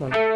Bueno.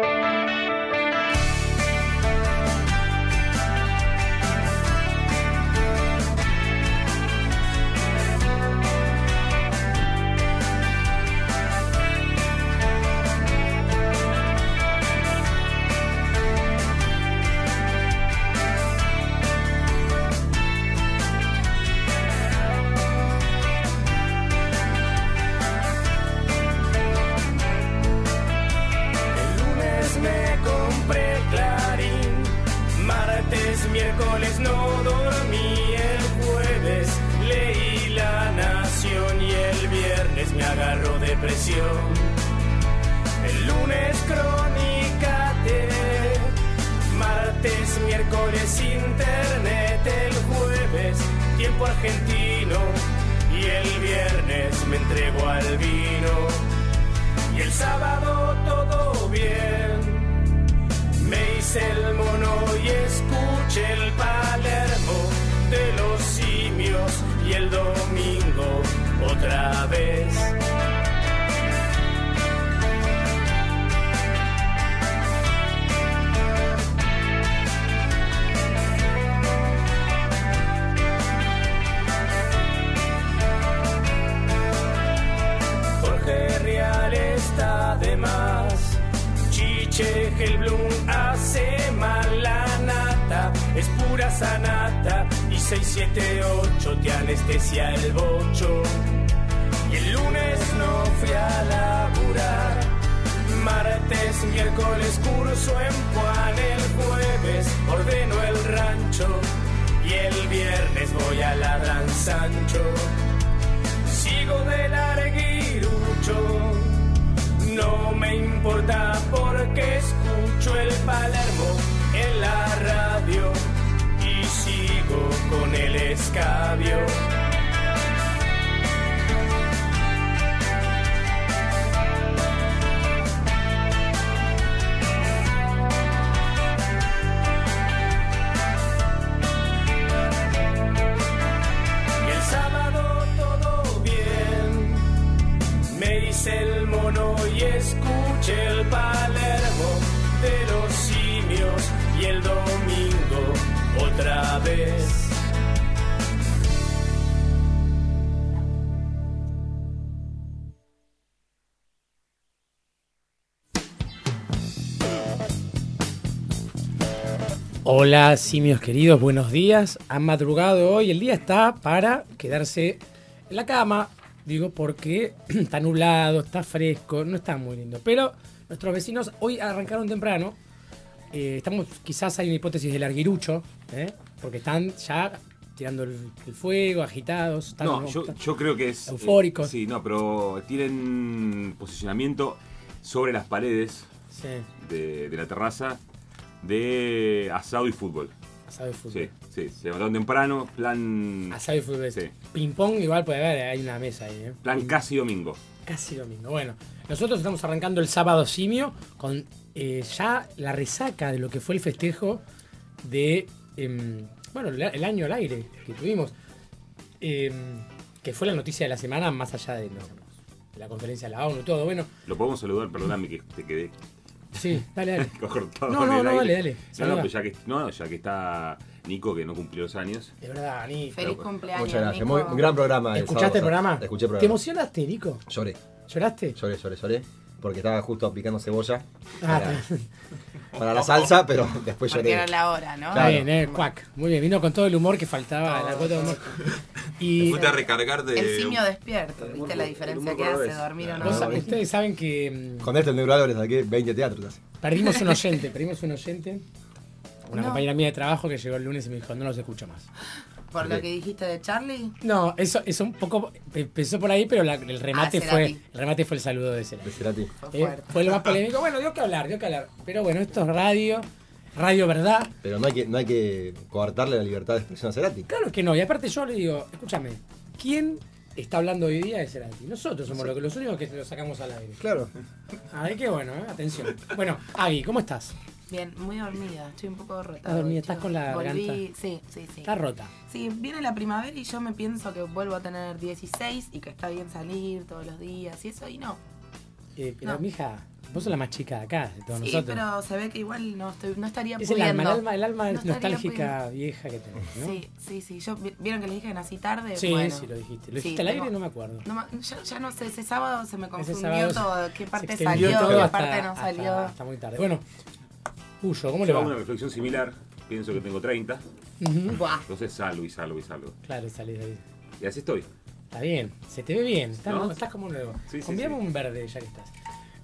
Hola, simios queridos, buenos días. Han madrugado hoy. El día está para quedarse en la cama. Digo porque está nublado, está fresco, no está muy lindo. Pero nuestros vecinos hoy arrancaron temprano. Eh, estamos, quizás hay una hipótesis del arguirucho, ¿eh? porque están ya tirando el, el fuego, agitados. están- No, yo, están- yo creo que es. Eufóricos. eh, sí, no, pero tienen posicionamiento sobre las paredes Sí, de, de la terraza de asado y fútbol. asado y fútbol. Sí, sí, se levantaron temprano, plan. Asado y fútbol. Sí. Ping pong igual puede haber, hay una mesa ahí. ¿eh? Plan casi domingo. Casi lo mismo. Bueno, nosotros estamos arrancando el sábado simio con eh, ya la resaca de lo que fue el festejo de, em, bueno, el, año al aire que tuvimos, em, que fue la noticia de la semana más allá de, no, de la conferencia de la ONU y todo. Bueno, Lo podemos saludar, perdóname que te quedé sí, dale, dale. cortado. No, no, no, aire. dale, dale. No, no, pues ya que, no, ya que está Nico, que no cumplió los años. De verdad, Ani. Feliz cumpleaños. Muchas gracias. Nico. Muy, un gran programa. ¿Escuchaste el sábado. programa? Escuché el ¿Te emocionaste, Nico? Lloré, ¿Lloraste? lloré, lloré, lloré. Porque estaba justo picando cebolla Ah, para, está para la salsa, pero después Porque lloré. era la hora, ¿no? Claro. bien, eh, cuac. Muy bien, vino con todo el humor que faltaba, la gota de humor. Y Fuiste a recargar de. El simio despierto, ¿viste la diferencia que hace dormir o no dormir? ustedes saben que mm, Con este el neural le saqué 20 teatros. casi. Perdimos un oyente, perdimos un oyente. Una No. compañera mía de trabajo que llegó el lunes y me dijo, no los escucho más. Por lo que dijiste de Charlie. No, eso es un poco. Empezó por ahí, pero la- el remate Ah, fue. El remate fue el saludo de Cerati. De Cerati. Fue Eh, fuerte. fue lo más polémico. Bueno, dio que hablar, dio que hablar. Pero bueno, esto es radio, radio verdad. Pero no hay, que, no hay que coartarle la libertad de expresión a Cerati. Claro que no. Y aparte yo le digo, escúchame, ¿quién está hablando hoy día de Cerati? Nosotros somos los, los únicos que lo sacamos al aire. Claro. Ay, qué bueno, ¿eh? atención. Bueno, Agui, ¿cómo estás? Bien, muy dormida. Estoy un poco rota. ¿Estás dormida? ¿Estás con la Volví- garganta? Sí, sí, sí. Estás rota. Sí, viene la primavera y yo me pienso que vuelvo a tener 16 y que está bien salir todos los días y eso, y no. Eh, pero, No. mija, Vos sos la más chica de acá, de todos Sí, nosotros. pero se ve que igual no, estoy, no estaría es el pudiendo. alma, el alma, el alma No estaría nostálgica vieja que tenés, ¿no? Sí, sí, sí. Yo, vi- ¿Vieron que les dije que nací tarde? Sí, Bueno. sí, lo dijiste. Lo Sí, dijiste al aire, tengo- no me acuerdo. No ya, ya no sé, ese sábado se me confundió todo. ¿Qué parte salió? todo ¿Qué hasta, parte no hasta- salió? hasta muy tarde. Bueno, Puyo, ¿cómo le va? hago una reflexión similar. Pienso que tengo 30. Ujú. Buah. Entonces salgo y salgo y salgo. Claro, salís de ahí. Y así estoy. Está bien, se te ve bien, estás, ¿No? estás como nuevo. Sí, sí, Conviame sí. un verde ya que estás.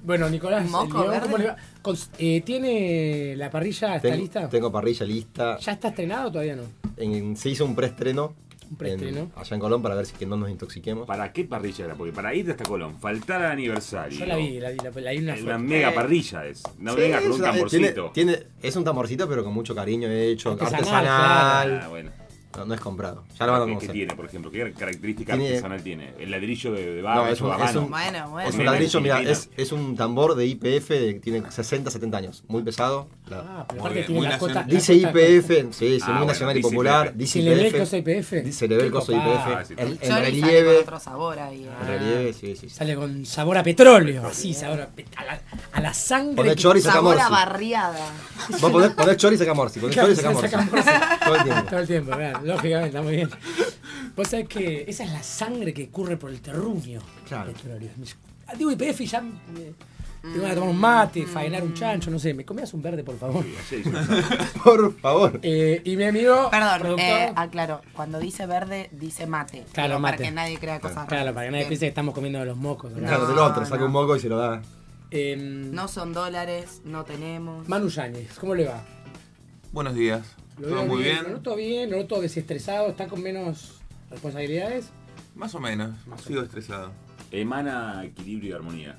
Bueno, Nicolás, ¿Un moco el León, verde? ¿cómo le va? Con- eh, ¿Tiene la parrilla, está lista? tengo parrilla lista. ¿Ya está estrenado o todavía no? En- se hizo un preestreno. Un preestreno. en- allá en Colón para ver si que no nos intoxiquemos. ¿Para qué parrilla era? Porque para ir hasta Colón, faltar al aniversario. Yo la vi, la vi, la, la vi una Es foto. una mega Eh, parrilla es. No Sí, venga con es un una- tamborcito. Tiene, tiene- es un tamborcito, pero con mucho cariño hecho, Artesanal, artesanal. Ah, bueno. No, no es comprado. Ya lo van a ¿Qué, qué conocer. tiene, por ejemplo? ¿Qué característica Tiene- artesanal tiene? ¿El ladrillo de, de barro No, es hecho un- a es mano? un- Bueno, bueno. Es un ladrillo, mira, es, es un tambor de IPF de, tiene 60, 70 años. Muy pesado. La- Ah, pero Muy aparte bien, tiene muy la cota. la dice cota- IPF, sí, sí, Ah, muy bueno, nacional y dice popular. IPF. Dice ¿Se le ve el IPF. coso IPF? Dice, se le ve el Qué coso. Ah, IPF. El, el Chori sale con relieve. otro sabor ahí. eh. El relieve, sí, sí. sí. Sale con sabor a petróleo, así, sabor a, pe- a la, a la sangre. Poné que- chori y saca Sabor a morsi. barriada. Vos ponés, ponés chori y saca morsi. Ponés Claro, chori y saca morsi. saca morsi. Todo el tiempo. Todo el tiempo, claro, lógicamente, está muy bien. Vos sabés que esa es la sangre que corre por el terruño. Claro. Petróleo. Ah, Digo IPF y ya me, tengo ganas de tomar un mate, faenar un chancho, no sé. ¿Me comías un verde, por favor? Sí, sí. Por favor. Eh, y mi amigo. Perdón, eh, aclaro. Cuando dice verde, dice mate. Claro, mate. Para que nadie crea cosas Claro, raras. para que nadie piense que estamos comiendo de los mocos. ¿verdad? Claro, del No, otro, saca no. un moco y se lo da. Em, No son dólares, no tenemos. Manu Yáñez, ¿cómo le va? Buenos días. Lo ¿Todo muy Lo bien? noto bien, lo noto desestresado, está con menos responsabilidades. Más o menos. Más o Sigo estresado. Emana equilibrio y armonía.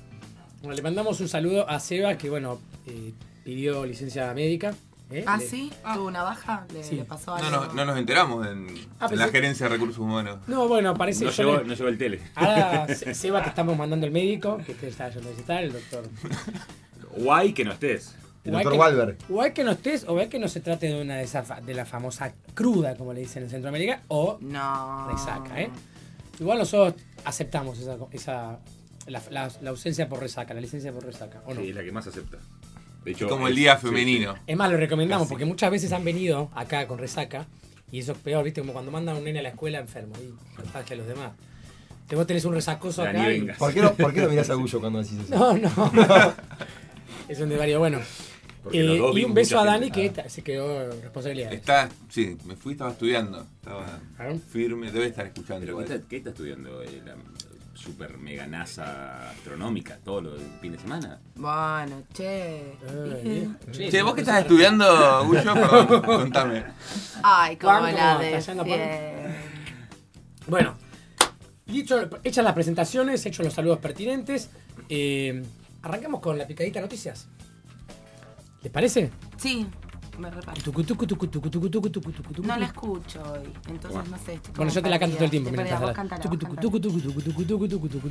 Bueno, le mandamos un saludo a Seba, que bueno, eh, pidió licencia médica. ¿eh? Ah, Le- sí, tuvo una baja, le, Sí. le pasó algo. No nos, no nos enteramos en, Ah, en la gerencia de recursos humanos. No, bueno, parece No llegó, le- no llegó el tele. Ahora, Se- Seba, te estamos mandando el médico, que te está yendo a visitar, el doctor. Guay que no estés. El doctor Walberg. O hay que no estés, o hay que no se trate de una de esas fa- de la famosa cruda, como le dicen en Centroamérica, o No. resaca, ¿eh? Igual nosotros aceptamos esa, esa la, la- la ausencia por resaca, la licencia por resaca, ¿o no? Sí, es la que más acepta. De hecho, Como el día sí, femenino. Es más, lo recomendamos Casi. porque muchas veces han venido acá con resaca y eso es peor, ¿viste? Como cuando mandan a un nene a la escuela enfermo y contagia a los demás. Te vos tenés un resacoso acá. y-. ¿Por qué no, por qué no mirás a Gullo cuando decís eso? No, no. es un desvarío bueno. Porque Eh, los dos y un beso a Dani gente. que ta- se quedó responsabilidad. Está, sí, me fui, estaba estudiando. Estaba Claro. firme, debe estar escuchando. ¿Pero qué está, qué está estudiando? Eh, la super mega NASA astronómica todos los fines de semana. Bueno, che. Eh, viejo. Che, sí, vos que estás es- estudiando, Gullo, perdón, contame. Ay, cómo ¿Cuánto la defiende. Bueno, dicho, hechas las presentaciones, hechos los saludos pertinentes, eh, arrancamos con la picadita de noticias. ¿Les parece? Sí, me reparto. No la escucho hoy, entonces no sé. Estoy bueno, yo te la canto todo el tiempo. Mira, vos cantala,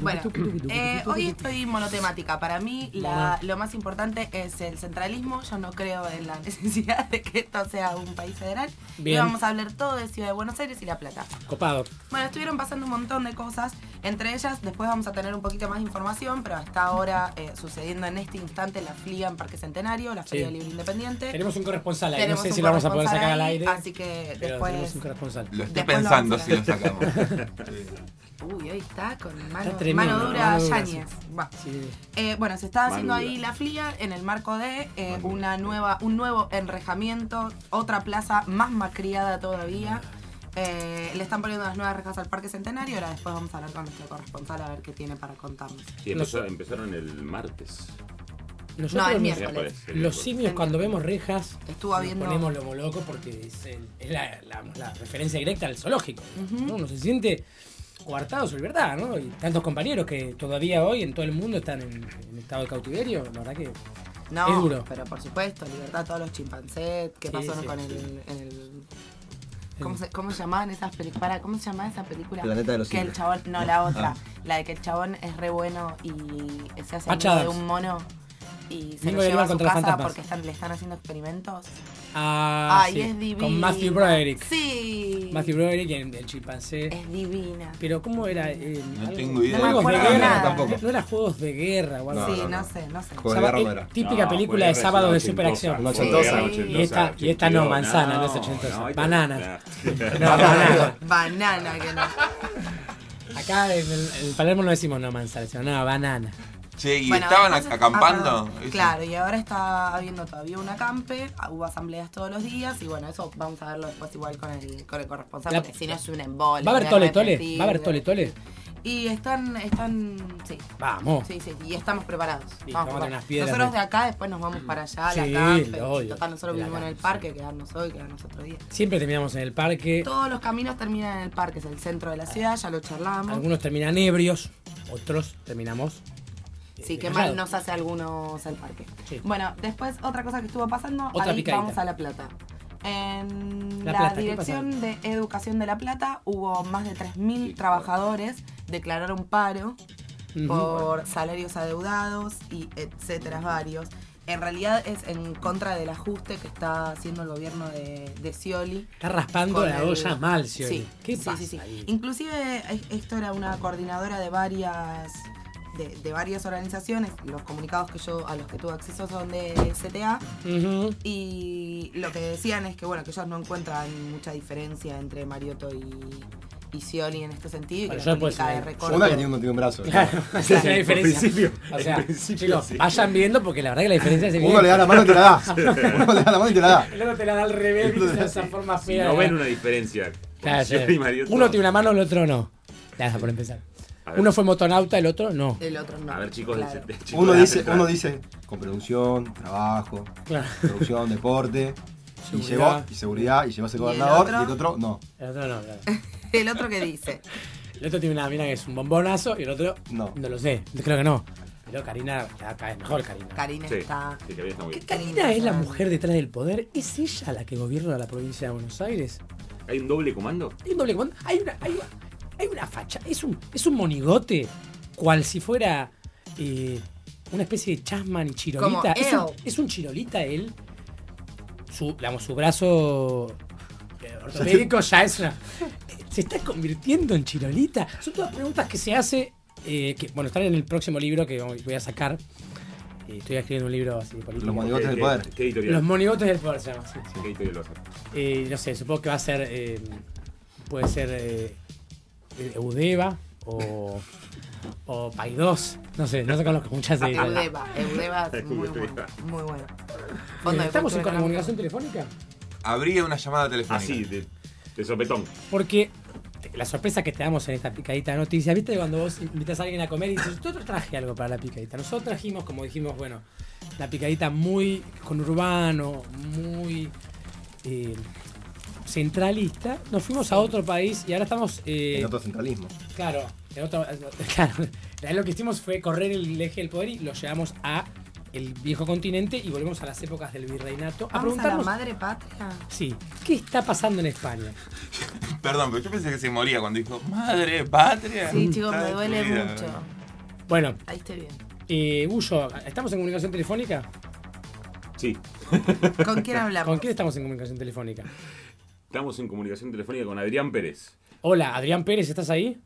Bueno, eh, hoy estoy monotemática. Para mí lo más importante es el centralismo. Yo no creo en la necesidad de que esto sea un país federal. Bien. Y vamos a hablar todo de Ciudad de Buenos Aires y La Plata. Copado. Bueno, estuvieron pasando un montón de cosas. Entre ellas, después vamos a tener un poquito más de información, pero hasta ahora eh, sucediendo en este instante la FLIA en Parque Centenario, la Feria sí. Libre Independiente. Tenemos un correspondiente corresponsal ahí, no sé si lo vamos a poder sacar al aire. Así que después. tenemos un corresponsal. Lo estoy Después pensando si lo sacamos. Uy, hoy está con mano, Está tremendo, mano dura Yáñez. Sí. Eh, bueno, se está Mano haciendo dura. ahí la FLIA en el marco de eh, una nueva, un nuevo enrejamiento, otra plaza más macriada todavía. Eh, le están poniendo las nuevas rejas al Parque Centenario. Ahora después vamos a hablar con nuestro corresponsal a ver qué tiene para contarnos. Sí, empezó- empezaron el martes. No, Nosotros el nos- miércoles. Miércoles, el Los simios cuando vemos rejas Estuvo nos habiendo- ponemos lomo loco porque es, el- es la, la- la referencia directa al zoológico. ¿no? Uno se siente coartado su libertad, ¿no? Y tantos compañeros que todavía hoy en todo el mundo están en, en estado de cautiverio, la verdad que No, Es duro. pero por supuesto, libertad a todos los chimpancés. ¿Qué Sí, pasó sí, con sí. el, el- ¿Cómo se, ¿Cómo se llamaban esas películas? ¿Cómo se llamaba esa película? Planeta de los Que el Simios. chabón, no, la otra. Ah. La de que el chabón es re bueno y se hace de un mono y se Bingo lo lleva a su contra los casa fantasmas. porque están, le están haciendo experimentos. Ah, Ay, sí, es divina. Con Matthew Broderick. Sí. Matthew Broderick, el, el chimpancé. Es divina. Pero ¿cómo era? Eh, No algo- tengo idea. No me Juegos de guerra. nada. Tampoco. No era juegos de guerra o algo No, así. sí, no, no, no. sé, no sé. Juego de guerra no era. Típica No, película de sábado de superacción. Y esta- y esta no, 82, manzana, no es ochentosa. Banana. Banana. Banana que no. Acá en el, en Palermo no decimos no manzana, decimos no, banana. Che, ¿y Bueno, estaban acampando? ah. Claro, y ahora está habiendo todavía un acampe, hubo asambleas todos los días y bueno, eso vamos a verlo después igual con el, con el corresponsal, La- porque si no es un embole. ¿Va a haber tole tole? ¿Va a haber tole tole? Y están, están, sí, Vamos. sí, sí, y estamos preparados. Sí, Vamos vamos a tener preparados. unas piedras nosotros de- acá después nos vamos para allá, Sí, la obvio. Total, nosotros vivimos en el parque, sí. quedarnos hoy, quedarnos otro día. Siempre terminamos en el parque. Todos los caminos terminan en el parque, es el centro de la ciudad, ya lo charlamos. Algunos terminan ebrios, otros terminamos. Sí, qué desmayados. mal nos hace algunos el parque. Sí. Bueno, después otra cosa que estuvo pasando, Otra ahí picadita. vamos a La Plata. En La la, Plata, ¿qué Dirección de Educación de La Plata hubo más de 3.000 trabajadores declararon paro por salarios adeudados y etcétera, varios. En realidad es en contra del ajuste que está haciendo el gobierno de, de Scioli. Está raspando la olla mal, Scioli. Sí, ¿Qué sí, pasa sí, sí. ahí? Inclusive es- esto era una coordinadora de varias de, de varias organizaciones. Los comunicados que yo a los que tuve acceso son de CTA Ujú. y lo que decían es que bueno que ellos no encuentran mucha diferencia entre Mariotto y, y Scioli en este sentido y Bueno, que yo la pues, política de recorte Una que tiene un, tiene un brazo. Claro, es la diferencia. principio, o en sea, principio, chicos, sí. vayan viendo porque la verdad que la diferencia es Uno evidente. le da la mano y te la da. Uno le da la mano y te la da. El otro te la da al revés, de esa forma Si fea. no ven una diferencia. Claro, sí. Y. Uno tiene una mano, el otro no. Ya, por empezar. Uno fue motonauta, el otro no. el otro no. A ver, chicos, claro. de- de- chicos Uno dice, uno dice con producción, trabajo, Claro. producción, deporte, y, Seguridad. llevó, y seguridad, y llevó a ser ¿Y el gobernador, otro? y el otro no. El otro no, claro. El otro que dice. El otro tiene una mina que es un bombonazo y el otro No. no lo sé. Creo que no. Pero Karina, acá es mejor Karina. Karina Sí, está. sí, que bien está muy bien. Karina es la mujer detrás del poder. ¿Es ella la que gobierna la provincia de Buenos Aires? ¿Hay un doble comando? Hay un doble comando. Hay una, hay, una- hay una facha. Es un, es un monigote. Cual si fuera eh, una especie de chasman y chirolita. Como Es un, es un chirolita él. Su, digamos, su brazo ortopédico ya es una. Se está convirtiendo en chirolita. Son todas preguntas que se hace. eh, que, bueno, están en el próximo libro que voy a sacar. Eh, estoy escribiendo un libro así político. Los monigotes del ¿Qué- poder. ¿Qué, qué editorial? Los monigotes del poder se llama. sí. ¿Qué editorial lo hace? Eh, no sé, supongo que va a ser. eh, puede ser. Eudeva o. O Paidós. No sé, no sé con los que muchas editoriales. Eudeva. Eudeva es muy bueno. Muy bueno. Fondo de ¿Estamos en comunicación telefónica? Habría una llamada telefónica. Así, de, de sopetón. Porque la sorpresa que te damos en esta picadita de noticias, ¿viste? Cuando vos invitas a alguien a comer y dices, yo traje algo para la picadita. Nosotros trajimos, como dijimos, bueno, la picadita muy conurbano, muy eh, centralista. Nos fuimos a otro país y ahora estamos. eh, En otro centralismo. Claro, en otro- claro. En realidad lo que hicimos fue correr el eje del poder y lo llevamos a el viejo continente y volvemos a las épocas del virreinato a Vamos a la preguntarnos, madre patria. sí, ¿qué está pasando en España? Perdón, pero yo pensé que se moría cuando dijo madre patria. Sí, chicos, me duele mucho. Bueno, Ahí estoy bien. eh, Bullo, ¿estamos en comunicación telefónica? Sí. ¿Con quién hablamos? ¿Con quién estamos en comunicación telefónica? Estamos en comunicación telefónica con Adrián Pérez. Hola, Adrián Pérez, ¿estás ahí?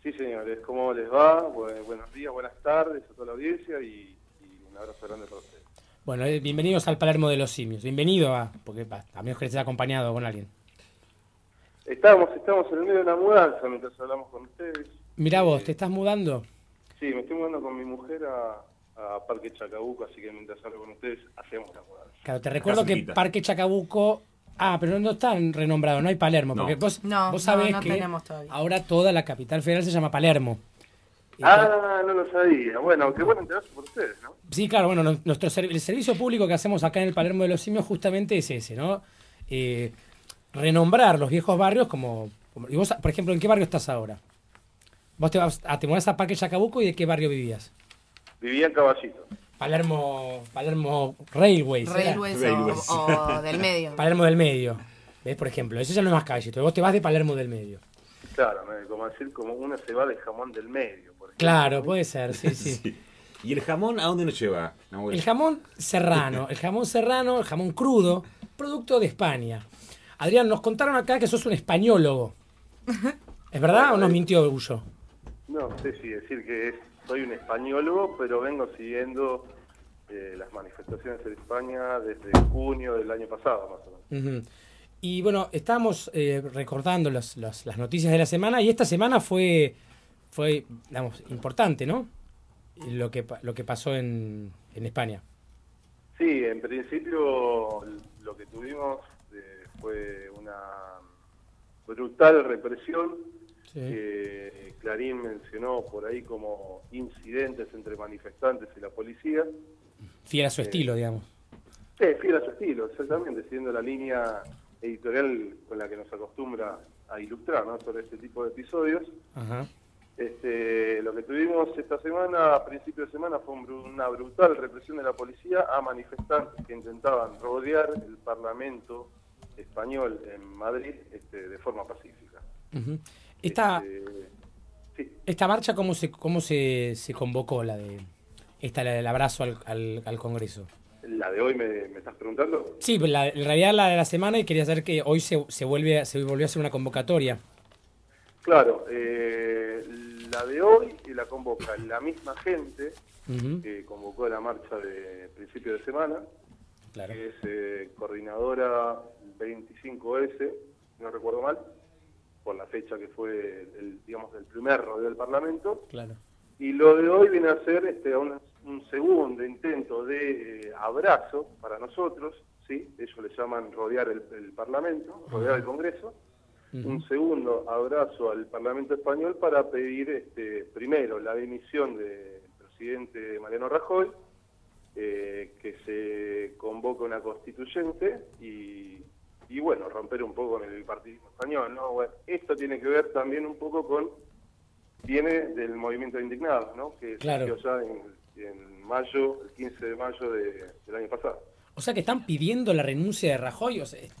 Sí, señores, ¿cómo les va? Bu- buenos días, buenas tardes a toda la audiencia y, y un abrazo grande para ustedes. Bueno, eh, bienvenidos al Palermo de los Simios. Bienvenido a, porque a menos que estés acompañado con alguien. Estamos, estamos en el medio de una mudanza mientras hablamos con ustedes. Mirá vos, ¿te estás mudando? Sí, me estoy mudando con mi mujer a, a Parque Chacabuco, así que mientras hablo con ustedes hacemos la mudanza. Claro, te recuerdo que. Parque Chacabuco. Ah, pero no está renombrado, no hay Palermo. No. Porque vos, No, vos sabés no que tenemos todavía. ahora toda la capital federal se llama Palermo. Ah, no lo sabía. Bueno, qué bueno enterarse por ustedes, ¿no? Sí, claro, bueno, no- nuestro ser- el servicio público que hacemos acá en el Palermo de los Simios justamente es ese, ¿no? Eh, renombrar los viejos barrios como, como- Y vos, por ejemplo, ¿en qué barrio estás ahora? Vos te, vas a, te mudás a Parque Chacabuco y ¿de qué barrio vivías? Vivía en Caballito. Palermo, Palermo Railways. Railways Railways. o, o del medio. Palermo del Medio. ¿Ves? Por ejemplo, eso ya no es más caballito. Vos te vas de Palermo del Medio. Claro, ¿no? como decir, como una se va de jamón del medio, por ejemplo. Claro, puede ser, sí, sí. Sí. ¿Y el jamón a dónde nos lleva? Nahuel? El jamón serrano, el jamón serrano, el jamón crudo, producto de España. Adrián, nos contaron acá que sos un españólogo. ¿Es verdad o nos mintió Hugo? No sé si decir que es- soy un españólogo, pero vengo siguiendo eh, las manifestaciones en España desde junio del año pasado, más o menos. Y bueno, estábamos eh, recordando las, las- las noticias de la semana y esta semana fue, fue digamos, importante, ¿no? Lo que, lo que pasó en, en España. Sí, en principio lo que tuvimos eh, fue una brutal represión Sí. que Clarín mencionó por ahí como incidentes entre manifestantes y la policía. Fiel a su estilo, digamos. Sí, fiel a su estilo, exactamente, siguiendo la línea editorial con la que nos acostumbra a ilustrar ¿no? sobre este tipo de episodios. Ajá. Este, lo que tuvimos esta semana, a principio de semana, fue una brutal represión de la policía a manifestantes que intentaban rodear el Parlamento español en Madrid este, de forma pacífica. Ujú. Esta, Este, sí, esta marcha, ¿cómo se, cómo se, se convocó? La de esta, la del abrazo al, al, al Congreso. la de hoy me, me estás preguntando. Sí, pero la, en realidad la de la semana y quería saber que hoy se, se vuelve se volvió a hacer una convocatoria. Claro, eh, la de hoy la convoca la misma gente que convocó la marcha de principio de semana, Claro. que es eh, coordinadora 25S, no recuerdo mal, por la fecha que fue, el, digamos, el primer rodeo del Parlamento. Claro. Y lo de hoy viene a ser este, un, un segundo intento de eh, abrazo para nosotros, ¿sí? ellos le llaman rodear el, el Parlamento, rodear el Congreso. Un segundo abrazo al Parlamento español para pedir este, primero la dimisión del presidente Mariano Rajoy, eh, que se convoque una constituyente y, y, bueno, romper un poco con el partidismo español. ¿no? Bueno, esto tiene que ver también un poco con, viene del movimiento de indignados, ¿no? que Claro. ya en, en mayo, el 15 de mayo de- del año pasado. O sea que están pidiendo la renuncia de Rajoy. O sea, es,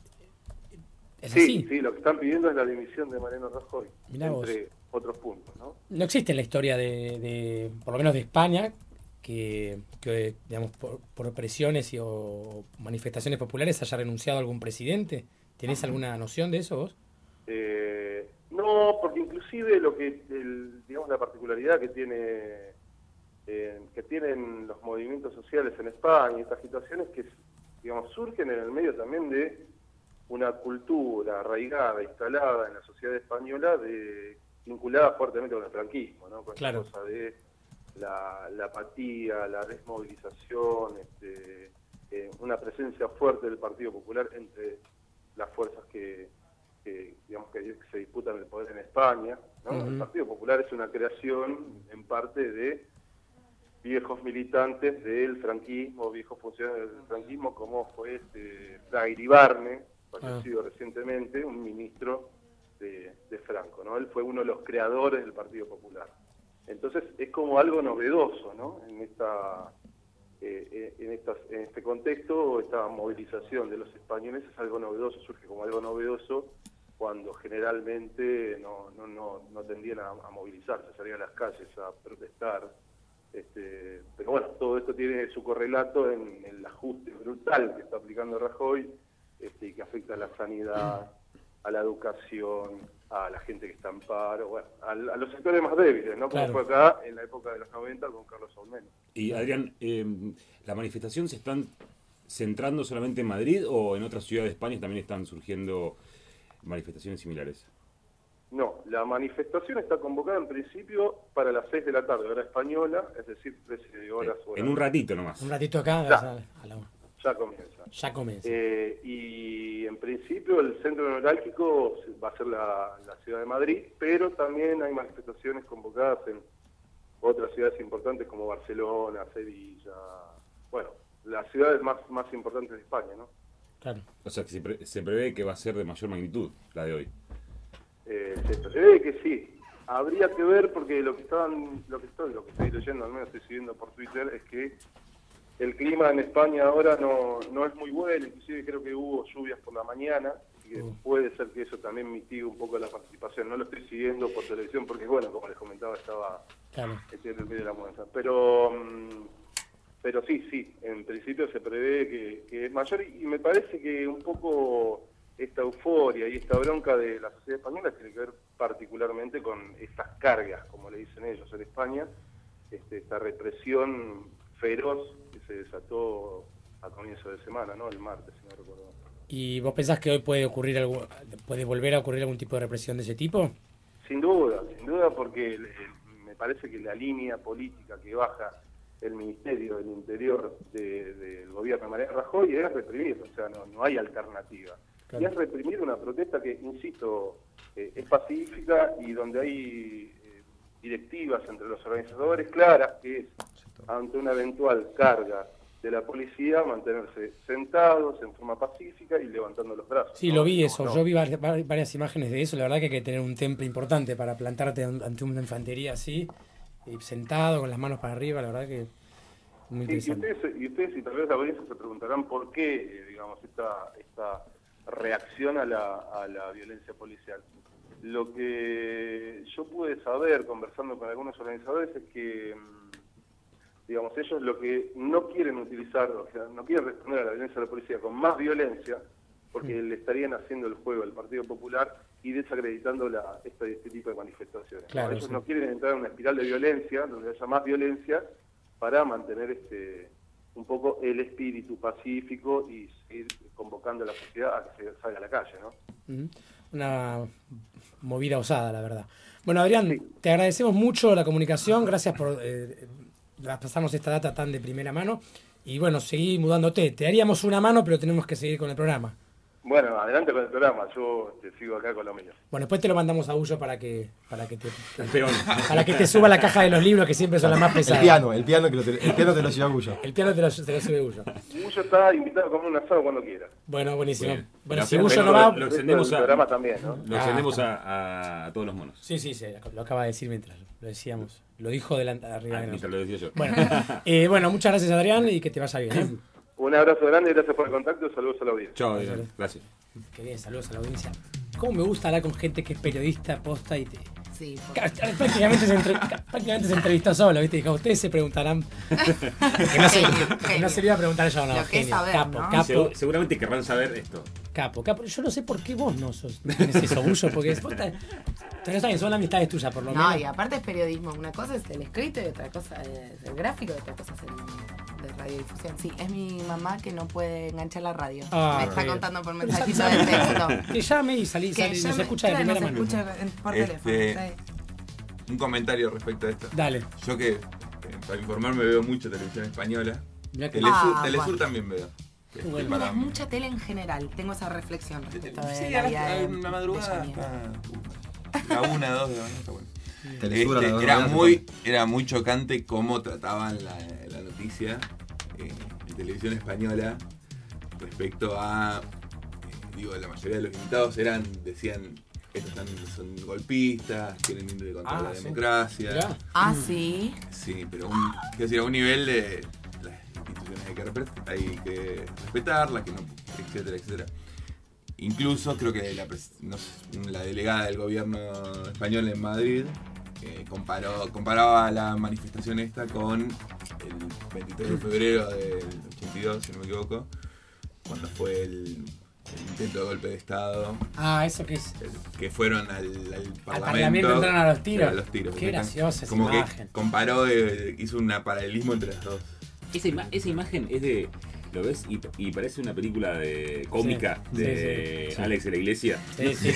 Sí, así. sí, lo que están pidiendo es la dimisión de Mariano Rajoy, Mirá vos. entre otros puntos. ¿no? No existe en la historia de, de, por lo menos de España, que, que, digamos, por, por presiones y, o manifestaciones populares haya renunciado algún presidente. ¿Tenés alguna noción de eso vos? Eh, no, porque inclusive lo que, el- digamos, la particularidad que tiene eh, que tienen los movimientos sociales en España y estas situaciones que, digamos, surgen en el medio también de una cultura arraigada, instalada en la sociedad española, de, vinculada fuertemente con el franquismo, ¿no? Con Claro. cosa de la, la apatía, la desmovilización, este, eh, una presencia fuerte del Partido Popular entre las fuerzas que, que, digamos que se disputan el poder en España. El Partido Popular es una creación en parte de viejos militantes del franquismo, viejos funcionarios del franquismo, como fue este, Fra Iribarne, fallecido recientemente, un ministro de, de Franco. ¿no? Él fue uno de los creadores del Partido Popular. Entonces es como algo novedoso ¿no? en, esta, eh, en, estas, en este contexto, esta movilización de los españoles es algo novedoso, surge como algo novedoso cuando generalmente no, no, no, no tendían a, a movilizarse, a salir a las calles a protestar. Este, pero bueno, todo esto tiene su correlato en el ajuste brutal que está aplicando Rajoy este, y que afecta a la sanidad, a la educación, a la gente que está en paro, bueno, a, a los sectores más débiles, ¿no? Como Claro. fue acá en la época de los 90 con Carlos Menem. Y Adrián, eh, ¿la manifestación se están centrando solamente en Madrid o en otras ciudades de España también están surgiendo manifestaciones similares? No, la manifestación está convocada en principio para las 6 de la tarde, hora española, es decir, 13 horas. hora- En un ratito nomás. Un ratito acá, a la- Ya comienza. ya comienza. Eh, y en principio el centro neurálgico va a ser la, la ciudad de Madrid, pero también hay manifestaciones convocadas en otras ciudades importantes como Barcelona, Sevilla, bueno, las ciudades más, más importantes de España, ¿no? Claro. O sea, que se, pre- se prevé que va a ser de mayor magnitud la de hoy. Eh, se prevé que sí. Habría que ver porque lo que estaban, lo que estoy, lo que estoy leyendo, al menos estoy siguiendo por Twitter, es que el clima en España ahora no, no es muy bueno, inclusive creo que hubo lluvias por la mañana, así que puede ser que eso también mitigue un poco la participación. No lo estoy siguiendo por televisión porque, bueno, como les comentaba, estaba Claro. metido en el medio de la mudanza. Pero mm, pero sí, sí, en principio se prevé que, que es mayor y, y me parece que un poco esta euforia y esta bronca de la sociedad española tiene que ver particularmente con estas cargas, como le dicen ellos en España, este, esta represión feroz se desató a comienzo de semana, ¿no? El martes, si no recuerdo. ¿Y vos pensás que hoy puede ocurrir algo, puede volver a ocurrir algún tipo de represión de ese tipo? Sin duda, sin duda, porque el- me parece que la línea política que baja el Ministerio del Interior de- del gobierno de María Rajoy es reprimir, o sea, no, no hay alternativa. Claro. Y es reprimir una protesta que, insisto, eh, es pacífica y donde hay eh, directivas entre los organizadores claras, que es ante una eventual carga de la policía mantenerse sentados en forma pacífica y levantando los brazos. Sí, ¿no? lo vi eso. no. Yo vi var- var- varias imágenes de eso. La verdad que hay que tener un temple importante para plantarte an- ante una infantería así, y sentado con las manos para arriba. La verdad que muy Sí, y interesante. ustedes, y ustedes y tal vez la audiencia se preguntarán por qué, eh, digamos, esta, esta reacción a la, a la violencia policial. Lo que yo pude saber conversando con algunos organizadores es que, mm, digamos, ellos lo que no quieren utilizar, o sea, no quieren responder a la violencia de la policía con más violencia, porque le estarían haciendo el juego al Partido Popular y desacreditando la, este, este tipo de manifestaciones. Claro, ellos sí. no quieren entrar en una espiral de violencia, donde haya más violencia, para mantener este un poco el espíritu pacífico y seguir convocando a la sociedad a que se salga a la calle, ¿no? Una movida osada, la verdad. Bueno, Adrián, te agradecemos mucho la comunicación. Gracias por eh, pasarnos esta data tan de primera mano. Y bueno, seguí mudándote. Te haríamos una mano, pero tenemos que seguir con el programa. Bueno, adelante con el programa, yo este, sigo acá con lo mío. Bueno, después te lo mandamos a Ullo para que, para que te, para que te suba la caja de los libros, que siempre son las más El pesadas. piano, el piano, que lo te, el piano te lo lleva Gullo. El piano te lo, te lo sube Ullo. Mucho está invitado a comer un asado cuando quiera. Bueno, buenísimo. Bien. Bueno, Pero si Ullo no va... lo El extendemos a- programa también, ¿no? Lo Ah. extendemos a, a- a todos los monos. Sí, sí, sí, lo acaba de decir mientras lo decíamos. Lo dijo delante, arriba Ah, de mientras nosotros. lo decía yo. Bueno, eh, bueno, muchas gracias Adrián y que te vaya bien. ¿eh? Un abrazo grande, gracias por el contacto, saludos a la audiencia. Chao, Adrián. Gracias. Qué bien, saludos a la audiencia. ¿Cómo me gusta hablar con gente que es periodista, posta y te... Sí, por- Prácticamente se, entre- prácticamente se entrevistó solo, ¿viste? Dijo, ustedes se preguntarán... que no se, Genio, que no genio. se le iba a preguntar yo, no. Lo que saber, capo, ¿no? capo, Segu- seguramente querrán saber esto. capo, capo. Yo no sé por qué vos no sos, no tenés eso, Bullo, porque es posta... Pero está bien, son amistades tuyas, por lo No, menos. y aparte es periodismo. Una cosa es el escrito y otra cosa es el gráfico y otra cosa es el de radiodifusión. Sí, es mi mamá que no puede enganchar la radio. Ah, Me está bien. contando por mensajito de texto. Que llame y salí, Que salí, nos me- escucha de primera nos mano. escucha en- por Este- teléfono. Un comentario respecto a esto. Dale. Yo que, eh, para informarme, veo mucho televisión española. Que- Telesur, Ah, Telesur bueno. también veo. Este, Bueno. para- mucha tele en general. Tengo esa reflexión respecto de Sí, la a vida la, en la madrugada la una, dos de la mañana está bueno. Este, era muy era muy chocante cómo trataban la, la noticia eh, en televisión española respecto a eh, digo la mayoría de los invitados eran decían estos están, son golpistas quieren ir contra Ah, la sí. democracia. Ah, sí. sí pero un, decir, a un nivel de las instituciones hay que, respe- hay que respetarlas que no etcétera etcétera Incluso creo que la, pres- no sé, la delegada del gobierno español en Madrid eh, comparó, comparaba la manifestación esta con el 23 de febrero del 82, si no me equivoco, cuando fue el, el intento de golpe de Estado, Ah, eso que es... el- que fueron al, al Parlamento. Parlamento entraron a los tiros. a los tiros. Qué graciosa esa Como imagen. que comparó, eh, hizo un paralelismo entre las dos. Esa, ima- esa imagen es de. ¿Lo ves? Y, y parece una película de cómica Sí, de sí, sí. Alex de la Iglesia. Sí, sí.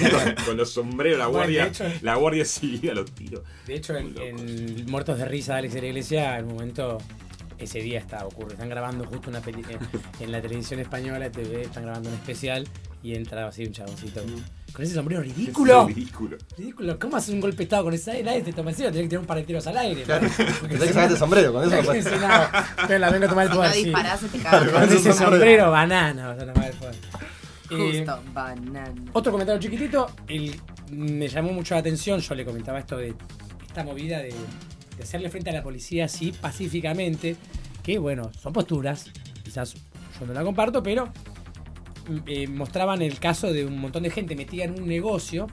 con, los sombreros, la Bueno, guardia. hecho- la guardia civil a los tiros. De hecho, en, en Muertos de Risa de Alex de la Iglesia, un momento, ese día está ocurre. Están grabando justo una película en la televisión española, TV, están grabando un especial y entra así un chaboncito con ese sombrero ridículo. Es ridículo. Ridículo. ¿Cómo haces un golpe de estado con esa nadie te toma en serio? Tenés que tirar un par de tiros al aire. Claro. Porque Tenés que si sacarte el sombrero, con eso no no- puedes. Sí, no. Pero la vengo a tomar el Si no poder. sí. disparás, se te Claro, cae. Con ese sombrero. sombrero banana vas a tomar el poder. Eh, Justo, banana. Otro comentario chiquitito, el- me llamó mucho la atención, yo le comentaba esto de esta movida de, de hacerle frente a la policía así pacíficamente, que bueno, son posturas, quizás yo no la comparto, pero eh, mostraban el caso de un montón de gente metida en un negocio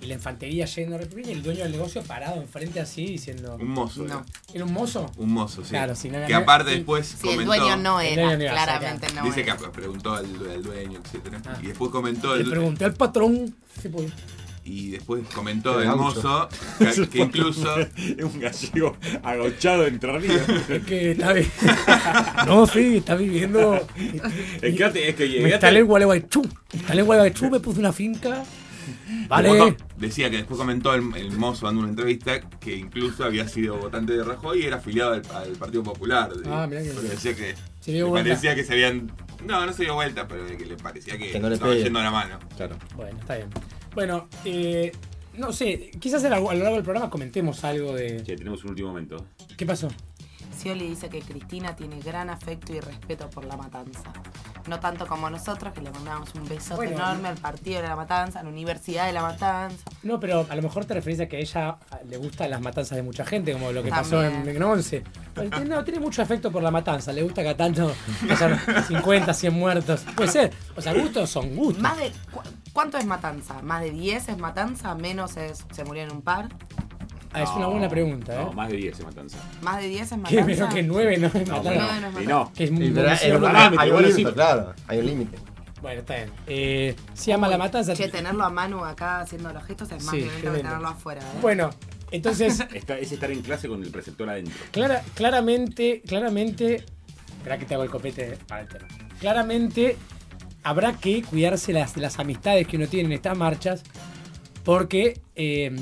y la infantería yendo a reprimir y el dueño del negocio parado enfrente así diciendo. Un mozo. No. era. ¿Era un mozo? Un mozo, sí. Claro, si no- que aparte sí. después Si el dueño no El era, dueño claramente no dice que era. preguntó al, al dueño, etcétera Ah. Y después comentó Le el, pregunté al patrón. Sí, pues. Y después comentó el mozo que, que incluso Es un gallego agachado entre ríos. Es que está No, sí, está viviendo. Es que, es que Me instalé en Gualeguaychú. Me instalé en Gualeguaychú, me puse una finca. Vale. Decía que después comentó el, el mozo dando una entrevista que incluso había sido votante de Rajoy y era afiliado al, al Partido Popular. de- Ah, mirá que- decía que Se dio le vuelta. parecía que se habían. No, no se dio vuelta, pero que le parecía que, Que no le estaba pegue. yendo a la mano. Claro. Bueno, está bien. Bueno, eh, no sé, quizás a lo a lo largo del programa comentemos algo de. Che, tenemos un último momento. ¿Qué pasó? Scioli dice que Cristina tiene gran afecto y respeto por la matanza. No tanto como nosotros, que le mandamos un besote Bueno. enorme al partido de la matanza, a la Universidad de la Matanza. No, pero a lo mejor te referís a que a ella le gustan las matanzas de mucha gente, como lo que pasó en, en 11. No, tiene mucho afecto por la matanza, le gusta que a tanto hayan 50, 100 muertos. Puede ser. O sea, gustos son gustos. Más de, ¿Cuánto es matanza? ¿Más de 10 es matanza? ¿Menos es se murieron un par? Ah, es una buena pregunta, ¿eh? No, más de 10 se matanza. ¿Más de 10 es que matanza? menos que 9 no es No, matanza. no, no es y no. Que es muy hay, un límite, claro. Hay un límite. Bueno, está bien. Eh, se llama la matanza. Che, tenerlo a Manu acá haciendo los gestos es más Sí, violento que tenerlo afuera, ¿eh? Bueno, entonces, Está- es estar en clase con el preceptor adentro. clara, claramente, claramente. Espera que te hago el copete para el tema. Claramente habrá que cuidarse las, las amistades que uno tiene en estas marchas. Porque eh,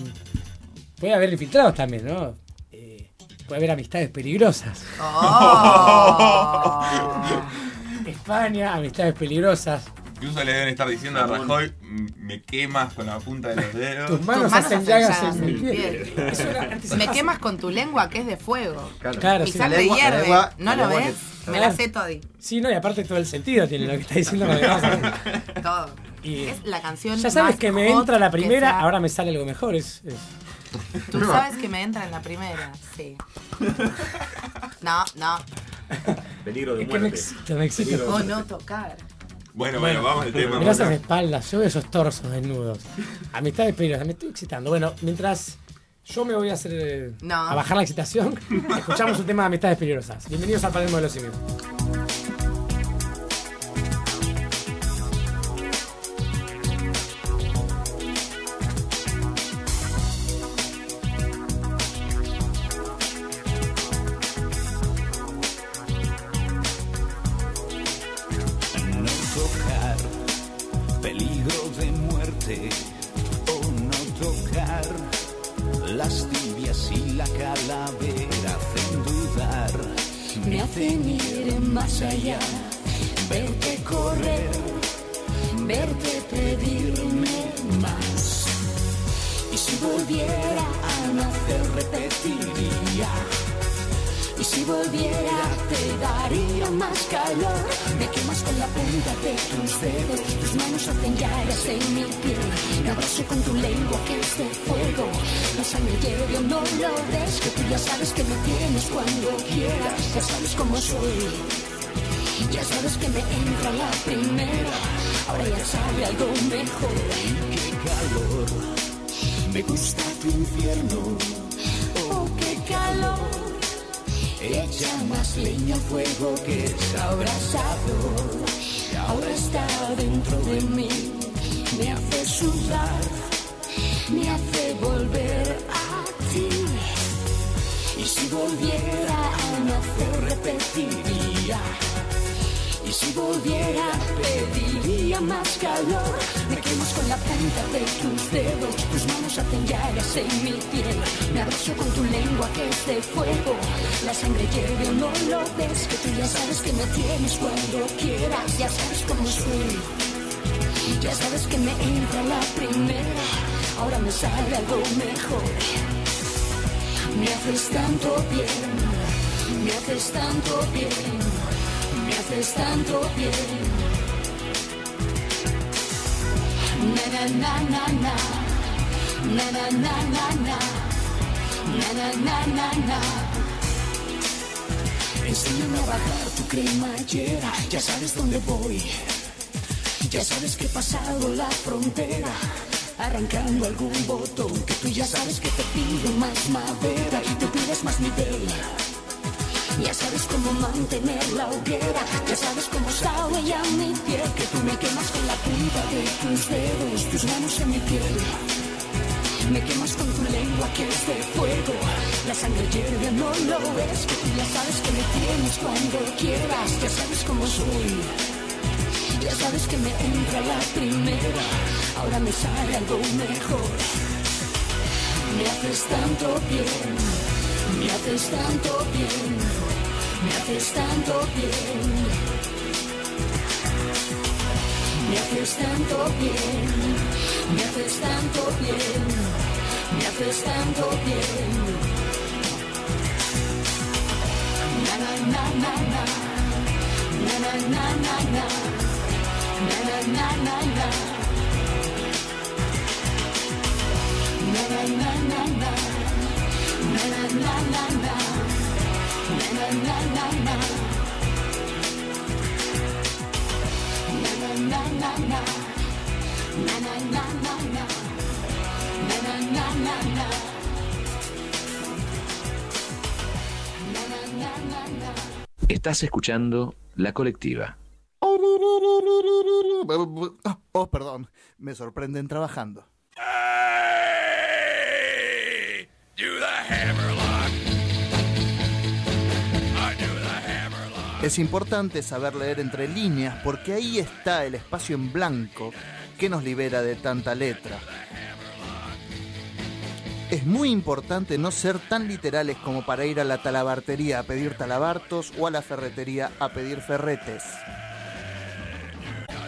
puede haber infiltrados también, ¿no? Eh, puede haber amistades peligrosas. Oh. España, amistades peligrosas. Incluso le deben estar diciendo a Rajoy, "Mm, me quemas con la punta de los dedos. Tus manos, Tus manos hacen llagas en mi piel. una Me quemas con tu lengua que es de fuego. Claro, Mi sí. sangre La lengua- la hierve. lengua- ¿No la lo ves? que- Me la sé todi. Sí, no, y aparte todo el sentido tiene lo que está diciendo. que. Todo. Y- es la canción Ya sabes más que me entra la que primera, sea- ahora me sale algo mejor. Es, es- Tú sabes que me entra en la primera, sí. No, no. Peligro de es que me muerte. excita, me excita. Peligro O no tocar. Bueno, bueno, vamos al tema. Mirá esas espaldas, yo veo esos torsos desnudos. Amistades peligrosas, me estoy excitando. Bueno, mientras yo me voy a hacer eh, No. a bajar la excitación, escuchamos un tema de amistades peligrosas. Bienvenidos al Palermo de los Simios. Más allá, verte correr, verte pedirme más. Y si volviera a nacer repetiría. Y si volviera te daría más calor. Me quemas con la punta de tus dedos. Tus manos hacen llagas en mi piel. Me abrazo con tu lengua que es de fuego. La sangre hierve no lo ves Que tú ya sabes que me tienes cuando quieras. Ya sabes cómo soy ya sabes que me entra la primera, ahora ya sabe algo mejor. Qué calor, me gusta tu infierno. Oh, qué calor. Echa más leña al fuego que es abrasador. Ahora está dentro de mí, me hace sudar, me hace volver a si volviera a nacer repetiría. Y si volviera pediría más calor. Me quemas con la punta de tus dedos. Tus manos hacen llagas en mi piel. Me abrazo con tu lengua que es de fuego. La sangre o no lo ves Que tú ya sabes que me tienes cuando quieras. Ya sabes cómo soy. Ya sabes que me entra la primera. Ahora me sale algo mejor Me haces tanto bien Me haces tanto bien me haces tanto bien. Na na na na na, na na na na na, na na na na na. Enséñame a bajar tu cremallera, ya sabes dónde voy. Ya sabes que he pasado la frontera. Arrancando algún botón que tú ya sabes que te pido más madera y tú pides más nivel. Ya sabes cómo mantener la hoguera, ya sabes cómo sabe ya mi piel, que tú me quemas con la punta de tus dedos, tus manos en mi piel. Me quemas con tu lengua que es de fuego, la sangre hierve, no lo ves, que tú ya sabes que me tienes cuando quieras, ya sabes cómo soy. Ya sabes que me entra la primera, ahora me sale algo mejor. Me haces tanto bien, me haces tanto bien, me haces tanto bien. Me haces tanto bien, me haces tanto bien, me haces tanto bien. Na na na na na, na na na na na, Estás escuchando La Colectiva. Oh, perdón, me sorprenden trabajando. Es importante saber leer entre líneas porque ahí está el espacio en blanco que nos libera de tanta letra. Es muy importante no ser tan literales como para ir a la talabartería a pedir talabartos o a la ferretería a pedir ferretes.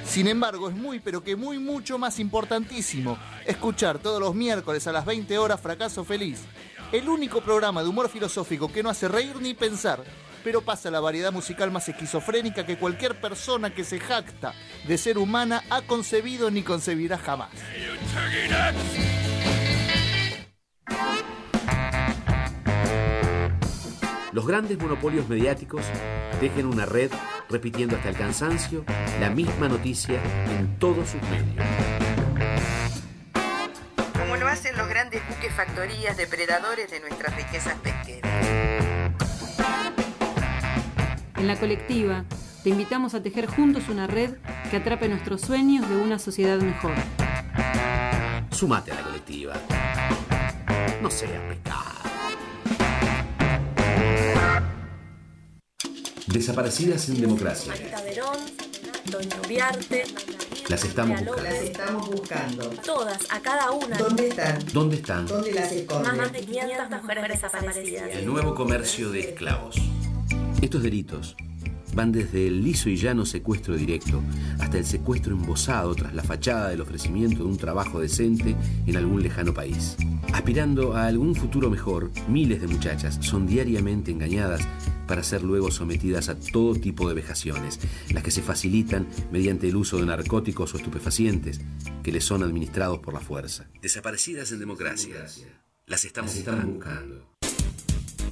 Sin embargo, es muy, pero que muy, mucho más importantísimo escuchar todos los miércoles a las 20 horas Fracaso Feliz, el único programa de humor filosófico que no hace reír ni pensar, pero pasa la variedad musical más esquizofrénica que cualquier persona que se jacta de ser humana ha concebido ni concebirá jamás. Los grandes monopolios mediáticos tejen una red repitiendo hasta el cansancio la misma noticia en todos sus medios. Como lo hacen los grandes buques factorías depredadores de nuestras riquezas pesqueras. En la colectiva, te invitamos a tejer juntos una red que atrape nuestros sueños de una sociedad mejor. Sumate a la colectiva. No seas pescado. Desaparecidas en democracia. Marita Verón, Doña Ubiarte, Las estamos buscando. Las estamos buscando. Todas, a cada una. ¿Dónde están? ¿Dónde están? ¿Dónde las esconden? Más de 500 mujeres desaparecidas. El nuevo comercio de esclavos. Estos delitos van desde el liso y llano secuestro directo hasta el secuestro embosado tras la fachada del ofrecimiento de un trabajo decente en algún lejano país. Aspirando a algún futuro mejor, miles de muchachas son diariamente engañadas para ser luego sometidas a todo tipo de vejaciones, las que se facilitan mediante el uso de narcóticos o estupefacientes que les son administrados por la fuerza. Desaparecidas en democracia. Las estamos buscando.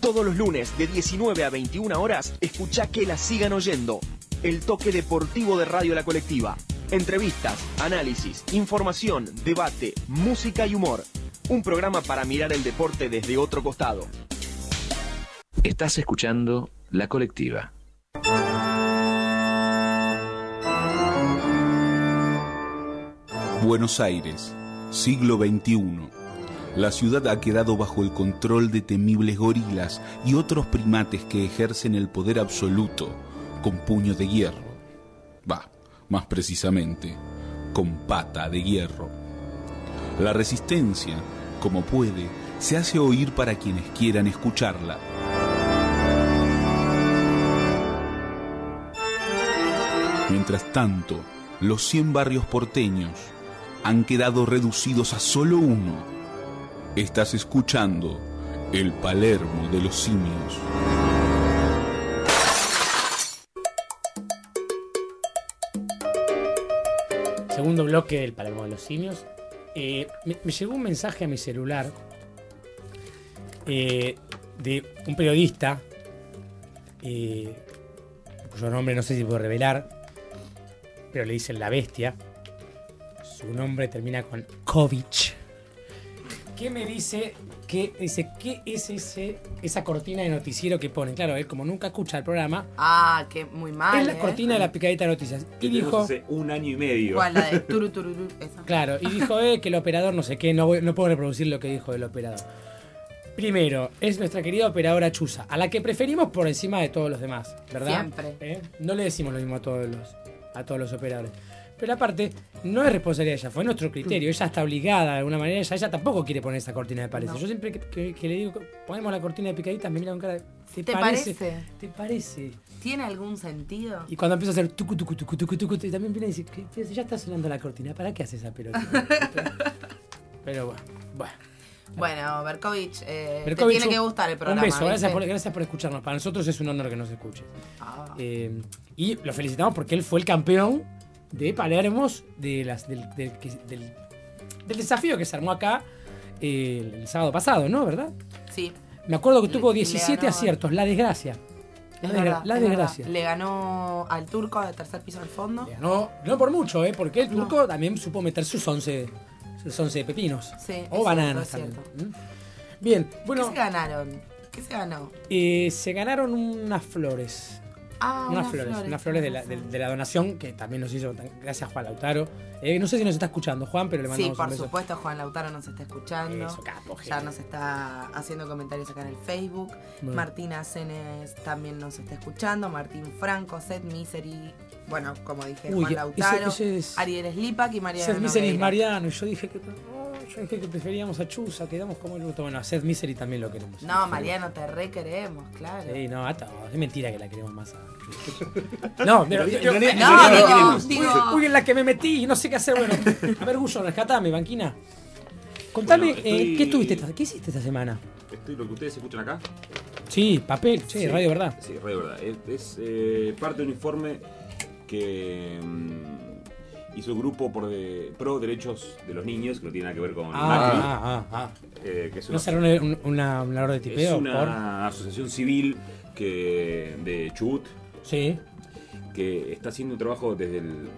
Todos los lunes de 19 a 21 horas, escucha que la sigan oyendo. El toque deportivo de Radio La Colectiva. Entrevistas, análisis, información, debate, música y humor. Un programa para mirar el deporte desde otro costado. Estás escuchando La Colectiva. Buenos Aires, siglo XXI. La ciudad ha quedado bajo el control de temibles gorilas y otros primates que ejercen el poder absoluto con puño de hierro. Va, más precisamente, con pata de hierro. La resistencia, como puede, se hace oír para quienes quieran escucharla. Mientras tanto, los 100 barrios porteños han quedado reducidos a solo uno. Estás escuchando el Palermo de los simios. Segundo bloque del Palermo de los Simios. Eh, me, me llegó un mensaje a mi celular eh, de un periodista eh, cuyo nombre no sé si puedo revelar, pero le dicen La Bestia. su nombre termina con Kovic. ¿Qué me dice? ¿Qué, dice, ¿qué es ese, esa cortina de noticiero que ponen? Claro, él como nunca escucha el programa, Ah, que muy mal. es la ¿eh? cortina de la picadita de noticias. Y dijo, hace un año y medio. ¿Cuál? La de turu, tururú, esa. claro, y dijo eh, que el operador no sé qué, no, voy- no puedo reproducir lo que dijo el operador. Primero, es nuestra querida operadora Chusa, a la que preferimos por encima de todos los demás, ¿verdad? Siempre. ¿Eh? No le decimos lo mismo a todos los, a todos los operadores. Pero aparte, no es responsabilidad de ella, fue nuestro criterio. Ella está obligada de alguna manera, ella, ella tampoco quiere poner esa cortina de parece. No. Yo siempre que, que- que le digo, ponemos la cortina de picadita, me mira con cara de, ¿te, ¿Te parece? parece? ¿Te parece? ¿Tiene algún sentido? Y cuando empieza a hacer tucu, tucu, tucu, tucu, tucu, y también viene y dice, "¿Qué? Pero si ya está sonando la cortina, ¿para qué hace esa pelota? Pero bueno, bueno. Bueno, Berkovich, eh, Berkovich, te tiene que gustar el programa. Un beso, gracias por, gracias por escucharnos. Para nosotros es un honor que nos escuche. Ah. Eh, y lo felicitamos porque él fue el campeón de Palermos de las, del, del- del- del desafío que se armó acá eh, el, sábado pasado, ¿no? ¿Verdad? Sí. Me acuerdo que Le- tuvo le 17 ganó- aciertos, la desgracia. La, Es desgra- verdad, la es desgracia. verdad. Le ganó al turco de tercer piso del fondo. No, no por mucho, ¿eh? Porque el turco también supo meter sus 11, sus 11 pepinos. Sí, o bananas también. ¿Mm? Bien, bueno, ¿Qué se ganaron? ¿Qué se ganó? eh, se ganaron unas flores. Ah, unas, unas flores, flores, unas flores de la, de, de la donación que también nos hizo, gracias Juan Lautaro. Eh, no sé si nos está escuchando Juan, pero le Sí, mandamos por un beso. supuesto, Juan Lautaro nos está escuchando. Eso, capo, ya nos está haciendo comentarios acá en el Facebook. Bueno. Martina Cenes también nos está escuchando. Martín Franco, Seth Misery. Bueno, como dije, Uy, Juan Lautaro. ese es- Ariel Slipak y María Seth Misery es Mariano, y yo dije que no, yo dije que preferíamos a Chusa, quedamos como el otro. Bueno, a Seth Misery también lo queremos. No, Mariano, te re queremos, claro. Sí, no, a todos. Es mentira que la queremos más a Chusa. No, pero yo- yo- no, realidad digo, uy, en la que me metí y no sé qué hacer. Bueno, a ver, Gullo, rescatame, banquina. Contame, Bueno, estoy- eh, ¿qué estuviste esta, ¿qué hiciste esta semana? Estoy lo que ustedes escuchan acá. Sí, papel, sí, Sí, Radio Verdad. Sí, Radio Verdad. Es, es, eh, parte de un informe que mm, hizo el grupo por de- pro derechos de los niños, que no tiene nada que ver con Ah, Macri. ah, ah, ah. eh, que es ¿No una, será una, una, una de es tipeo? una asociación civil que de Chubut Sí. que está haciendo un trabajo desde el-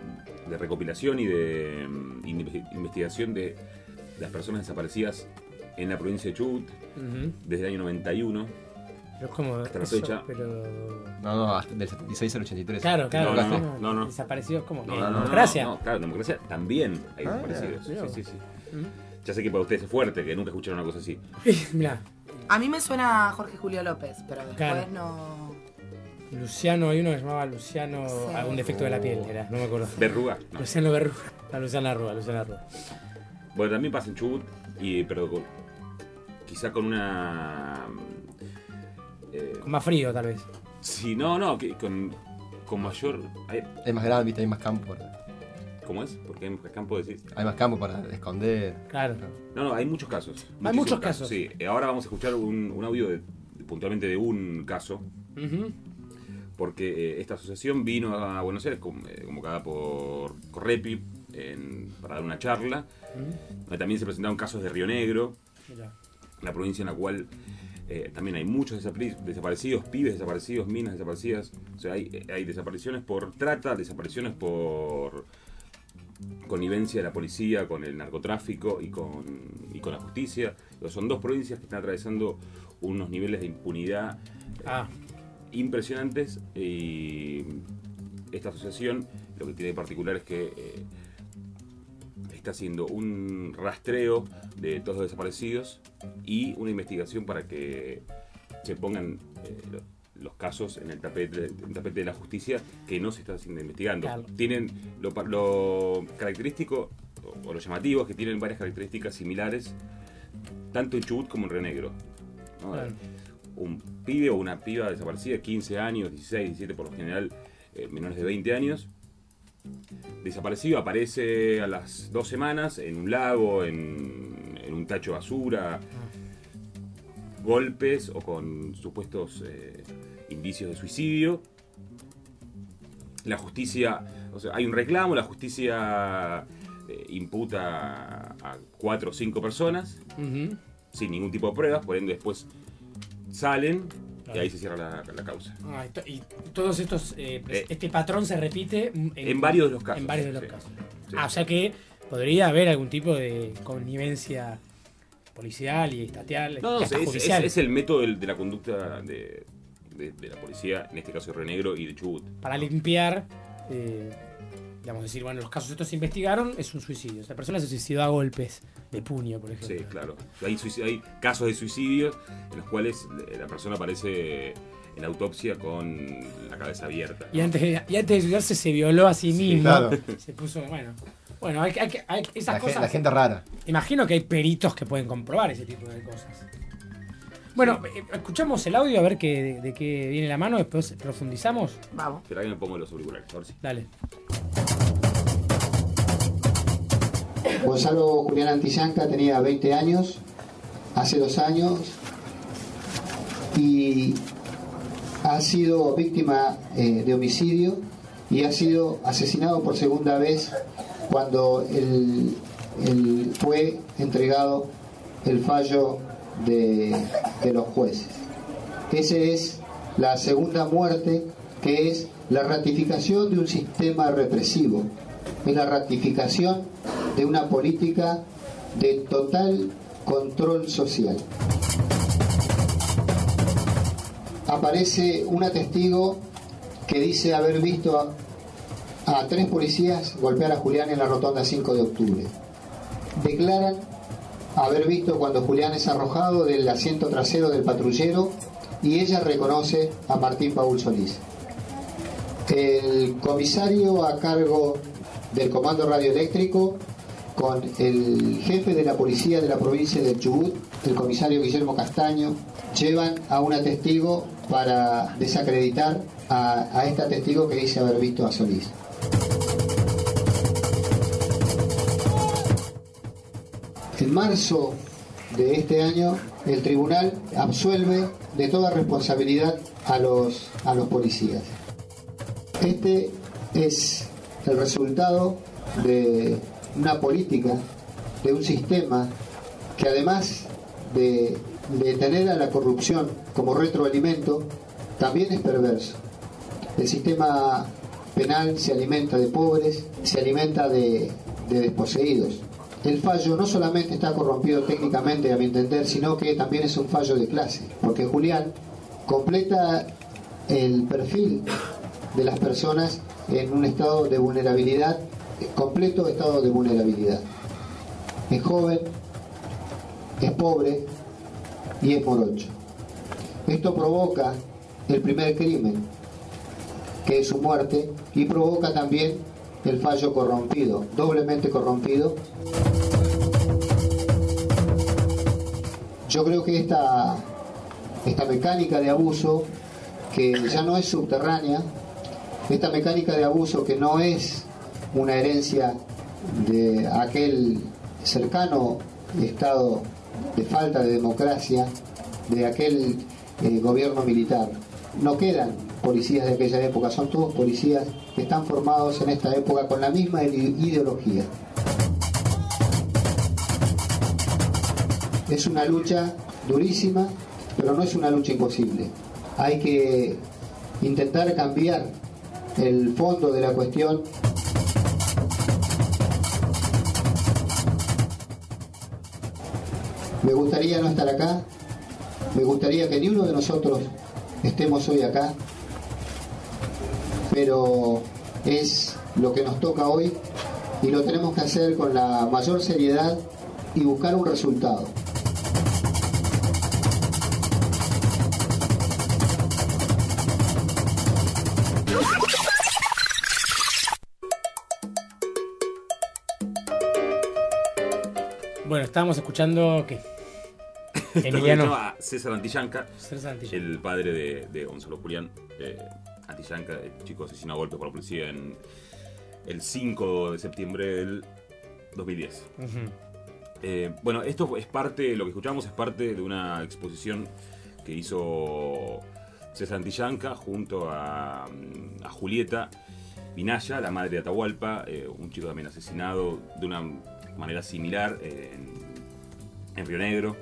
de recopilación y de mm, in- investigación de las personas desaparecidas en la provincia de Chubut Ujú. desde el año 91. Pero es como Hasta la eso, fecha. pero... No, no, hasta del 76 al 83. Claro, claro. No, no, no, no. Desaparecidos como No, que no, no, democracia. No, claro, democracia también hay Ah, desaparecidos. mira, Sí, sí, sí. Ya sé que para ustedes es fuerte, que nunca escucharon una cosa así. Mirá, A mí me suena a Jorge Julio López, pero después Claro. no. Luciano, hay uno que se llamaba Luciano, Sí. algún defecto de la piel, era, no me acuerdo. Verruga. No. Luciano Berruga. La Luciana Arruga, Luciana Arruga. Bueno, también pasa en Chubut, y, pero con- quizá con una... eh, Con más frío, tal vez. sí, no, no, que con, con mayor... hay- Es más grande, viste, hay más campo. Para, ¿Cómo es? Porque hay campo decís. hay más campo para esconder. Claro. No, no, hay muchos casos. Hay muchos casos. Sí, eh, ahora vamos a escuchar un, un audio de- de- puntualmente de un caso, porque eh, esta asociación vino a Buenos Aires eh, convocada por Correpi en- para dar una charla. También se presentaron casos de Río Negro, Mirá. la provincia en la cual eh, también hay muchos desaparecidos, pibes desaparecidos, minas desaparecidas. O sea, hay, hay desapariciones por trata, desapariciones por connivencia de la policía con el narcotráfico y con, y con la justicia. Son dos provincias que están atravesando unos niveles de impunidad eh, Ah, impresionantes y esta asociación lo que tiene de particular es que eh, está haciendo un rastreo de todos los desaparecidos y una investigación para que se pongan eh, lo- los casos en el tapete, en el tapete de la justicia que no se está haciendo investigando. Claro. Tienen lo, lo característico o, o lo llamativo es que tienen varias características similares tanto en Chubut como en Río Negro. ¿no? Claro. Un pibe o una piba desaparecida, 15 años, 16, 17 por lo general, eh, menores de 20 años. Desaparecido, aparece a las dos semanas en un lago, en, en un tacho de basura, golpes o con supuestos eh, indicios de suicidio. La justicia, o sea, hay un reclamo, la justicia eh, imputa a cuatro o cinco personas. Sin ningún tipo de pruebas, por ende después salen y ahí se cierra la, la causa. Ah, y to- y todos estos, eh, Eh, este patrón se repite en, en varios de los casos, En varios de los sí. casos. Sí. Ah, o sea que podría haber algún tipo de connivencia policial y estatal. No, no, es, es- es el método de la conducta de, de- de la policía, en este caso de Río Negro y de Chubut. para limpiar, eh, digamos, decir, bueno, los casos estos se investigaron, es un suicidio. Esa persona se suicidó a golpes de puño, por ejemplo. Sí, claro. Hay, casos de suicidios en los cuales la persona aparece en la autopsia con la cabeza abierta. Y antes, de- y antes de suicidarse se violó a sí mismo. claro. Se puso, bueno. Bueno, hay, que- hay que- hay- esas La, cosas. la gente rara. Imagino que hay peritos que pueden comprobar ese tipo de cosas. Bueno, eh, escuchamos el audio a ver qué, de, de qué viene la mano, después profundizamos. Vamos. Espera que me pongo los auriculares, a ver si. Dale. Gonzalo Julián Antillanca tenía 20 años, hace dos años, y ha sido víctima eh, de homicidio y ha sido asesinado por segunda vez cuando fue entregado el fallo de, de los jueces. Esa es la segunda muerte, que es la ratificación de un sistema represivo, es la ratificación de una política de total control social. Aparece una testigo que dice haber visto a, tres policías golpear a Julián en la rotonda 5 de octubre. Declaran haber visto cuando Julián es arrojado del asiento trasero del patrullero y ella reconoce a Martín Paul Solís. El comisario a cargo del Comando Radioeléctrico con el jefe de la policía de la provincia de Chubut, el comisario Guillermo Castaño, llevan a una testigo para desacreditar a, a esta testigo que dice haber visto a Solís. En marzo de este año, el tribunal absuelve de toda responsabilidad a los, a los policías. Este es el resultado de una política, de un sistema que además de, tener a la corrupción como retroalimento, también es perverso. El sistema penal se alimenta de pobres, se alimenta de, de desposeídos. El fallo no solamente está corrompido técnicamente, a mi entender, sino que también es un fallo de clase, porque Julián completa el perfil de las personas en un estado de vulnerabilidad, completo estado de vulnerabilidad. Es joven, es pobre y es morocho. Esto provoca el primer crimen, que es su muerte, y provoca también el fallo corrompido, doblemente corrompido. Yo creo que esta, esta mecánica de abuso, que ya no es subterránea, esta mecánica de abuso que no es una herencia de aquel cercano estado de falta de democracia, de aquel eh, gobierno militar. No quedan policías de aquella época, son todos policías que están formados en esta época con la misma ide- ideología. Es una lucha durísima, pero no es una lucha imposible. Hay que intentar cambiar el fondo de la cuestión. Me gustaría no estar acá, me gustaría que ni uno de nosotros estemos hoy acá, pero es lo que nos toca hoy y lo tenemos que hacer con la mayor seriedad y buscar un resultado. Estábamos escuchando que Emiliano. llama César Antillanca, César Antillanca. el padre de, de Gonzalo Julián. eh, Antillanca, el chico asesinado a golpe por la policía en el 5 de septiembre del 2010. Ujú. Eh, bueno, esto es parte, lo que escuchamos es parte de una exposición que hizo César Antillanca junto a, a Julieta Vinaya, la madre de Atahualpa, eh, un chico también asesinado de una manera similar eh, en, en Río Negro.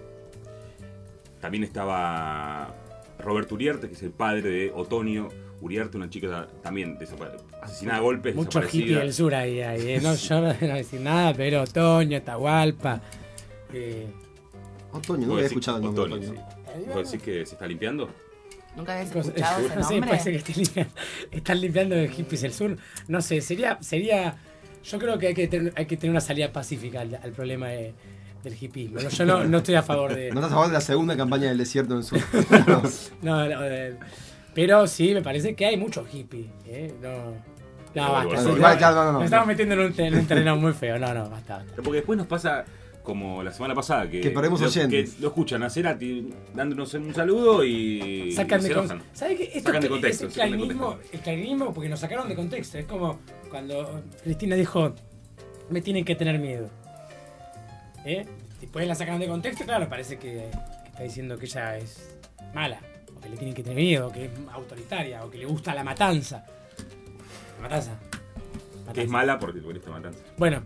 También estaba Roberto Uriarte, que es el padre de Otonio Uriarte, una chica también asesinada a golpes, Mucho hippie del sur ahí. ahí, eh. No, yo no voy a decir nada, pero Otoño, Atahualpa. Eh, Otoño, no había escuchado el nombre Otoño. ¿Vos decís que se está limpiando? ¿Nunca habías Cosa- escuchado ese no sé, nombre? ser que esté limpiando- están limpiando de hippies el sur. No sé, sería, sería. Yo creo que hay que tener, hay que tener una salida pacífica al, al problema de- del hippismo. Yo no, no estoy a favor de. No estás a favor de la segunda campaña del desierto en el sur. No, no, eh, pero sí, me parece que hay muchos hippies. ¿eh? No, no, basta. Bueno, sí, igual, no, claro, no, no, nos no. estamos metiendo en un, te- en un terreno muy feo. No, no, basta. basta. Porque después nos pasa como la semana pasada que, Que perdemos lo, oyentes. que lo escuchan a Cerati dándonos un saludo y Sacan se de, con- enojan. ¿Sabe qué? Esto Sacan de es- contexto. Es de clarinismo, contexto. el clarinismo porque nos sacaron de contexto. Es como cuando Cristina dijo, me tienen que tener miedo. ¿Eh? Después la sacaron de contexto, claro, parece que, que está diciendo que ella es mala, o que le tienen que tener miedo, que es autoritaria, o que le gusta la matanza. La matanza. Que es mala porque por esta matanza. Bueno,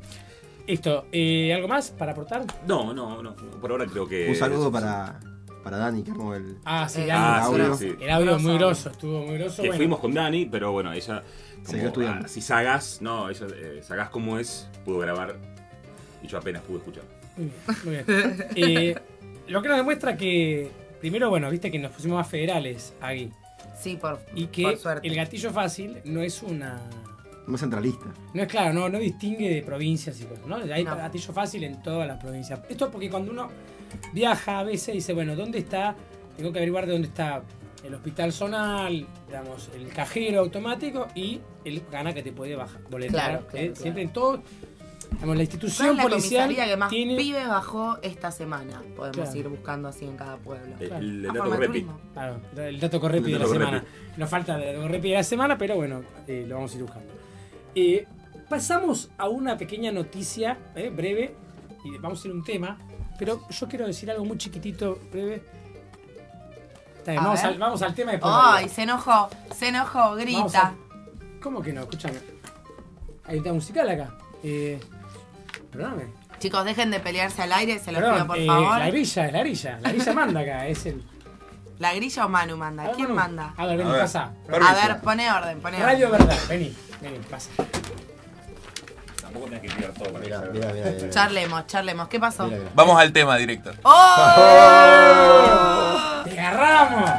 esto, eh, ¿algo más para aportar? No, no, no. Por ahora creo que. Un saludo para, para Dani, que armó el, Ah, sí, el Ah, sí, audio. sí. El audio muy grosso, estuvo muy grosso. Que bueno. fuimos con Dani, pero bueno, ella. Siguió estudiando. Así sagaz, no, ella, eh, sagaz como es, pudo grabar y yo apenas pude escuchar. Muy bien, muy bien. Eh, lo que nos demuestra que, primero, bueno, viste que nos pusimos más federales aquí. Sí, por, Y que por suerte. el gatillo fácil no es una. Muy centralista. No es claro, no, no distingue de provincias y cosas, ¿no? Hay No. gatillo fácil en todas las provincias. Esto porque cuando uno viaja a veces dice, bueno, ¿dónde está? Tengo que averiguar de dónde está el hospital zonal, digamos, el cajero automático y el gana que te puede bajar, boletar. Claro, claro, ¿eh? claro. Siempre en todo. Digamos, la institución ¿Cuál es la policial que más tiene. pibes bajó esta semana? Podemos Claro. ir buscando así en cada pueblo. El, Claro. el A dato forma de repi. turismo. Claro, el dato correpi El de la semana. correpi. Nos falta el dato correpi de la semana, pero bueno, eh, lo vamos a ir buscando. Eh, pasamos a una pequeña noticia, eh, breve, y vamos a ir a un tema, pero yo quiero decir algo muy chiquitito, breve. Bien, vamos, al, vamos al tema después. Ay, se enojó, se enojó, grita. a- ¿Cómo que no? Escúchame. Hay un tema musical acá. Eh, perdóname. Chicos, dejen de pelearse al aire, se los Perdón, pido por eh, favor. La grilla, es la grilla. La grilla manda acá, es el. ¿La grilla o Manu manda? ¿Quién Manu. manda? A ver, vení, A ver. pasa. A ver, pone orden, pone Radio orden. Verdad, vení, vení, pasa. Tampoco tenés que tirar todo para Mira, que mira, mira. mira. Charlemos, charlemos. ¿Qué pasó? Mira, mira. Vamos al tema, director. ¡Oh! ¡Te agarramos!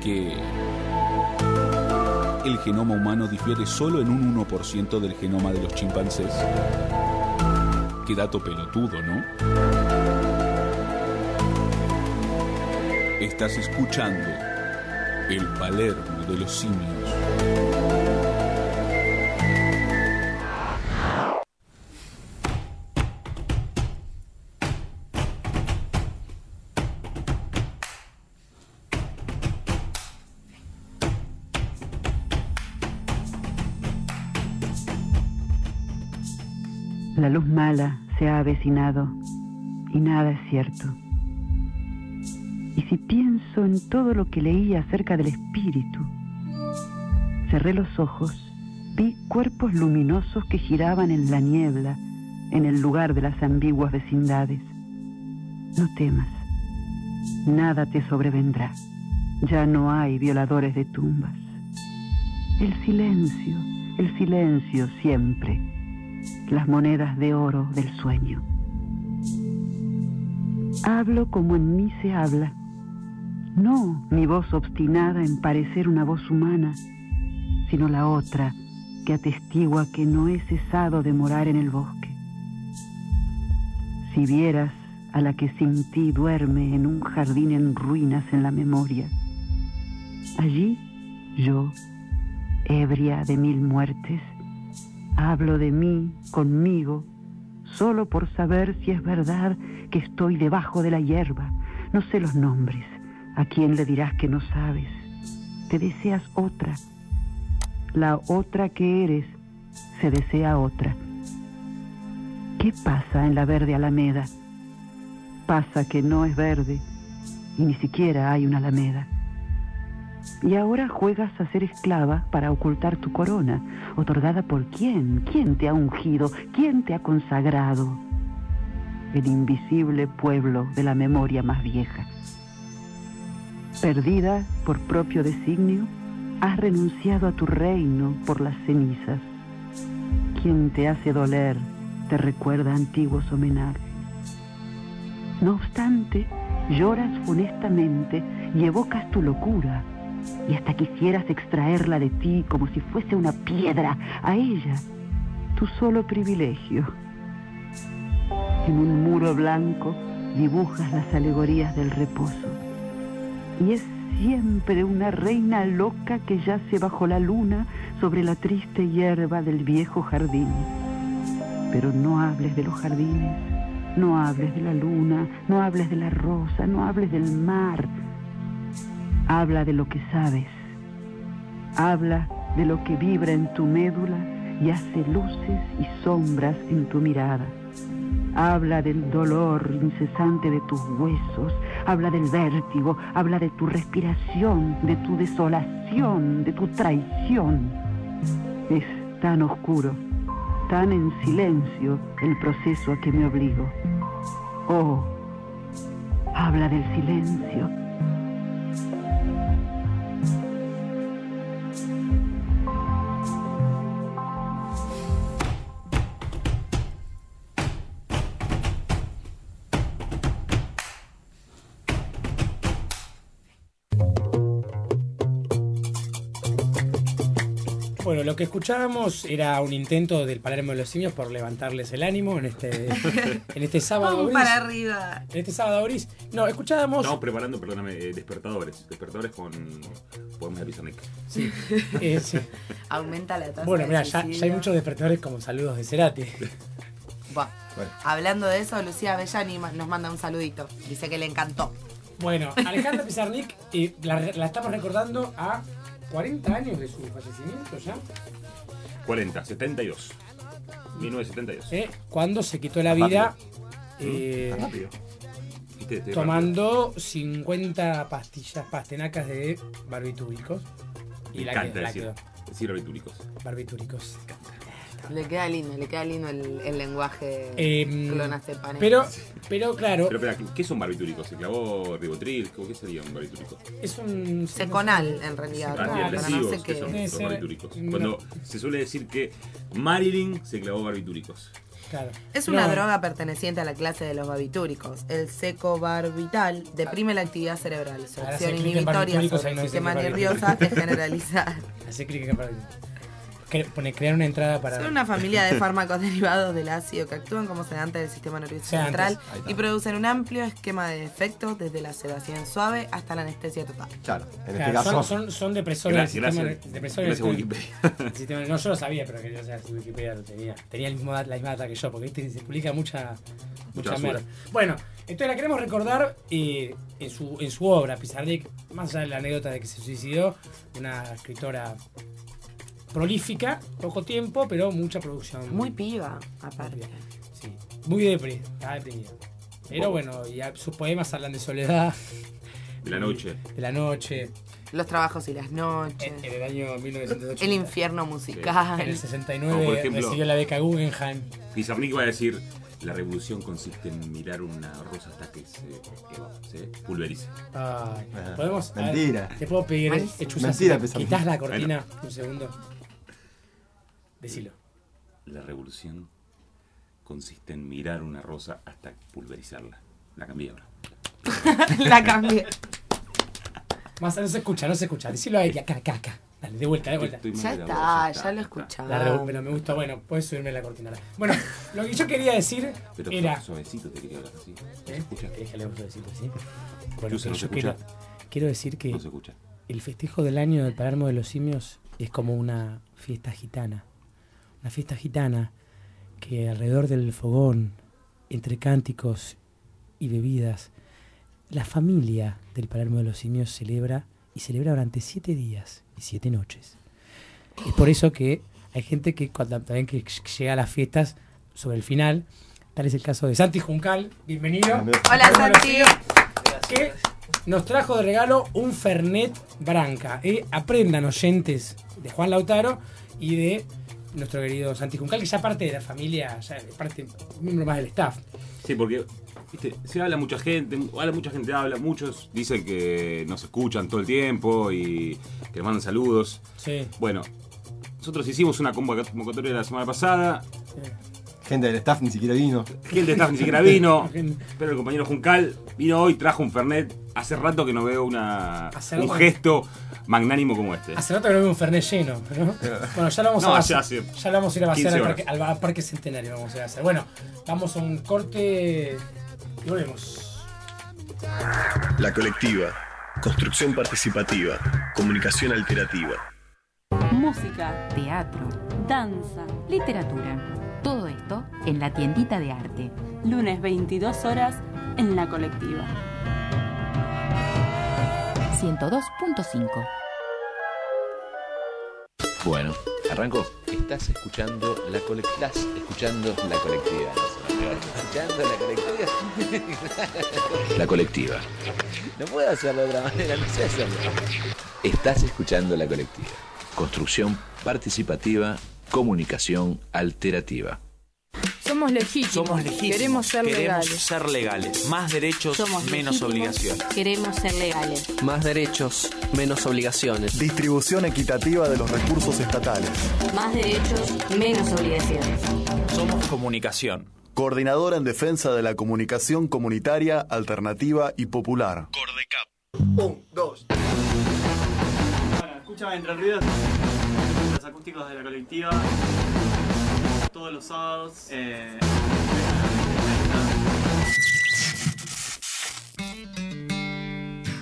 Que el genoma humano difiere solo en un 1% del genoma de los chimpancés? Qué dato pelotudo, ¿no? Estás escuchando el Palermo de los simios. Y nada es cierto. Y si pienso en todo lo que leí acerca del espíritu, cerré los ojos, vi cuerpos luminosos que giraban en la niebla, en el lugar de las ambiguas vecindades. No temas, nada te sobrevendrá. Ya no hay violadores de tumbas. El silencio, el silencio siempre las monedas de oro del sueño. Hablo como en mí se habla, no mi voz obstinada en parecer una voz humana, sino la otra que atestigua que no he cesado de morar en el bosque. Si vieras a la que sin ti duerme en un jardín en ruinas en la memoria, allí yo, ebria de mil muertes, Hablo de mí, conmigo, solo por saber si es verdad que estoy debajo de la hierba. No sé los nombres. ¿A quién le dirás que no sabes? Te deseas otra. La otra que eres se desea otra. ¿Qué pasa en la verde alameda? Pasa que no es verde y ni siquiera hay una alameda. Y ahora juegas a ser esclava para ocultar tu corona, otorgada por quién, quién te ha ungido, quién te ha consagrado. El invisible pueblo de la memoria más vieja. Perdida por propio designio, has renunciado a tu reino por las cenizas. Quien te hace doler te recuerda antiguos homenajes. No obstante, lloras funestamente y evocas tu locura y hasta quisieras extraerla de ti como si fuese una piedra, a ella, tu solo privilegio. En un muro blanco dibujas las alegorías del reposo. Y es siempre una reina loca que yace bajo la luna sobre la triste hierba del viejo jardín. Pero no hables de los jardines, no hables de la luna, no hables de la rosa, no hables del mar, Habla de lo que sabes. Habla de lo que vibra en tu médula y hace luces y sombras en tu mirada. Habla del dolor incesante de tus huesos, habla del vértigo, habla de tu respiración, de tu desolación, de tu traición. Es tan oscuro, tan en silencio el proceso a que me obligo. Oh, habla del silencio, Thank you. Bueno, lo que escuchábamos era un intento del Palermo de los Simios por levantarles el ánimo en este, en este sábado Vamos gris. para arriba. En este sábado gris. No, escuchábamos. Estamos preparando, perdóname, eh, despertadores. Despertadores con Podemos de Pizarnik. Sí. Eh, sí. Aumenta la tasa Bueno, mira, ya, ya hay muchos despertadores como saludos de Cerati. Buah. Hablando de eso, Lucía Bellani nos manda un saludito. Dice que le encantó. Bueno, Alejandra Pizarnik eh, la, la estamos recordando a 40 años de su fallecimiento ya. 40, 72. 1972. eh, cuando se quitó la vida Mm, eh, tomando 50 pastillas pastenacas de barbitúricos. rápido. Y Me la, encanta que, la decir, quedó. decir barbitúricos. Barbitúricos. Le queda lindo, le queda lindo el, el lenguaje Em, clonazepam. pero, pero claro, Pero espera, ¿qué- ¿qué son barbitúricos? ¿Se clavó ribotril? ¿Qué sería un barbitúrico? es un... Seconal, en realidad. pero no Antidepresivos, sé ¿qué qué. son Debe los ser- barbitúricos? no. Cuando se suele decir que Marilyn se clavó barbitúricos. Claro. Es una No, droga perteneciente a la clase de los barbitúricos. El secobarbital deprime la actividad cerebral. Su acción inhibitoria barbitúricos, sobre el sistema nerviosa barbitúricos. es generalizada. Hace clic en para- cre- pone crear una entrada para. Son una familia de fármacos derivados del ácido que actúan como sedante del sistema nervioso Sedantes. central y producen un amplio esquema de efectos desde la sedación suave hasta la anestesia total. Claro, en Claro, este caso. son, son, son depresores Gracias, del sistema, gracias. depresores Gracias, del Wikipedia. del sistema- no, yo lo sabía, pero quería saber si Wikipedia lo tenía. Tenía el mismo la misma data que yo, porque ¿viste? se publica mucha, mucha, Mucha. Bueno, entonces la queremos recordar eh, en, su, en su obra, Pizarnik, más allá de la anécdota de que se suicidó, una escritora prolífica, poco tiempo, pero mucha producción. Muy piba, aparte. Sí, muy depre, estaba deprimida. Pero bueno, y a- sus poemas hablan de soledad, De la noche. de la noche. Los trabajos y las noches. En el año 1980. El infierno musical. En el 69 Como por ejemplo- recibió la beca Guggenheim. Pizarnik va a decir, la revolución consiste en mirar una rosa hasta que se, se pulverice. Ay, Ah, ¿Podemos? a ver, mentira. ¿Te puedo pedir, Mentira, quitas la cortina un segundo? Decilo. La revolución consiste en mirar una rosa hasta pulverizarla. La cambié ahora. la cambié. Más no se escucha, no se escucha. Decilo ahí, acá, acá, acá. Dale, de vuelta, de vuelta. Estoy Ya de la está, voz, ya lo escuchaba. Pero me gustó, bueno, puedes subirme la cortina. ahora. Bueno, lo que yo quería decir Pero era. suavecito te quería hablar así. ¿No se ¿Eh? escucha? ¿Querés que le suavecito, sí? Bueno, no yo quiero, quiero decir que No se escucha. el festejo del año del Palermo de los Simios es como una fiesta gitana. Una fiesta gitana que alrededor del fogón, entre cánticos y bebidas, la familia del Palermo de los Simios celebra y celebra durante siete días y siete noches. Es por eso que hay gente que cuando también que llega a las fiestas sobre el final, tal es el caso de Santi Juncal, bienvenido. Hola, Santi. Que nos trajo de regalo un Fernet Branca. ¿eh? Aprendan oyentes de Juan Lautaro y de nuestro querido Santi Juncal, que ya parte de la familia, ya parte, miembro más del staff. Sí, porque viste, se habla mucha gente, habla mucha gente habla, muchos dicen que nos escuchan todo el tiempo y que nos mandan saludos. Sí. Bueno, nosotros hicimos una convoca- convocatoria la semana pasada, Gente del staff ni siquiera vino. gente de staff ni siquiera vino, pero el compañero Juncal vino hoy, trajo un Fernet. Hace rato que no veo una, Hace un rato- gesto magnánimo como este. Hace rato que no veo un Fernet lleno, ¿no? Bueno, ya lo vamos No, a ya hacer. hace Ya lo vamos a ir a vaciar 15 al parque, al parque Centenario. Vamos a ir a hacer. Bueno, vamos a un corte y volvemos. La colectiva. Construcción participativa. Comunicación alternativa. Música, teatro, danza, literatura. Todo esto en la tiendita de arte. Lunes 22 horas en la colectiva. 102.5. Bueno, arranco. Estás escuchando la colectiva. Estás escuchando la colectiva. Escuchando la colectiva. La colectiva. No puedo hacerlo de otra manera, no sé hacerlo. Estás escuchando la colectiva. Construcción participativa, comunicación alterativa. Somos legítimos. Somos legítimos. Queremos ser Queremos legales. ser legales. Más derechos, Somos menos legítimos. obligaciones. Queremos ser legales. Más derechos, menos obligaciones. Distribución equitativa de los recursos estatales. Más derechos, menos obligaciones. Somos comunicación. Coordinadora en defensa de la comunicación comunitaria, alternativa y popular. Un, dos. Bueno, escucha Entre Ruidos, los acústicos de la colectiva, todos los sábados. eh,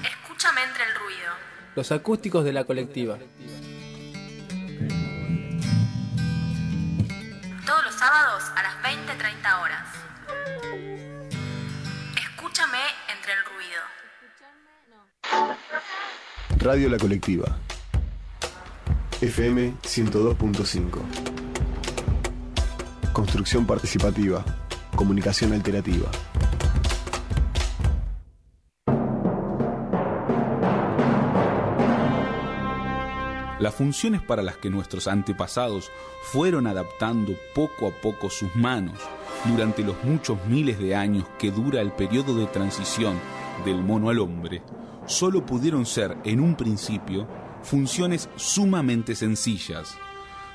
Escúchame entre el ruido. Los acústicos de la colectiva. Todos los sábados a las 20-30 horas. Escúchame entre el ruido. Radio La Colectiva. FM 102.5. Construcción participativa. Comunicación alternativa. Las funciones para las que nuestros antepasados fueron adaptando poco a poco sus manos durante los muchos miles de años que dura el periodo de transición del mono al hombre, solo pudieron ser en un principio funciones sumamente sencillas,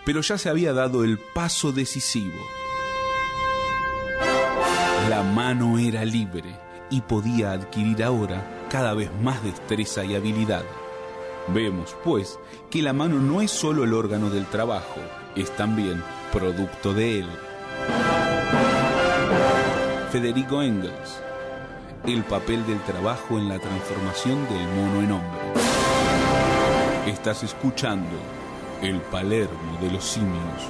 pero ya se había dado el paso decisivo. La mano era libre y podía adquirir ahora cada vez más destreza y habilidad. Vemos, pues, que la mano no es solo el órgano del trabajo, es también producto de él. Federico Engels. El papel del trabajo en la transformación del mono en hombre. Estás escuchando el Palermo de los simios.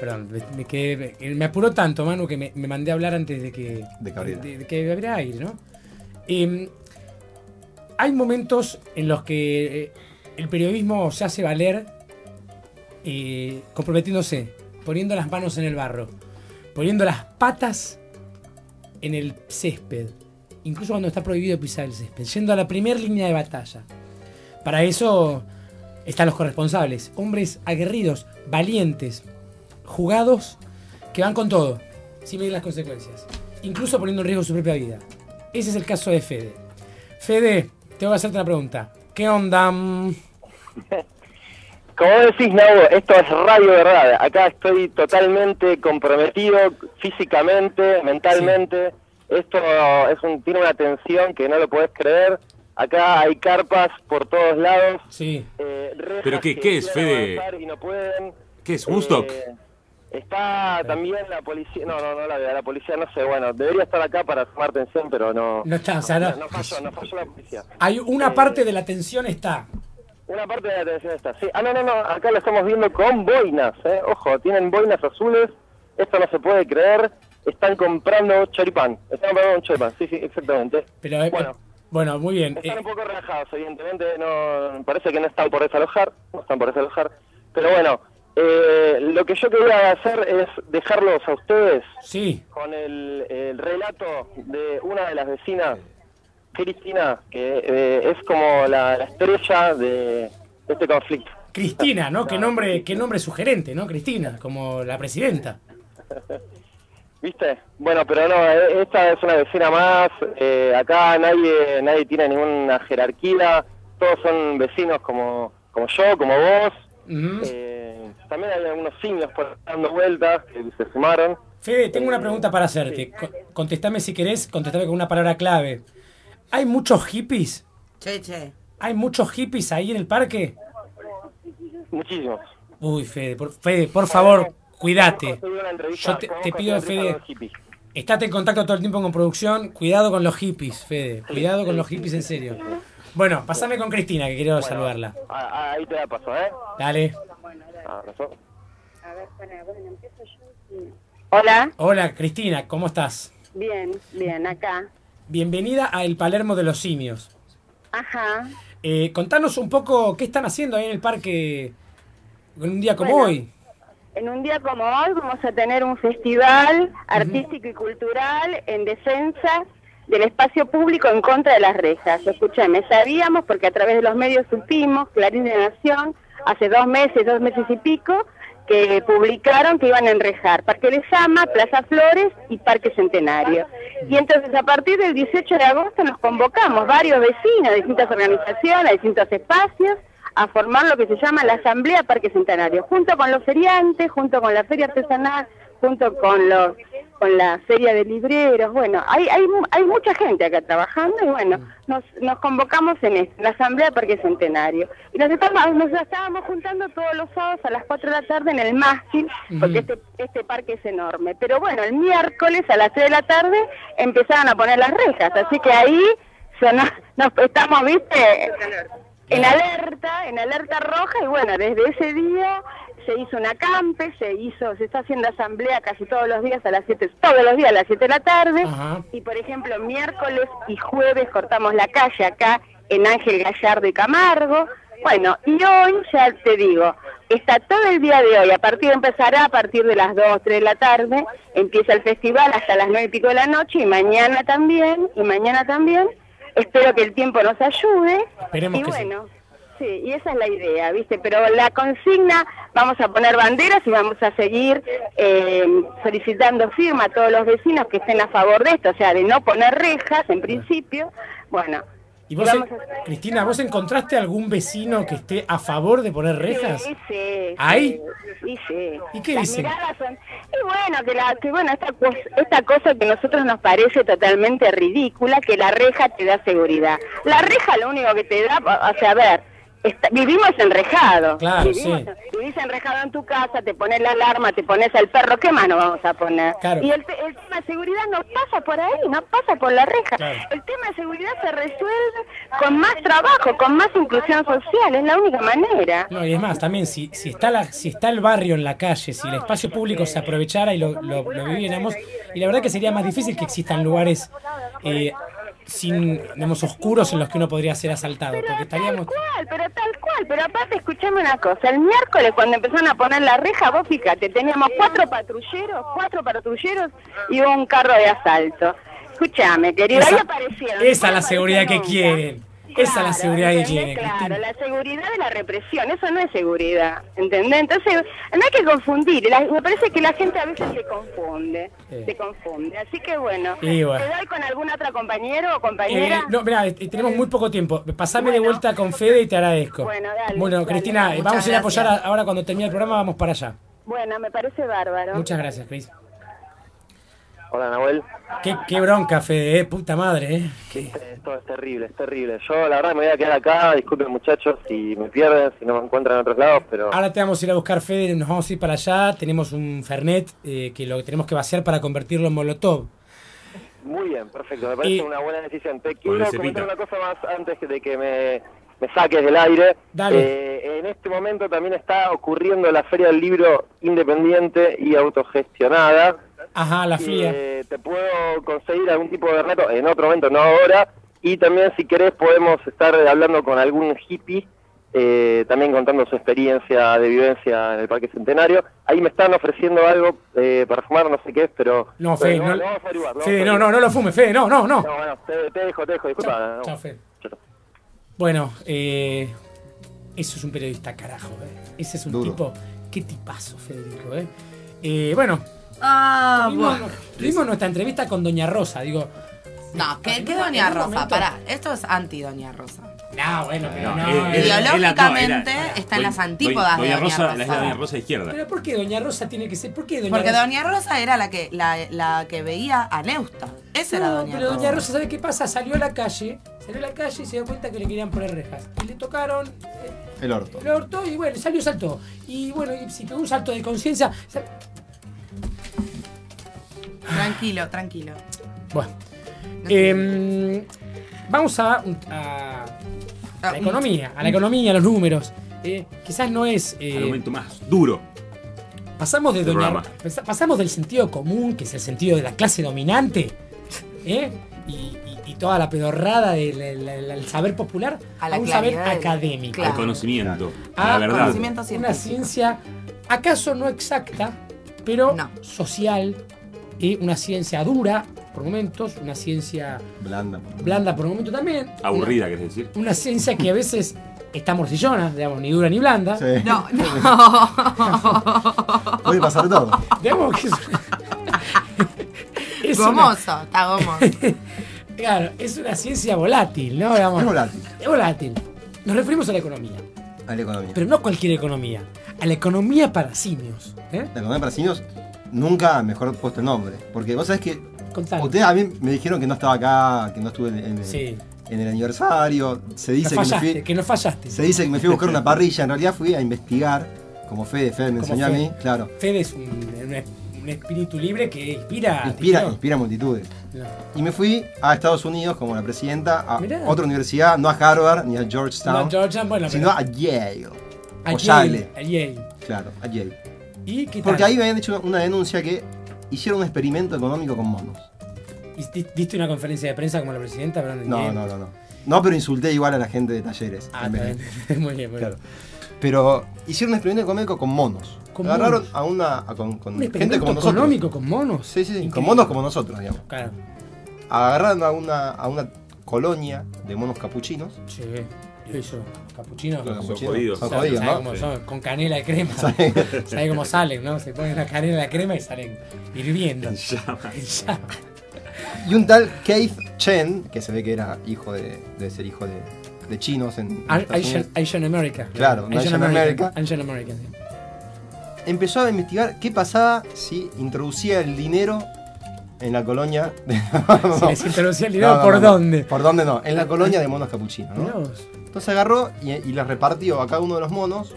Perdón, me, quedé- apuró tanto, Manu, que me, me mandé a hablar antes de que. De que abriera. de- de que abriera aire, ¿no? Em, hay momentos en los que eh, el periodismo se hace valer eh, comprometiéndose, poniendo las manos en el barro, poniendo las patas en el césped, incluso cuando está prohibido pisar el césped, yendo a la primera línea de batalla. Para eso están los corresponsables, hombres aguerridos, valientes, jugados, que van con todo, sin medir las consecuencias, incluso poniendo en riesgo su propia vida. Ese es el caso de Fede. Fede, tengo que hacerte una pregunta. ¿Qué onda? Como decís, Nau, esto es radio verdad. Acá estoy totalmente comprometido físicamente, mentalmente. Esto es un, tiene una tensión que no lo podés creer. Acá hay carpas por todos lados. Sí. eh, ¿Pero qué- que qué es, Fede? Y no pueden. ¿Qué es? ¿Woodstock? Eh, está también la policía. No, no, no, la, la policía no sé. Bueno, debería estar acá para tomar atención, pero no. No está, o sea, no- no, no falló, no falló la policía. Hay una parte de la tensión está. Una parte de la atención está, sí. Ah, no, no, no, acá lo estamos viendo con boinas, ¿eh? Ojo, tienen boinas azules, esto no se puede creer, están comprando choripán, están comprando un choripán, sí, sí, exactamente. Pero, eh, Bueno. bueno, muy bien. Están Eh, un poco relajados, evidentemente, no parece que no están por desalojar, no están por desalojar, pero bueno, eh, lo que yo quería hacer es dejarlos a ustedes sí. con el, el relato de una de las vecinas, Cristina, que eh, es como la, la estrella de, de este conflicto. Cristina, ¿no? Qué nombre, qué nombre sugerente, ¿no? Cristina, como la presidenta. ¿Viste? Bueno, pero no, eh, esta es una vecina más. eh, acá nadie nadie tiene ninguna jerarquía. Todos son vecinos como, como yo, como vos. Eh, también hay algunos por ahí dando vueltas que se sumaron. Fede, tengo una pregunta para hacerte. Co- Contestame si querés, contestame con una palabra clave. ¿Hay muchos hippies? Che, che. ¿Hay muchos hippies ahí en el parque? Muchísimos. Uy, Fede, por, Fede, por favor, cuídate. Una entrevista- Yo te, pido, Fede, estate en contacto todo el tiempo con producción. Cuidado con los hippies, Fede. Cuidado con los hippies, en serio. Bueno, pasame con Cristina, que quiero saludarla. Ah, ah, ahí te la paso, ¿eh? Dale. Hola, Hola, Cristina, ¿cómo estás? bien, bien, acá. Bienvenida a El Palermo de los Simios. Ajá. Eh, contanos un poco qué están haciendo ahí en el parque en un día como Bueno. hoy. En un día como hoy vamos a tener un festival artístico y cultural en defensa del espacio público en contra de las rejas. Escúchame, sabíamos porque a través de los medios supimos, Clarín de Nación, hace dos meses, dos meses y pico, que publicaron que iban a enrejar Parque de Llama, Plaza Flores y Parque Centenario. Y entonces a partir del 18 de agosto nos convocamos varios vecinos de distintas organizaciones, de distintos espacios, a formar lo que se llama la Asamblea Parque Centenario, junto con los feriantes, junto con la feria artesanal, junto con los con la feria de libreros, bueno, hay, hay, mu- hay mucha gente acá trabajando y bueno, nos, nos convocamos en esto, en la Asamblea Parque Centenario. Y nos estábamos, nos estábamos juntando todos los sábados a las 4 de la tarde en el mástil, porque este, este parque es enorme. Pero bueno, el miércoles a las 3 de la tarde empezaron a poner las rejas, así que ahí nos, nos estamos, viste, en alerta, en alerta roja y bueno, desde ese día se hizo una campe, se hizo, se está haciendo asamblea casi todos los días a las 7, todos los días a las 7 de la tarde y por ejemplo miércoles y jueves cortamos la calle acá en Ángel Gallardo y Camargo. Bueno, y hoy ya te digo, está todo el día de hoy, a partir empezará a partir de las 2, 3 de la tarde, empieza el festival hasta las 9 y pico de la noche y mañana también, y mañana también. Espero que el tiempo nos ayude. Esperemos y que bueno, Sí, y esa es la idea, ¿viste? Pero la consigna, vamos a poner banderas y vamos a seguir eh, solicitando firma a todos los vecinos que estén a favor de esto, o sea, de no poner rejas en principio. Bueno, ¿Y vos, Cristina, vos encontraste algún vecino que esté a favor de poner rejas? Sí, sí. ¿Hay? Sí, sí. ¿Y qué Las dicen? miradas son... Y bueno, que, la, que bueno esta, esta cosa que a nosotros nos parece totalmente ridícula, que la reja te da seguridad. La reja lo único que te da, o sea, a ver, está- vivimos enrejados. Claro, vivimos, sí. Vivís enrejado en tu casa, te pones la alarma, te pones al perro, ¿qué más nos vamos a poner? Claro. Y el, te- el tema de seguridad no pasa por ahí, no pasa por la reja. Claro. El tema de seguridad se resuelve con más trabajo, con más inclusión social, es la única manera. No, y es más, también, si, si, está la, si está el barrio en la calle, si el espacio público se aprovechara y lo, lo, lo viviéramos, y la verdad que sería más difícil que existan lugares eh, sin, digamos, oscuros en los que uno podría ser asaltado, porque estaríamos... cual, pero tal cual. Pero aparte, escuchame una cosa. El miércoles, cuando empezaron a poner la reja, vos fíjate, teníamos cuatro patrulleros, cuatro patrulleros y un carro de asalto. Escúchame, querido, ahí Esa, aparecieron. esa es la seguridad que quieren. Esa es la seguridad que ¿entendés? quieren. Claro, la seguridad de la represión, eso no es seguridad, ¿entendés? Entonces, no hay que confundir, la- me parece que la gente a veces se confunde, Sí. se confunde, así que bueno, Y bueno. ¿te doy con algún otro compañero o compañera? Eh, no, mirá, eh, tenemos muy poco tiempo. Pasame de vuelta con Fede y te agradezco. Bueno, dale, Bueno, dale. Cristina, vamos a ir a apoyar a- ahora cuando termine el programa, vamos para allá. Bueno, me parece bárbaro. Muchas gracias, Cris. Hola, Nahuel. Qué, qué bronca, Fede, eh, puta madre, eh. Qué- Esto es terrible, es terrible. Yo, la verdad, me voy a quedar acá. Disculpen, muchachos, si me pierden, si no me encuentran en otros lados, pero. Ahora te vamos a ir a buscar, Fede, nos vamos a ir para allá. Tenemos un Fernet eh, que lo tenemos que vaciar para convertirlo en Molotov. Muy bien, perfecto. Me parece Y- una buena decisión. Te quiero comentar una cosa más antes de que me, me saques del aire. Dale. Eh, en este momento también está ocurriendo la Feria del Libro Independiente y Autogestionada. Ajá, la FLIA. Eh, te puedo conseguir algún tipo de reto en otro momento, no ahora. Y también, si querés, podemos estar hablando con algún hippie, eh, también contando su experiencia de vivencia en el Parque Centenario. Ahí me están ofreciendo algo eh, para fumar, no sé qué es, pero. No, pero Fede, lo- no, lo vamos a averiguar, lo vamos Fede, a no, no, no lo fume, Fede, no, no, no. No, bueno, te, te dejo, te dejo, disculpa. no. Chao, Fede. Bueno, eh, eso es un periodista, carajo. eh. Ese es un Duro. tipo. Qué tipazo, Federico, ¿eh? Eh, bueno, Ah, tuvimos, bueno. tuvimos nuestra entrevista con Doña Rosa, digo. No, ¿qué, Doña Rosa? momento- Pará, esto es anti Doña Rosa. No, bueno, pero no. eh, eh, Ideológicamente no, era- está en las antípodas Doña de Doña Rosa, Rosa. la es la Doña Rosa izquierda. Pero ¿por qué Doña Rosa tiene que ser? ¿Por qué Doña Porque Rosa? Doña Rosa era la que, la, la que veía a Neusta. Esa era No, Doña pero Rosa. Doña Rosa, ¿sabe qué pasa? Salió a la calle, salió a la calle y se dio cuenta que le querían poner rejas. Y le tocaron eh, El orto. el orto y bueno, salió y saltó. Y bueno, y si pegó un salto de conciencia. Tranquilo, tranquilo. Bueno. Em, vamos a, a- a la economía, a la economía, a los números. Eh, quizás no es. eh, Al momento más duro. pasamos de del doña, pasamos del sentido común, que es el sentido de la clase dominante, ¿eh? y, y- y toda la pedorrada del el- el- el saber popular, A un saber académico. Claro. Al conocimiento. a a la verdad. Conocimiento una ciencia, acaso no exacta, pero social, y una ciencia dura por momentos, una ciencia Blanda. blanda por momentos también. Aburrida, querés decir. Una, ciencia que a veces está morcillona, digamos, ni dura ni blanda. Sí. No, no. Puede pasar todo. Digamos que es, es una- gomoso, está gomoso. Claro, es una ciencia volátil, ¿no? Digamos, Es volátil. Es volátil. Nos referimos a la economía, A la economía. pero no cualquier economía, a la economía para simios. ¿eh? La economía para simios nunca mejor puesto el nombre. Porque vos sabés que Contame. ustedes a mí me dijeron que no estaba acá, que no estuve en, en- Sí. en el aniversario. Se No dice que me fui. que no fallaste. Se dice que me fui a buscar una parrilla. En realidad fui a investigar, como Fede, Fede me Como enseñó a mí, claro. Fede es un, un- un espíritu libre que inspira. Inspira, inspira multitudes. No. Y me fui a Estados Unidos como la presidenta, a Mirá. otra universidad, no a Harvard ni a Georgetown, No, Georgia, bueno, sino pero- a Yale. a o Yale, Yale. a Yale. Claro, a Yale. ¿Y qué tal? Porque ahí me habían hecho una denuncia que hicieron un experimento económico con monos. ¿Y di- ¿Diste una conferencia de prensa como la presidenta? No, No, no, no, no. Pero insulté igual a la gente de talleres. Ah, también. muy bien, muy Claro. bien. Pero hicieron un experimento económico con monos. Con Agarraron monos. a una. a- con, con Un gente como nosotros. económico con monos. Sí, sí, sí. Con monos como nosotros, digamos. Claro. Agarraron a una, a una colonia de monos capuchinos Sí. Eso, capuchinos. Los capuchinos jodidos. son Sabe- jodidos, sabe ¿no? cómo son, con canela y crema. Sabe- ¿Sabe cómo salen, no? Se ponen la canela y la crema y salen hirviendo. En llamas. Y un tal Keith Chen, que se ve que era hijo de, de ser hijo de, de chinos en, en Asian, Asian America. Claro, Asian America. Asian American, sí. empezó a investigar qué pasaba si introducía el dinero en la colonia de... El dinero, ¿por dónde? ¿Por dónde no? En la colonia de monos capuchinos, ¿no? Entonces agarró y, y les repartió a cada uno de los monos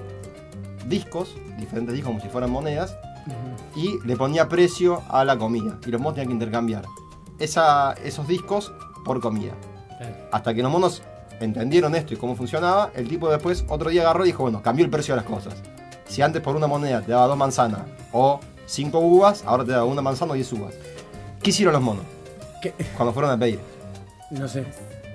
discos, diferentes discos como si fueran monedas, y le ponía precio a la comida. Y los monos tenían que intercambiar esa- esos discos por comida. Hasta que los monos entendieron esto y cómo funcionaba, el tipo después otro día agarró y dijo, bueno, cambió el precio de las cosas. Si antes por una moneda te daba dos manzanas o cinco uvas, ahora te da una manzana o diez uvas. ¿Qué hicieron los monos? ¿Qué? Cuando fueron a pedir. No sé.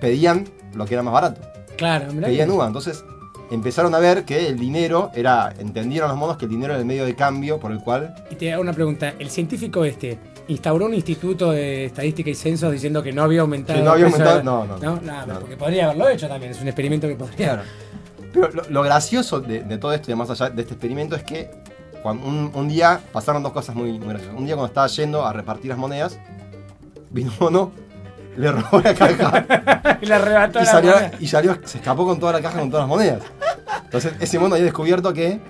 Pedían lo que era más barato. Claro, mirá Pedían que- uva. Entonces empezaron a ver que el dinero era, entendieron los monos que el dinero era el medio de cambio por el cual Y te hago una pregunta. El científico este instauró un instituto de estadística y censos diciendo que no había aumentado. Que no había aumentado- de- no, no, No, no. porque podría haberlo hecho también. Es un experimento que podría. Claro. Pero lo, lo gracioso de, de todo esto y más allá de este experimento es que cuando un, un día pasaron dos cosas muy, muy graciosas. Un día cuando estaba yendo a repartir las monedas, vino un mono, le robó la caja y le arrebató y la salió, moneda. y salió, se escapó con toda la caja con todas las monedas. Entonces ese mono había descubierto que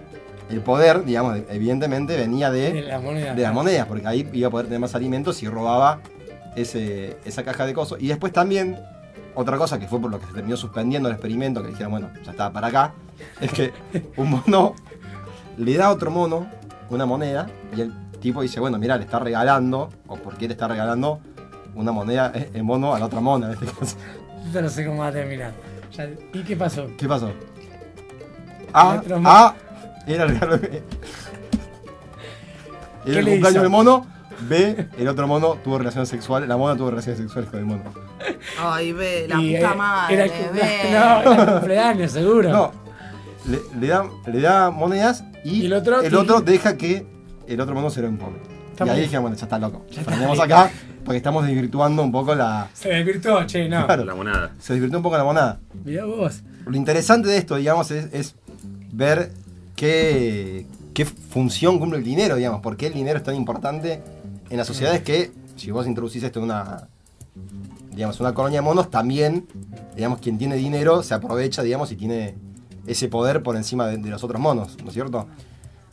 el poder, digamos, evidentemente venía de, De las monedas. de las monedas, porque ahí iba a poder tener más alimentos si robaba ese, esa caja de cosas. Y después también, otra cosa que fue por lo que se terminó suspendiendo el experimento, que dijeron, bueno, ya estaba para acá, es que un mono le da a otro mono una moneda y el tipo dice, bueno, mira, le está regalando, o por qué le está regalando una moneda, eh, el mono a la otra mona en este caso. Yo no sé cómo va a terminar. ¿Y qué pasó? ¿Qué pasó? A, otro mono- A, era el regalo de- ¿Qué Era el le cumpleaños hizo? del mono. B, el otro mono tuvo relaciones sexuales, la mona tuvo relaciones sexuales con el mono. Ay, ve, la Y, puta eh, madre, era el ve. cumple- No, era el cumpleaños, seguro. No, le, le da, le da monedas y, el otro, deja que el otro mono se lo impone. Y ahí dije, bueno, ya está loco. Ya está acá porque estamos desvirtuando un poco la. Se desvirtuó, che, no. Claro, La monada. Se desvirtuó un poco la monada. Mirá vos. Lo interesante de esto, digamos, es, es ver qué, qué función cumple el dinero, digamos, por qué el dinero es tan importante en las sociedades que, si vos introducís esto en una, digamos, una colonia de monos, también, digamos, quien tiene dinero se aprovecha, digamos, y tiene ese poder por encima de, de los otros monos, ¿no es cierto?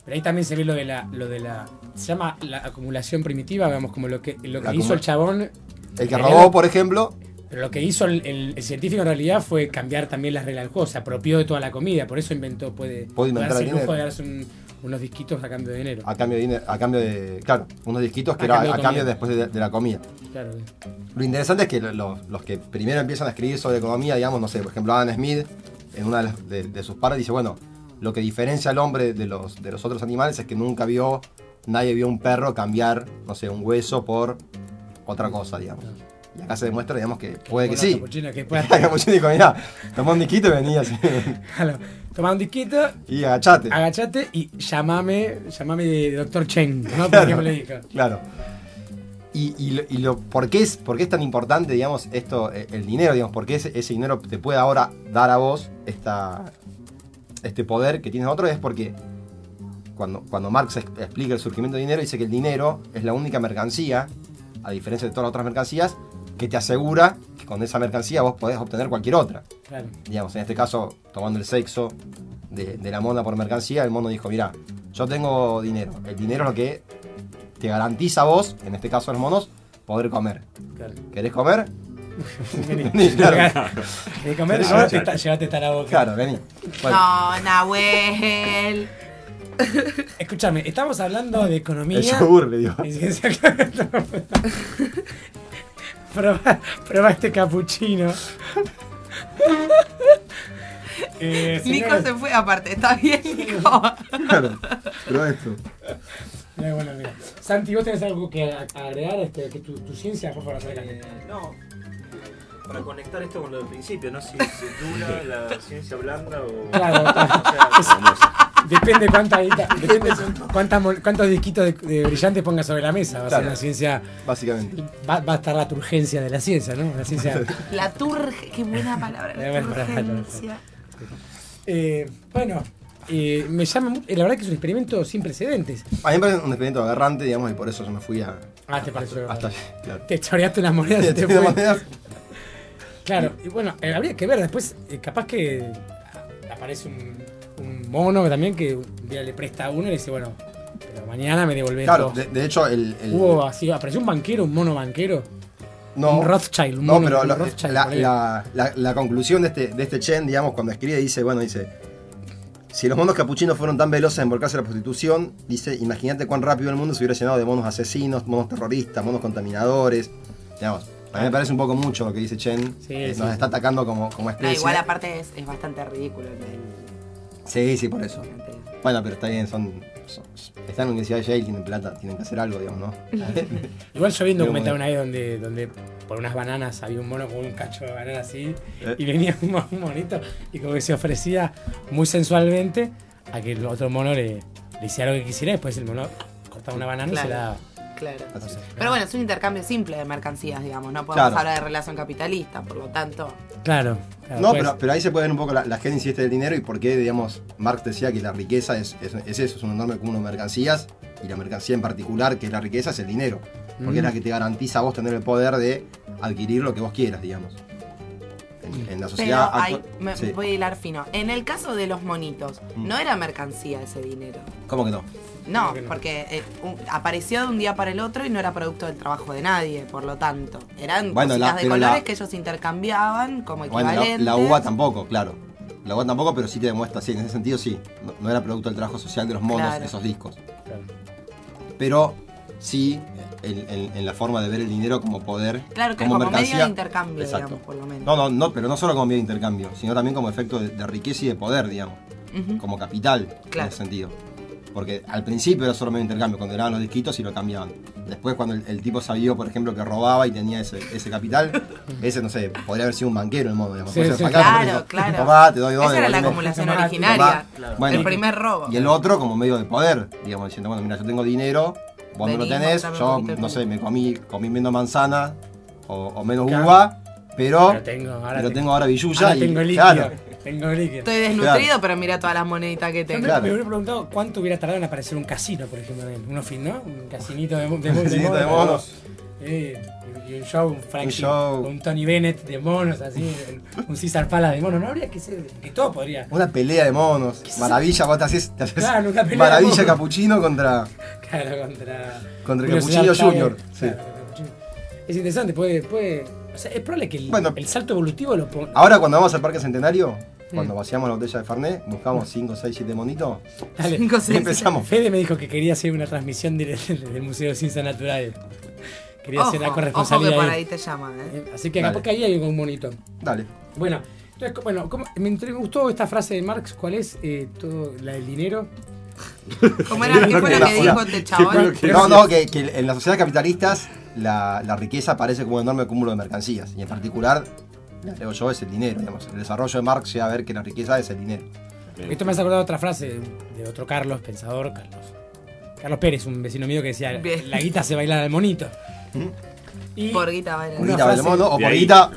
Pero ahí también se ve lo de la, lo de la. Se llama la acumulación primitiva, digamos, como lo que, lo que hizo el chabón. El que robó, por ejemplo, Pero lo que hizo el, el- el científico en realidad fue cambiar también las reglas del juego, se apropió de toda la comida, por eso inventó, puede, Puede inventar darse el lujo de darse un- unos disquitos a cambio de dinero. a cambio de, dinero- a cambio de, claro, unos disquitos que A era cambio a cambio después de, de la comida. Claro. Lo interesante es que lo- los, los que primero empiezan a escribir sobre economía, digamos, no sé, por ejemplo, Adam Smith, en una de, las- de- de sus paras, dice, bueno, lo que diferencia al hombre de los, de los otros animales es que nunca vio, nadie vio un perro cambiar, no sé, un hueso por otra cosa, digamos. Y acá se demuestra, digamos, que puede que sí. capuchino, que puede- dijo, mirá, tomá un disquito y venía así. Toma un disquito, y agachate. agachate y llamame, llamame Doctor Chen, ¿no? Por Claro, ejemplo, le dijo. Claro. Y, y lo, y lo- ¿por, qué es, por qué es tan importante, digamos, esto, eh, el dinero, digamos? ¿Por qué ese, ese dinero te puede ahora dar a vos esta, este poder que tienes otro? Es porque cuando, cuando Marx ex- explica el surgimiento del dinero, dice que el dinero es la única mercancía, a diferencia de todas las otras mercancías, que te asegura que con esa mercancía vos podés obtener cualquier otra. Claro. Digamos, en este caso, tomando el sexo de, de la mona por mercancía, el mono dijo, mira, yo tengo dinero. El dinero es lo que te garantiza a vos, en este caso los monos, poder comer. Claro. ¿Querés comer? Vení. Claro. ¿Querés comer? ¿Querés Llévate comer? esta- llévate esta a la boca. Claro, vení. Bueno, No, Nahuel. Escúchame, estamos hablando de economía. El yogur, le digo. Probá, probá este capuchino. Eh, Nico se fue aparte, está bien, Nico. claro. Pero esto. Mira, bueno, mira. Santi, ¿vos tenés algo que agregar? Este, que tu, tu ciencia, por favor, acércate. No. Para conectar esto con lo del principio, no si es dura la ciencia blanda o. Claro, o sea, Depende cuánta depende cuántos disquitos de, de brillantes pongas sobre la mesa. Va a ser una ciencia. Básicamente. Va, va a estar la turgencia de la ciencia, ¿no? La ciencia. La turge, qué buena palabra, Eh, la turgencia. Eh, bueno, eh, me llama La verdad que es un experimento sin precedentes. A mí me parece un experimento agarrante, digamos, y por eso yo me fui a. Ah, te pareció Hasta, claro. Te choreaste unas monedas y te monedas. Claro, y bueno, eh, habría que ver después, eh, capaz que aparece un, un mono que también que un día le presta a uno y le dice, bueno, pero mañana me devolvés Claro, de, de hecho, el. el- Hubo así, apareció un banquero, un mono banquero. No, un Rothschild, un no, mono pero un Rothschild, la, la- la conclusión de este, de este Chen, digamos, cuando escribe, dice, bueno, dice, si los monos capuchinos fueron tan veloces en volcarse a la prostitución, dice, imagínate cuán rápido el mundo se hubiera llenado de monos asesinos, monos terroristas, monos contaminadores, digamos. A mí me parece un poco mucho lo que dice Chen, eh, sí. nos está atacando como, como No, especie. igual aparte es, es bastante ridículo. el- Sí, sí, por eso. Bueno, pero está bien, son, son- están en la Universidad de Yale, tienen plata, tienen que hacer algo, digamos, ¿no? Igual yo vi un documental una vez donde, donde por unas bananas había un mono con un cacho de banana así Eh. y venía un, mo- un monito y como que se ofrecía muy sensualmente a que el otro mono le, le hiciera lo que quisiera y después el mono cortaba una banana y se Claro. la daba. Claro. Pero bueno, es un intercambio simple de mercancías, digamos. No podemos Claro. hablar de relación capitalista, por lo tanto. Claro. claro, No, pues. pero, pero ahí se puede ver un poco la, la génesis este del dinero y por qué, digamos, Marx decía que la riqueza es, es, es eso, es un enorme cúmulo de mercancías y la mercancía en particular, que es la riqueza, es el dinero. Porque Mm. es la que te garantiza a vos tener el poder de adquirir lo que vos quieras, digamos. En, en la Pero sociedad hay, actual- me sí. voy a hilar fino. En el caso de los monitos, Mm. no era mercancía ese dinero. ¿Cómo que no? No, porque eh, un- apareció de un día para el otro y no era producto del trabajo de nadie, por lo tanto. Eran Bueno, cositas la- de colores la- que ellos intercambiaban como Bueno, la, equivalentes. la uva tampoco, claro. La uva tampoco, pero sí te demuestra, sí, en ese sentido sí. No, no era producto del trabajo social de los monos, Claro. esos discos. Pero sí en, en- en la forma de ver el dinero como poder, Claro, que como como medio mercancía. de intercambio, Exacto. digamos, por lo menos. No, no, no, pero no solo como medio de intercambio, sino también como efecto de, de riqueza y de poder, digamos. Como capital, Claro. en ese sentido. Porque al principio era solo medio de intercambio, cuando grababan los disquitos y lo cambiaban. Después, cuando el, el tipo sabía, por ejemplo, que robaba y tenía ese, ese capital, ese, no sé, podría haber sido un banquero el modo, digamos. Sí, sí. Claro, claro. Tomá, te doy dos. Esa era la acumulación originaria. Bueno, el primer robo. Y el otro como medio de poder, digamos, diciendo, bueno, mira, yo tengo dinero, vos no lo Vení, tenés, yo, no sé, me comí, comí menos manzana o, o menos Claro. uva, pero, Pero tengo, ahora pero tengo- tengo ahora billulla Ahora y tengo líquido. claro, Tengo líquido. Estoy desnutrido, pero mira todas las moneditas que tengo. me, me hubiera preguntado cuánto hubiera tardado en aparecer un casino, por ejemplo, en un fin, ¿no? Un casinito de, de, de Casinito de monos. Eh, y un show, un Frank Un show. un Tony Bennett de monos, así, un César Pala de monos. No habría que ser, que todo podría. una pelea de monos, maravilla, vos te haces, te haces Claro, una pelea maravilla capuchino contra, Claro, contra. contra Julio Capuchino Junior. Sí. Claro, Capuchino. Es interesante, puede, puede. O sea, es probable que el, Bueno. el salto evolutivo lo ponga. Ahora cuando vamos al Parque Centenario, cuando vaciamos la botella de Fernet, buscamos 5, 6, 7 monitos Dale. Cinco, y seis, empezamos. Fede me dijo que quería hacer una transmisión directa del Museo de Ciencias Naturales. Quería hacer la Ojo, ojo que corresponsabilidad. por ahí. ahí te llaman, ¿eh? Eh, Así que Dale. capaz que ahí hay un monito. Dale. Bueno, entonces, bueno ¿cómo- me, gustó esta frase de Marx. ¿Cuál es? Eh, todo, la del dinero. ¿Cómo era? ¿Qué fue lo que dijo este chabón? No, no, que, que en las sociedades capitalistas la, la riqueza aparece como un enorme cúmulo de mercancías. Y en particular, agrego yo, es el dinero. Digamos. El desarrollo de Marx llega a ver que la riqueza es el dinero. Esto me hace acordar de otra frase de, de otro Carlos, pensador, Carlos. Carlos Pérez, un vecino mío que decía, Bien. la guita se baila al monito. Y Por guita baila. Guita baila el mono, o por ahí. guita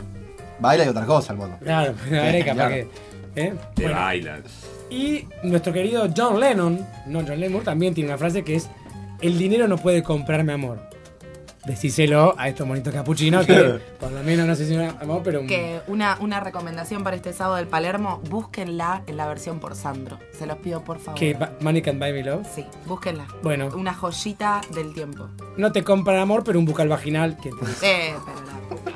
baila y otra cosa el mono. Claro, ver, capaz Claro. que. ¿eh? Te Bueno, bailan. Y nuestro querido John Lennon, no John Lennon, también tiene una frase que es: El dinero no puede comprarme amor. Decíselo a estos monitos capuchinos que por lo menos no sé si es amor, pero un- Que una, una recomendación para este sábado del Palermo, búsquenla en la versión por Sandro. Se los pido por favor. que Money Can Buy Me Love. Sí, búsquenla. Bueno, Una joyita del tiempo. no te compran amor, pero un bucal vaginal que te dice. Eh, pero la-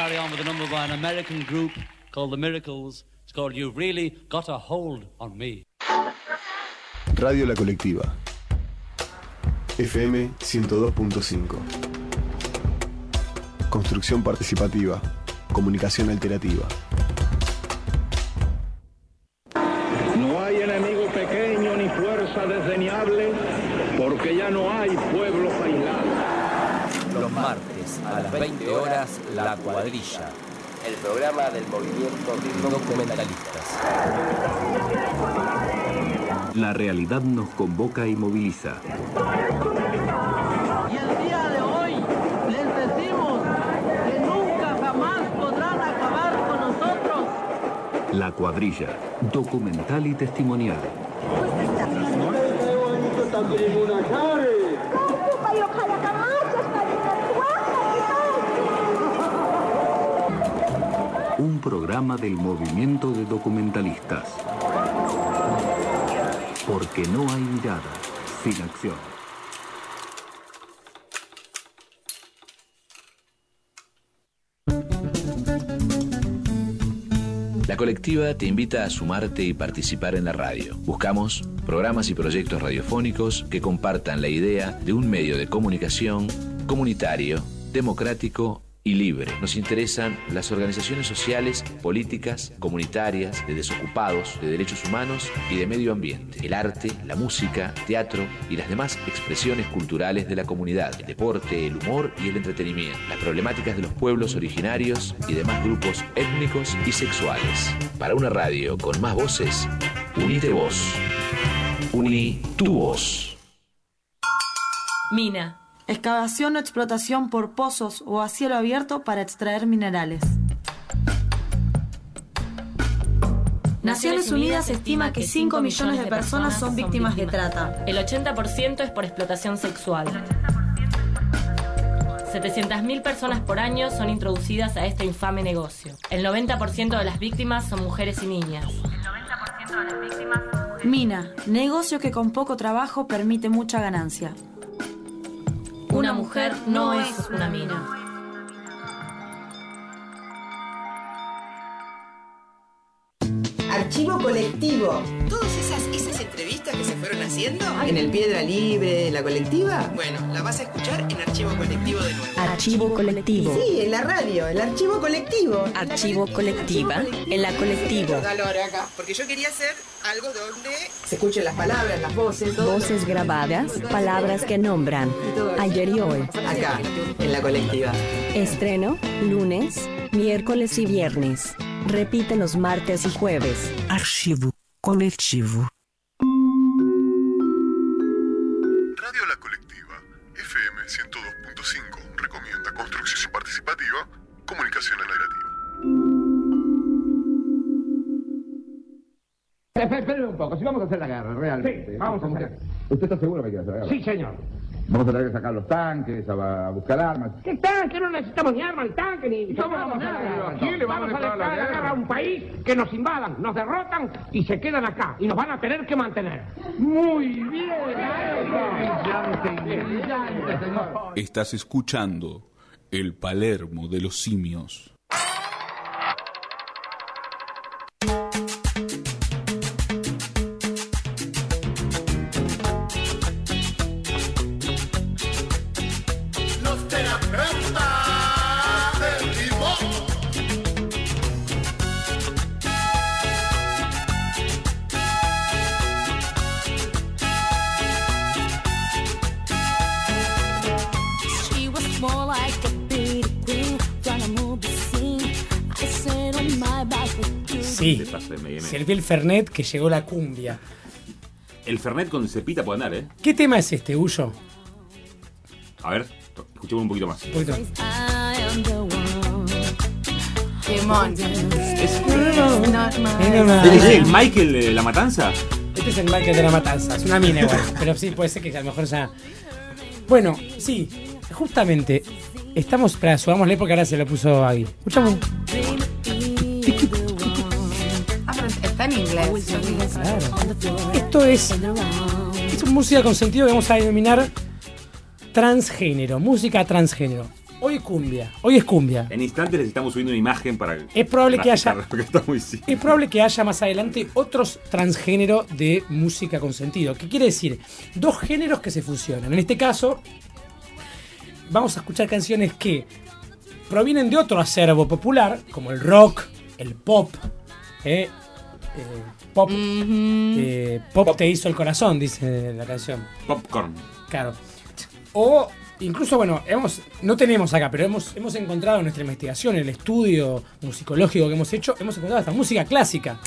carry on with a number by an American group called The Miracles. It's called You've Really Got a Hold on Me. Radio La Colectiva. FM 102.5. Construcción participativa. Comunicación alternativa. Documentalistas. La realidad nos convoca y moviliza. Y el día de hoy les decimos que nunca jamás podrán acabar con nosotros. La cuadrilla, documental y testimonial. Programa del movimiento de documentalistas. Porque no hay mirada sin acción. La colectiva te invita a sumarte y participar en la radio. Buscamos programas y proyectos radiofónicos que compartan la idea de un medio de comunicación comunitario, democrático y libre. Nos interesan las organizaciones sociales, políticas, comunitarias, de desocupados, de derechos humanos y de medio ambiente, el arte, la música, teatro y las demás expresiones culturales de la comunidad, el deporte, el humor y el entretenimiento, las problemáticas de los pueblos originarios y demás grupos étnicos y sexuales. Para una radio con más voces, unite vos. Uní tu voz. Mina. Excavación o explotación por pozos o a cielo abierto para extraer minerales. Naciones Unidas estima que 5 millones de personas son víctimas de trata. El 80% es por explotación sexual. 700.000 personas por año son introducidas a este infame negocio. El 90% de las víctimas son mujeres y niñas. Mina, negocio que con poco trabajo permite mucha ganancia. Una mujer no es una mina. Archivo colectivo. Todas esas, fueron haciendo. En el Piedra Libre, en la colectiva. Bueno, la vas a escuchar en Archivo Colectivo de nuevo. Archivo colectivo. Sí, en la radio, el archivo colectivo. Archivo colectiva en la colectiva. calor acá, porque yo quería hacer algo donde Se escuchen las palabras, las voces, todo. Voces grabadas, palabras que nombran. Ayer y hoy. Acá, en la colectiva. Estreno, lunes, miércoles y viernes. Repite los martes y jueves. Archivo coletivo. Esperen un poco, si vamos a hacer la guerra, realmente. Sí, vamos a hacer. ¿Usted está seguro que que hacer la guerra? Sí, señor. Vamos a tener que sacar los tanques, a, a buscar armas. ¿Qué tanque? No necesitamos ni armas ni tanque ni... ¿Cómo vamos a nada. ¿A quién le Vamos a declarar la declarar la guerra? guerra a un país que nos invadan, nos derrotan y se quedan acá. Y nos van a tener que mantener. Muy bien. Brillante, brillante, señor. Estás escuchando El Palermo de los Simios. El Fernet que llegó la cumbia. El Fernet con cepita puede andar, ¿eh? ¿Qué tema es este, Huyo? A ver, escuchemos un poquito más. I am the one. Timón. ¿Es, my- ¿Es el Michael de la matanza? Este es el Michael de la Matanza, es una mina igual, pero sí puede ser que a lo mejor ya. Bueno, sí, justamente estamos para subámosle porque ahora se lo puso Agui. Escuchamos. Está en inglés. Esto es, es música con sentido que vamos a denominar transgénero, música transgénero. Hoy es cumbia. Hoy es cumbia. En instantes les estamos subiendo una imagen para. Es probable que haya-. Es probable que haya más adelante otros transgénero de música con sentido. ¿Qué quiere decir? Dos géneros que se fusionan. En este caso, vamos a escuchar canciones que provienen de otro acervo popular, como el rock, el pop. ¿eh? Eh, pop, eh, pop te hizo el corazón, dice la canción. Popcorn. Claro. O incluso, bueno, hemos, no tenemos acá, pero hemos, hemos encontrado en nuestra investigación, en el estudio musicológico que hemos hecho, hemos encontrado hasta música clásica.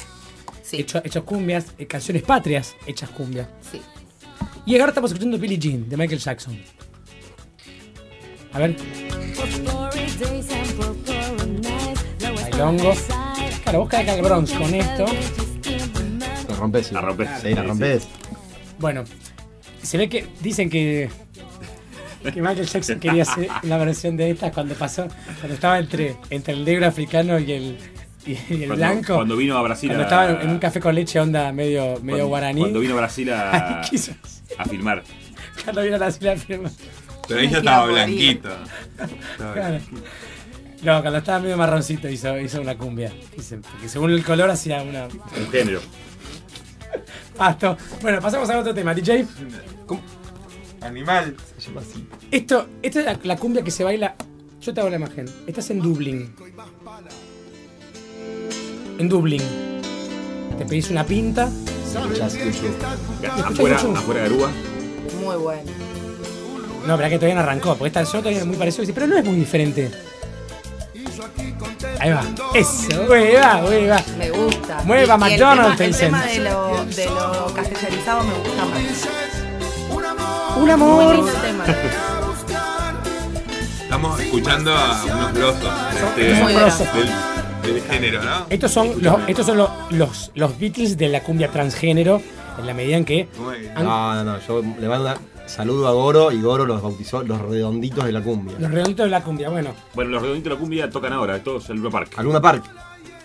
Hecho, hechos cumbias, eh, canciones patrias hechas cumbia. Sí. Y ahora estamos escuchando Billie Jean de Michael Jackson. A ver, bailongo. Claro, vos caes acá al Bronx con esto. La rompes. La rompes. Sí, la rompes. Bueno, se ve que dicen que, que Michael Jackson quería hacer una versión de esta cuando pasó, cuando estaba entre, entre el negro africano y el, y, y el Cuando- blanco. cuando vino a Brasil Cuando a- estaba en un café con leche onda medio, medio Cuando- guaraní. Cuando vino a Brasil a, a filmar. Cuando vino a Brasil a firmar. Pero ahí ya estaba blanquito. No, cuando estaba medio marroncito hizo, hizo una cumbia. Porque según el color hacía una. Un género. Pasto. Bueno, pasamos a otro tema. DJ. Animal. Se llama así. Esto, esta es la, la cumbia que se baila. Yo te hago la imagen. Estás en Dublín. En Dublín. Te pedís una pinta. Escucho. Afuera, afuera de Aruba. Muy bueno. No, pero que todavía no arrancó, porque esta yo todavía es muy parecido. Dice, Pero no es muy diferente. Ahí va. Eso, mueva, mueva. Me gusta. Mueva Y- y el McDonald's, tema- El dicen. tema de lo, de lo castellarizado me gusta más. Un amor. Muy lindo tema. Estamos escuchando a unos grosos este, grosos. del, del género, ¿no? Estos son, los, estos son los, los, los Beatles de la cumbia transgénero, en la medida en que han- No, no, no. Yo le mando saludo a Goro y Goro los bautizó los redonditos de la cumbia. los redonditos de la cumbia, bueno. Bueno, los redonditos de la cumbia tocan ahora, todos en Luna Park. ¿Alguna Park?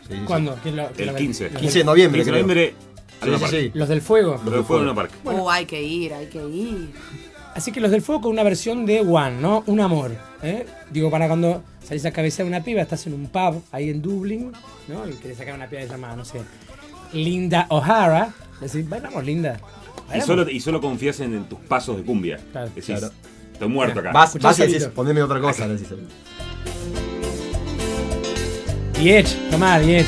Sí, sí. ¿Cuándo? ¿Quién lo- El lo- 15. los 15 de noviembre, 15 de creo. noviembre. Sí, Luna sí, Park. sí. Los del fuego. Los del fuego en Luna Park. Uh, hay que ir, hay que ir. Así que los del fuego con una versión de One, ¿no? Un amor. ¿eh? Digo, para cuando salís a cabecear una piba, estás en un pub ahí en Dublín, ¿no? Y querés sacar una piba que se llama, no sé, Linda O'Hara. Decís, bailamos, Linda. Y solo, y solo confías en, en tus pasos de cumbia. Claro. Decís, Claro. estoy muerto acá. Vas, vas y decís, poneme otra cosa. le decís. Diez, tomá, 10.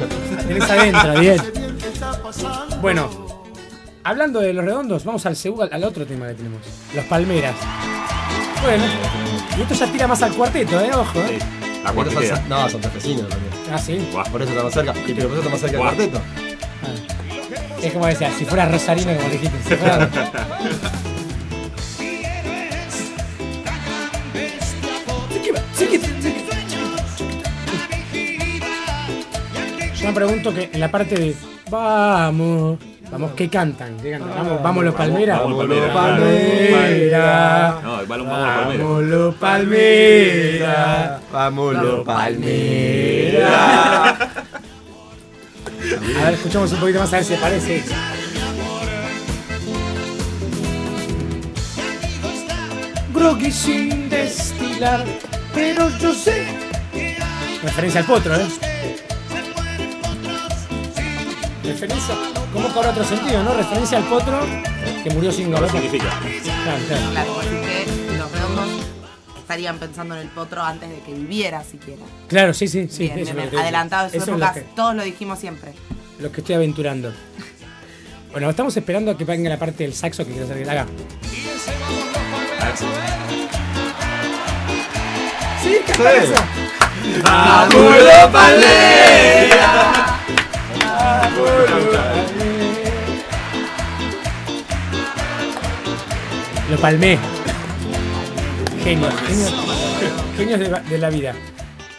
Tenés adentro, 10. Bueno, hablando de los redondos, vamos al segundo, al otro tema que tenemos. Los palmeras. Bueno, y esto ya tira más al cuarteto, ¿eh? Ojo, ¿eh? La son- No, son tefesinos también. Ah, sí. Por eso está más cerca. Y pero por eso está más cerca del cuarteto. Es como decía, si fuera Rosarino, como dijiste. Si fuera... Yo me pregunto que en la parte de vamos, vamos, ¿qué cantan? ¿Qué cantan? Vamos, vamos los palmeras. Vamos, los palmeras. No, el balón vamos a palmera. Vamos los palmeras. Vamos, los palmeras. A ver, escuchamos un poquito más a ver si parece. Groggy sin destilar, pero yo sé. Referencia al potro, ¿eh? Referencia. ¿Cómo cobra otro sentido, no? Referencia al potro que murió sin significa. Claro, claro. Claro, estarían pensando en el potro antes de que viviera siquiera. Claro, sí, sí, sí. Bien, eso Adelantado de su eso es lo época, que- todos lo dijimos siempre. lo que estoy aventurando. Bueno, estamos esperando a que venga la parte del saxo que quiero hacer que la haga. Sí, canta eso. ¡Vamos, los palmeras! Lo palmé. Genio, genio. Genios de, de la vida.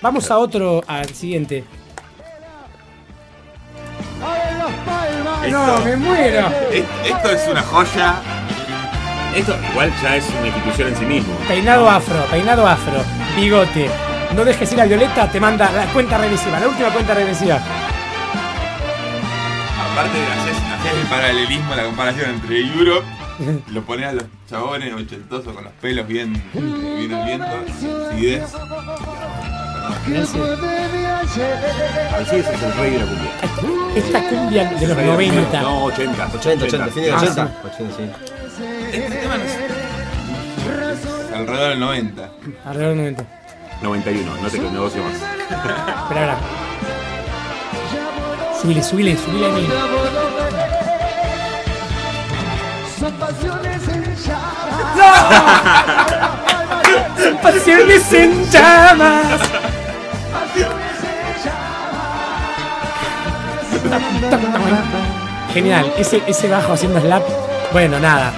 Vamos a otro, al siguiente. No, me muero. Es- Esto es una joya. Esto igual ya es una institución en sí mismo. Peinado afro, peinado afro, bigote. No dejes ir a Violeta, te manda la cuenta regresiva, la última cuenta regresiva. Aparte de hacer, hacer el paralelismo, la comparación entre Europe Lo pones a los chabones ochentosos con los pelos bien, bien al viento. Acidez. Alcides es el rey de la cumbia. Esta cumbia de los 90. No, 80. 80, 80, fin de Ah, 80. sí. 80, sí. Este tema no sé. Alrededor del 90. Alrededor del 90. 91, no te negocio más. Espera, espera. Subile, subile, subile a mí. Son pasiones en Son pasiones en llamas. Genial, ese, ese bajo haciendo slap. Bueno, nada.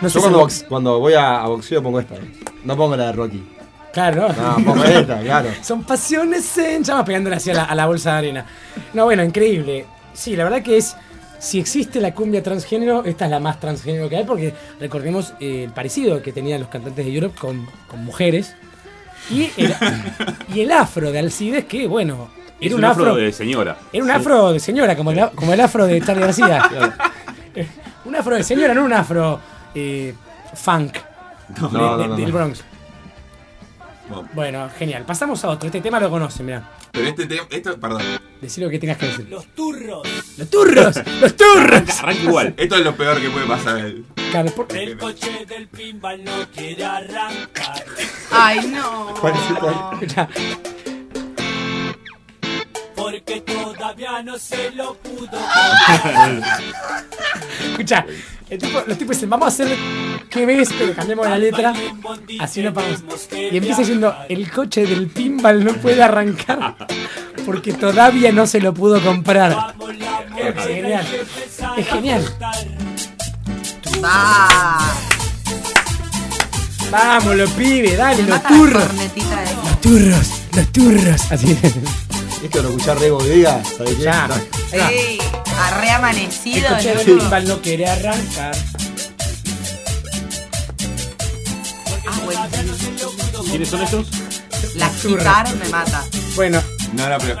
No sé Yo cuando, lo- box- cuando voy a, a boxeo pongo esta. ¿eh? No pongo la de Rocky. Claro. No, pongo esta, claro. Son pasiones en llamas pegándole así a la, a la bolsa de arena. No, bueno, increíble. Sí, la verdad que es. Si existe la cumbia transgénero, esta es la más transgénero que hay, porque recordemos eh, el parecido que tenían los cantantes de Europe con, con mujeres. Y el, y el afro de Alcides, que bueno, Es era un un afro afro. de señora. Era un afro de señora, como el, como el afro de Charlie García. Un afro de señora, no un afro eh, funk No, de- no, de- no, del. Bronx. Bueno, genial. Pasamos a otro. Este tema lo conocen, mira. Pero este tema, esto, perdón. Decí lo que tengas que decir. Los turros. ¡Los turros! ¡Los turros! Arranca igual. Esto es lo peor que puede pasar. El, Claro, por- El coche del pinball no quiere arrancar. Ay, no. Escucha, Porque todavía no se lo pudo. escucha. El tipo- los tipos dicen, vamos a hacer ¿qué ves? Pero cambiamos la letra. Así no pagamos. Y empieza diciendo, el coche del pinball no puede arrancar. Porque todavía no se lo pudo comprar. Es genial. Es genial. Va. Vamos, los pibes, dale, los turros. Los turros, los turros. Así. Esto lo escuchar Rego Vega, ¿sabes qué? Ya. Sí, arre El amanecido. coche del loco. pinball no quiere arrancar. Ah, buenísimo. ¿Quiénes son estos? La guitarra me mata. Bueno, no, no, pero.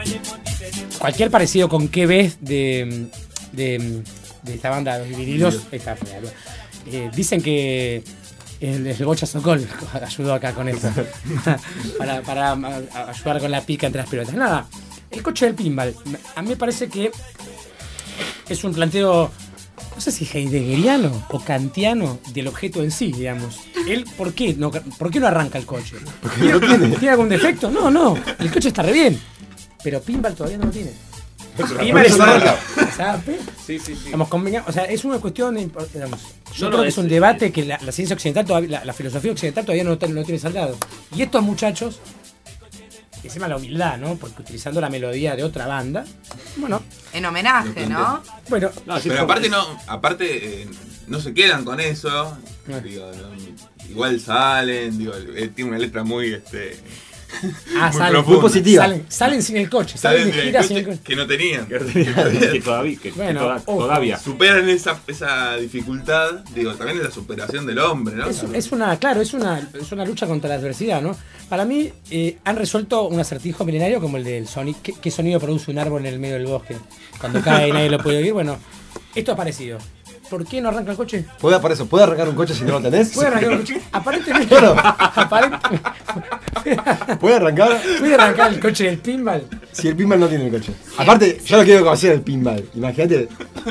cualquier parecido con qué ves de, de, de esta banda, los divididos, está genial. Eh, dicen que el, el Bocha Sokol ayudó acá con esto. para, para a- ayudar con la pica entre las pelotas. Nada, el coche del pinball. A mí me parece que es un planteo, no sé si heideggeriano o kantiano del objeto en sí, digamos. Él, ¿por qué no, por qué no arranca el coche? Porque no lo tiene. ¿Tiene algún defecto? No, no. El coche está re bien. Pero pinball todavía no lo tiene. Pinball es. ¿sabes? Sí, sí, sí. Digamos, convenga- o sea, es una cuestión digamos, yo No, creo no, que es, es- un debate que la, la ciencia occidental todavía, la, la filosofía occidental todavía no, no tiene saldado. Y estos muchachos, encima la humildad, ¿no? Porque utilizando la melodía de otra banda, bueno, En homenaje, ¿no? bueno, pero aparte no, aparte eh, no se quedan con eso. Digo, no, igual salen, digo, él tiene una letra muy este ah, muy salen, profunda. positiva. Salen, salen sin el coche, salen, Salen de del gira coche sin el coche. que no tenían. que todavía, que, que Bueno, toda- ojo. todavía. Superan esa, esa dificultad, digo, también es la superación del hombre, ¿no? Es, es una, claro, es una, es una lucha contra la adversidad, ¿no? Para mí eh, han resuelto un acertijo milenario como el del sonido. ¿Qué, qué sonido produce un árbol en el medio del bosque? Cuando cae y nadie lo puede oír. Bueno, esto ha parecido. ¿Por qué no arranca el coche? ¿Puede, por eso, ¿puede arrancar un coche si no lo tenés? ¿Puede arrancar el coche? Aparentemente. Claro. aparentemente ¿Puede arrancar? ¿Puede arrancar el coche del pinball? Si el pinball no tiene el coche. Aparte, yo lo quiero conocer el pinball. Imagínate,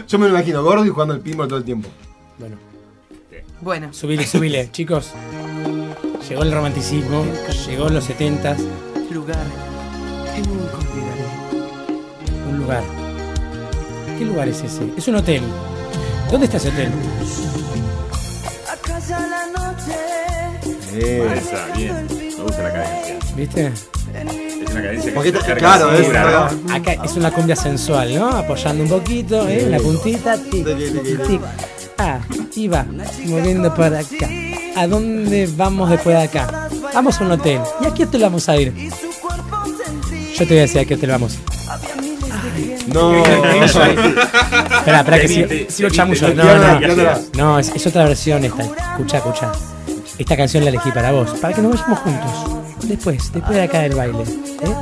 yo me lo imagino gordo y jugando el pinball todo el tiempo. Bueno, Bueno. subile, subile. Chicos, llegó el romanticismo, llegó los 70 Lugar que nunca olvidaré. un lugar. ¿Qué lugar es ese? Es un hotel. ¿Dónde está ese hotel? Acalla la noche. Esa, bien. Me gusta la cadencia. ¿Viste? Es una cadencia que te- claro, es- ¿no? Acá es una cumbia sensual, ¿no? Apoyando un poquito, ¿eh? La puntita, tic, tic. Ah, y va, moviendo para acá. ¿A dónde vamos después de acá? Vamos a un hotel. ¿Y a qué hotel vamos a ir? Yo te voy a decir a qué hotel vamos. No. Espera, espera que sigo, sigo chamullo. No, no, no. No, es, es otra versión esta. Escucha, escucha. Esta canción la elegí para vos, para que nos vayamos juntos. Después, después de acá del baile. ¿eh?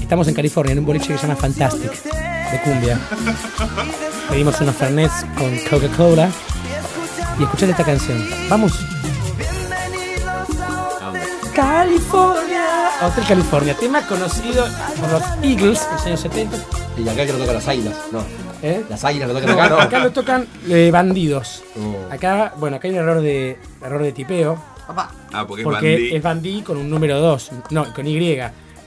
Estamos en California, en un boliche que se llama Fantastic, de cumbia. Pedimos unos Fernets con Coca-Cola. y escuchate esta canción. Vamos. California. Hotel California, tema conocido por los Eagles en los años 70. Y acá que lo tocan las águilas. No. ¿Eh? Las águilas lo tocan No, acá, no. acá lo tocan eh, bandidos. Oh. Acá, bueno, acá hay un error de error de tipeo. Ah, porque es Porque bandí. es bandí con un número 2, no, con Y.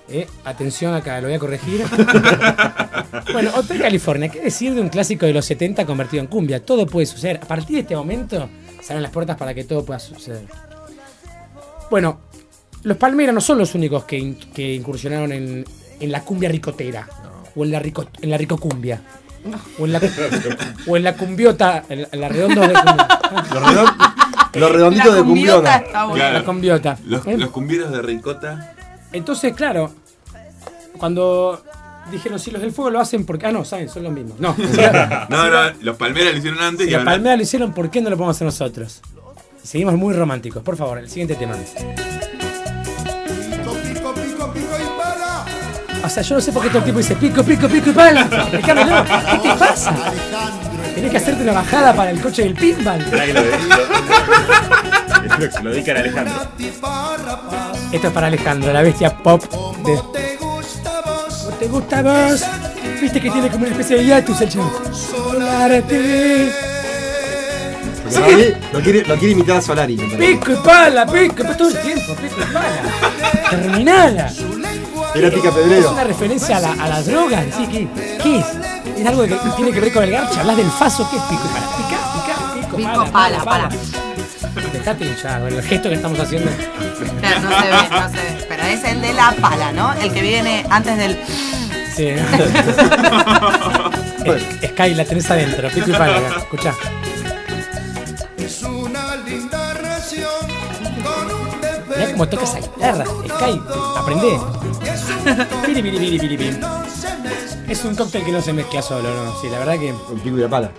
Eh, atención acá, lo voy a corregir. bueno, Hotel California, ¿qué decir de un clásico de los 70 convertido en cumbia? Todo puede suceder. A partir de este momento se abren las puertas para que todo pueda suceder. Bueno, los Palmeras no son los únicos que, in- que incursionaron en, en la cumbia ricotera. O en la, rico, en la ricocumbia. O en la, o en la cumbiota, en, en la redonda de cumbia. Los, redon- los redonditos de cumbiona. La cumbiota. Los, ¿eh? los cumbieros de ricota. Entonces, claro, cuando dijeron si los del fuego lo hacen porque. Ah, no, saben, son los mismos. No. No, no, los palmeras lo hicieron antes Si y la ahora. palmera lo hicieron, ¿por qué no lo podemos hacer nosotros? Seguimos muy románticos. Por favor, el siguiente tema. O sea, yo no sé por qué todo el tiempo dice pico, pico, pico y pala. Explícamelo. ¿Qué te pasa? Tenés que hacerte una bajada para el coche del pinball. Que lo se lo dedican a Alejandro. Esto es para Alejandro, la bestia pop de. ¿Cómo te gusta vos? Viste que tiene como una especie de hiatus el chavo. Solarte. Para mí Lo quiere, lo quiere imitar a Solari. Pico y pala, pico, todo el tiempo, pico y pala. Terminala. Era pica Es una referencia a la, a la droga, ¿sí? ¿Qué, ¿Qué es? ¿Es algo que tiene que ver con el garcha? ¿Hablas del faso? ¿Qué es pico y pala? Pica, pica, pico, Pico, pala, pala. Dejate hinchar, el gesto que estamos haciendo. Claro, no se ve, no se ve. Pero es el de la pala, ¿no? El que viene antes del. Sí. Es- Sky, la tenés adentro, pico y pala, acá. escuchá. Un Mirá cómo toca esa guitarra. Sky, piri. Es un cóctel que no se mezcla solo, ¿no? Sí, la verdad que. Con pico y la pala.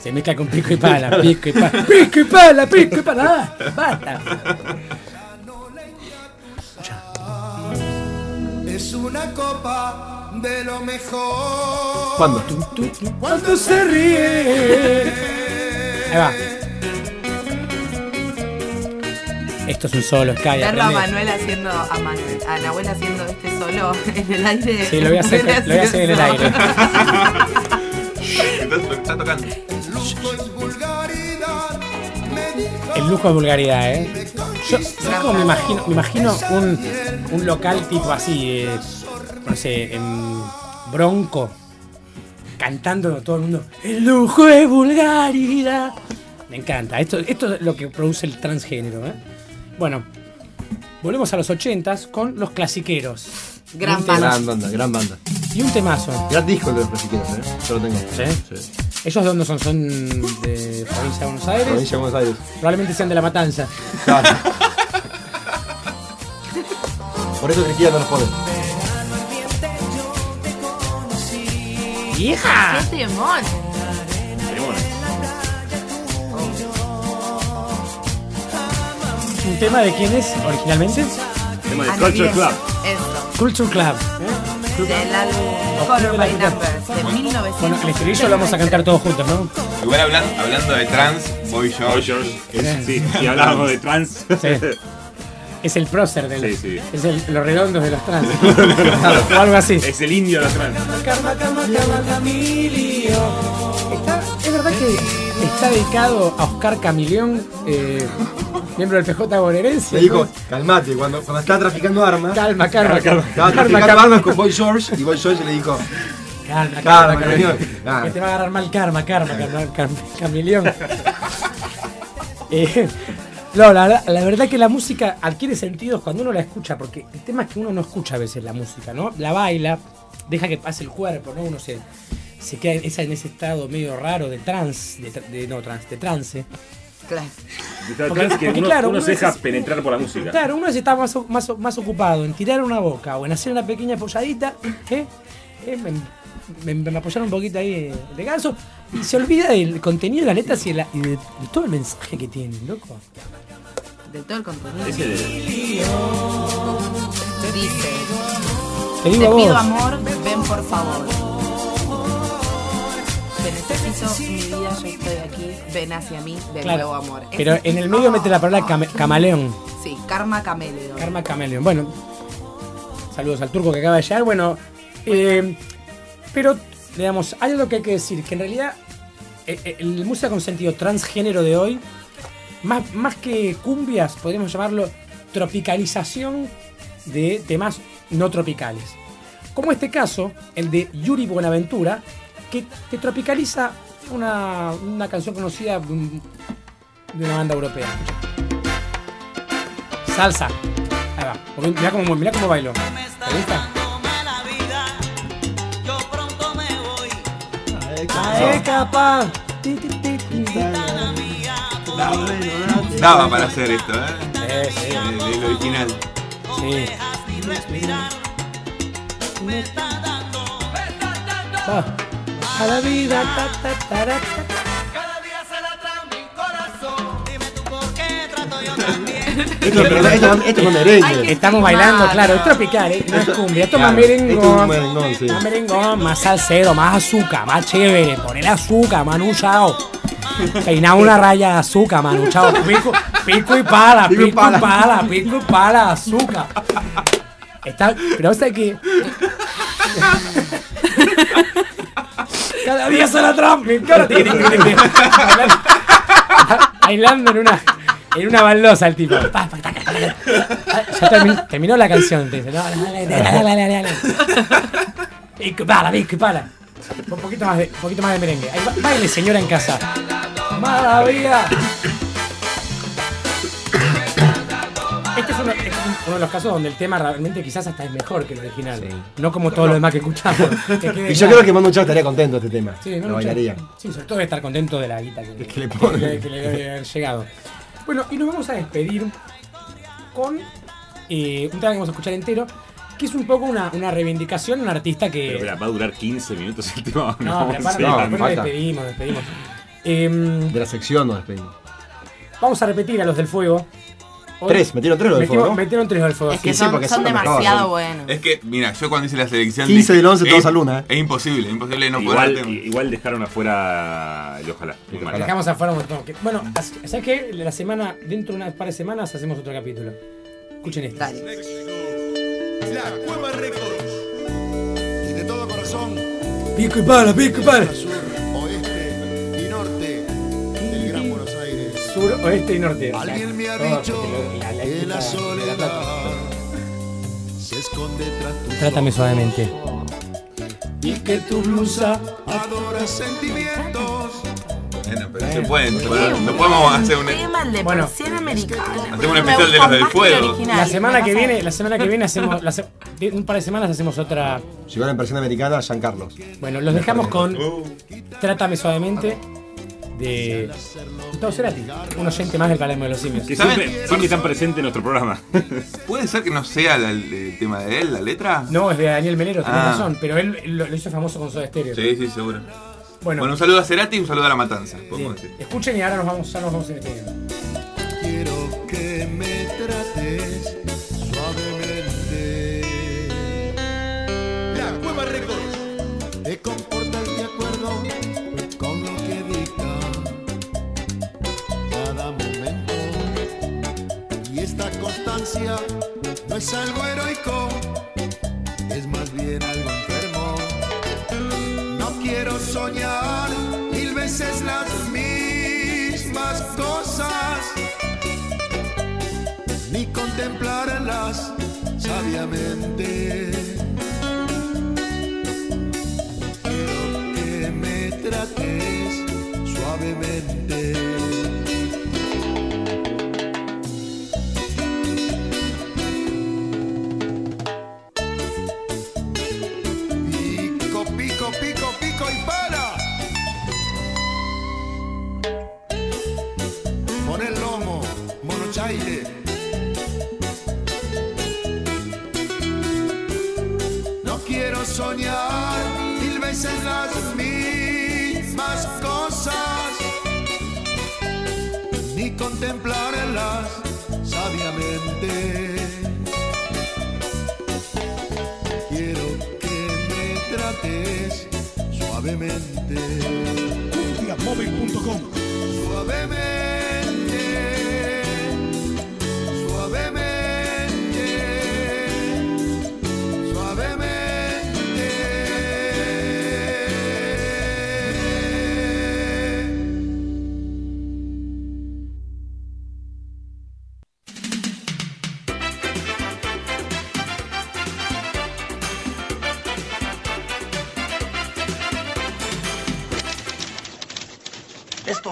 Se mezcla con pico y pala, pico y pala. Pico y pala, pico y pala. Ah, Basta. Es una copa de lo mejor. ¿Cuándo? Cuando se ríe. Ahí va. Esto es un solo, Sky. Verlo a. Manuel haciendo. A, Manuel, a Nahuel haciendo este solo en el aire. Sí, lo voy a hacer, lo voy a hacer en el aire. Está, tocando. El lujo de vulgaridad, ¿eh? Yo, ¿sabes cómo me imagino? Me imagino un, un local tipo así, eh, no sé, en Bronco, cantando todo el mundo. El lujo de vulgaridad. Me encanta. Esto, esto es lo que produce el transgénero, ¿eh? Bueno, volvemos a los ochentas con los clasiqueros. Gran tema- Gran banda, gran banda. Y un temazo. Gran disco de los clasiqueros, ¿eh? Yo lo tengo. ¿Sí? ¿Ellos de dónde son? ¿Son de provincia de Buenos Aires? Provincia de Buenos Aires. Probablemente sean de La Matanza. Claro. Por eso Cristina no los pone. ¡Hija! ¡Qué temón! ¿Un tema de quién es originalmente? Tema de Ah, Culture. Club. Eso. Culture Club. ¿eh? Del álbum Color by Numbers de 1900. Bueno, el estribillo lo vamos a cantar todos juntos, ¿no? Igual hablando, hablando de trans, Boy George. Boy George. Es- sí, si hablábamos de trans. Sí. Es el prócer del. Sí, sí. Es el, los redondos de los trans. o algo así. Es el indio de los trans. Está, es verdad que está dedicado a Oscar Camilión, eh, miembro del PJ bonaerense. Le dijo, calmate, cuando, cuando estaba traficando armas. Calma, calma, calma. Estaba traficando armas con Boy George y Boy George le dijo, Calma, calma, Calma. Que te va a agarrar mal karma, karma, karma, Camilión. Eh, no, la, verdad que la música adquiere sentidos cuando uno la escucha, porque el tema es que uno no escucha a veces la música, ¿no? La baila, deja que pase el cuerpo, ¿no? Uno se, se queda en, ese estado medio raro de trance, de, tra- de- no, trance, de trance. Claro. Porque- trans que porque uno, claro, uno uno se deja es- penetrar por la música. Claro, uno se está más, más, más ocupado en tirar una boca o en hacer una pequeña apoyadita, ¿eh? Eh, me, me- me apoyaron un poquito ahí de ganso y se olvida del contenido de las letras y, de la- y de, de todo el mensaje que tienen, loco. De todo el contenido. Ese de- Dice. Te digo pido amor, ven por favor. Te te necesito, mi vida, yo estoy aquí, ven hacia mí, de Claro. nuevo amor. Pero en el medio mete la palabra came- camaleón. Sí, karma cameleo. Karma Cameleon. Bueno, saludos al turco que acaba de llegar. Bueno, eh, pero, digamos, hay algo que hay que decir, que en realidad eh, eh, el música con sentido transgénero de hoy, más, más que cumbias, podríamos llamarlo tropicalización de temas no tropicales. Como este caso, el de Yuri Buenaventura, que te tropicaliza una, una canción conocida de, un- de una banda europea. Salsa. Ahí va. Mirá cómo, mirá cómo bailo. ¿Te gusta? A escapar. Daba para hacer esto, ¿eh? Sí, sí. El, el original. Sí. Ah. A la vida. ta, ta, ta. Esto, pero esto, esto con merengue. Estamos bailando, claro, es tropical, ¿eh? no es cumbia, esto es más Claro, esto es merengón, merengón, sí. más merengón, más salsero, más azúcar, más chévere, poner azúcar, Manu Chao. Peinar una raya de azúcar, Manu Chao, pico, pico y pala, Pico pico, y y pala. pala, pico y pala, azúcar. Está, pero ¿sabes que Cada día tiqui, tiqui, tiqui. Bailando- en una, en una baldosa el tipo. Pa, pa, taca, taca. Ya termi- terminó la canción, te dice, no, dale, dale, dale, dale, y y pala. Un poquito más de, un poquito más de merengue. Ahí baile, señora en casa. Maravilla. Este uno, es uno de los casos donde el tema realmente quizás hasta es mejor que el original. No como todo lo demás que escuchamos. Que Y yo claro. creo que Manu Chao estaría contento de este tema. Sí, no, lo bailaría. Sí, sobre todo de estar contento de la guita que, que le pone. que- que le debe haber llegado. Bueno, y nos vamos a despedir con eh, un tema que vamos a escuchar entero, que es un poco una, una reivindicación a un artista que. Pero, espera, ¿va a durar 15 minutos el tema? o no, pero para, no, nos despedimos, nos despedimos. Em, De la sección nos despedimos. vamos a repetir a los del fuego. Tres, metieron tres los del Metimos- fuego, ¿no? Metieron tres del fuego. Es que sí, son, porque son son los demasiado buenos. Es que, mira, yo cuando hice la selección. 15 dije, del 11 todos a Luna, ¿eh? Es imposible, es imposible no igual, ponerte. igual dejaron afuera el ojalá. Mal. Dejamos afuera un montón. Que- Bueno, as- ¿sabes qué? La semana, dentro de unas par de semanas hacemos otro capítulo. Escuchen esto. La Cueva Records. Y de todo corazón, Pico y pala, pico y pala. sur, Sur, oeste y norte. O sea, Alguien me ha todo, dicho porque lo- la- la que época la de soledad Plata. se esconde tras tu Trátame suavemente. Y que tu blusa. adora sentimientos. Bueno, pero se pueden. No podemos hacer un. Tema de Bueno. americana. Hacemos un especial de los del fuego. La semana que viene, eso. la semana que viene hacemos, la se- de un par de semanas hacemos otra. Llegó la versión americana Jean Carlos. Bueno, los dejamos con Trátame suavemente de Gustavo Cerati, un oyente más del Palermo de los Simios. Que ¿Saben? siempre, siempre tan presente en nuestro programa. ¿Puede ser que no sea la- el, tema de él, la letra? No, es de Daniel Melero, tenés Ah. razón, pero él lo, lo hizo famoso con Soda Stereo. Sí, sí, seguro. Bueno, Bueno, un saludo a Cerati y un saludo a la matanza. bien. podemos decir. escuchen y ahora nos vamos, ya nos vamos despidiendo. Quiero que me trates no es algo heroico, es más bien algo enfermo. No quiero soñar mil veces las mismas cosas, ni contemplarlas sabiamente. Quiero que me trates suavemente. mil veces las mismas cosas, ni contemplarlas sabiamente. Quiero que me trates suavemente. Suavemente.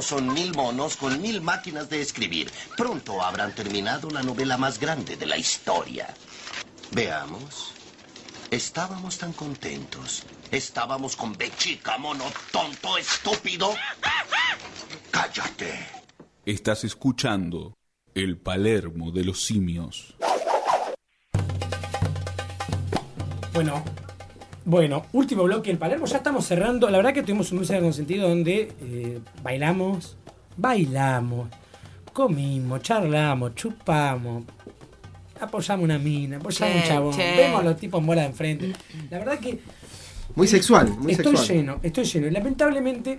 Son mil monos con mil máquinas de escribir. Pronto habrán terminado la novela más grande de la historia. Veamos. Estábamos tan contentos. Estábamos con Bechica, mono tonto, estúpido. Cállate. Estás escuchando El Palermo de los Simios. Bueno, bueno, último bloque del Palermo. Ya estamos cerrando. La verdad que tuvimos un música con sentido donde eh, bailamos, bailamos, comimos, charlamos, chupamos, apoyamos una mina, apoyamos Che, un chabón, che. vemos a los tipos en bola de enfrente. La verdad que Muy sexual, muy estoy sexual. lleno, estoy lleno. Y lamentablemente,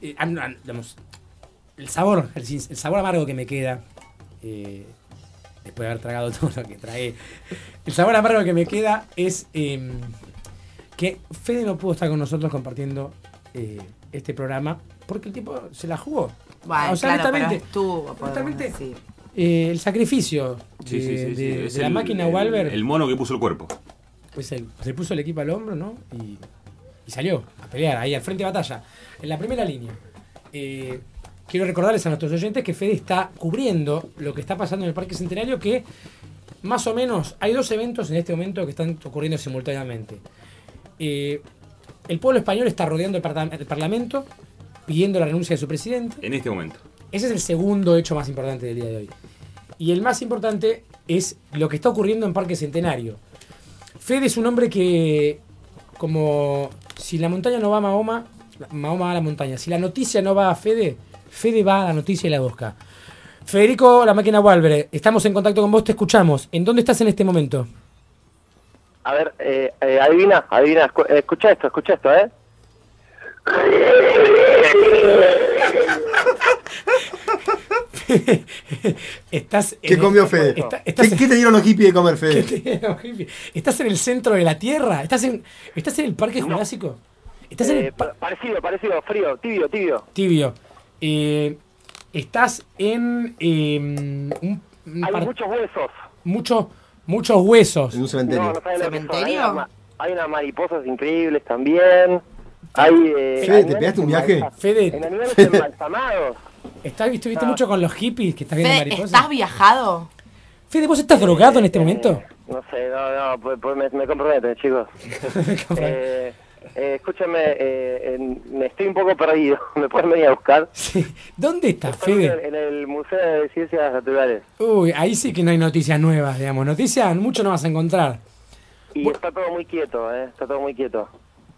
eh, digamos, el sabor, el, el sabor amargo que me queda, eh, después de haber tragado todo lo que tragué, el sabor amargo que me queda es eh, que Fede no pudo estar con nosotros compartiendo eh, este programa porque el tipo se la jugó. Bueno, o sea, claro, pero honestamente, estuvo, eh, el sacrificio Sí, de, sí, sí, sí. de- Es de la el- máquina el- Walber El mono que puso el cuerpo. pues él se puso el equipo al hombro, ¿no? Y, y salió a pelear ahí al frente de batalla, en la primera línea. Eh, quiero recordarles a nuestros oyentes que Fede está cubriendo lo que está pasando en el Parque Centenario, que más o menos hay dos eventos en este momento que están ocurriendo simultáneamente. Eh, el pueblo español está rodeando el, parla- el Parlamento pidiendo la renuncia de su presidente. En este momento. Ese es el segundo hecho más importante del día de hoy. Y el más importante es lo que está ocurriendo en Parque Centenario. Fede es un hombre que, como si la montaña no va a Mahoma, Mahoma va a la montaña. Si la noticia no va a Fede, Fede va a la noticia y la busca. Federico, la máquina Walver, estamos en contacto con vos, te escuchamos. ¿En dónde estás en este momento? A ver, eh, eh, adivina, adivina, escu- escucha esto, escucha esto, ¿eh? Estás ¿Qué en- comió Fede? está- estás ¿Qué, qué te dieron los hippies de comer, Fede? Estás en el centro de la Tierra. Estás en, estás en el Parque Jurásico. Estás en Eh, el pa- parecido, parecido, frío, tibio, tibio. tibio. Eh, estás en eh, un, un Hay muchos huesos. muchos muchos huesos. En un No, no saben lo que son. Hay, una ma- hay unas mariposas increíbles también. Hay, eh, Fede, ¿te animales pegaste un viaje? embalsa- Fede. En animales embalsamados. ¿Estás, estuviste Ah. mucho con los hippies que estás viendo Fede, mariposas? ¿estás viajado? Fede, ¿vos estás drogado en este momento? No sé, no, no, pues, pues me, me comprometen, chicos. eh, eh, escúchame, eh, en- me estoy un poco perdido. ¿Me pueden venir a buscar? ¿Dónde estás, en, Fede? en el Museo de Ciencias Naturales. Uy, ahí sí que no hay noticias nuevas, digamos. Noticias mucho no vas a encontrar. Y está todo muy quieto, ¿eh? Está todo muy quieto.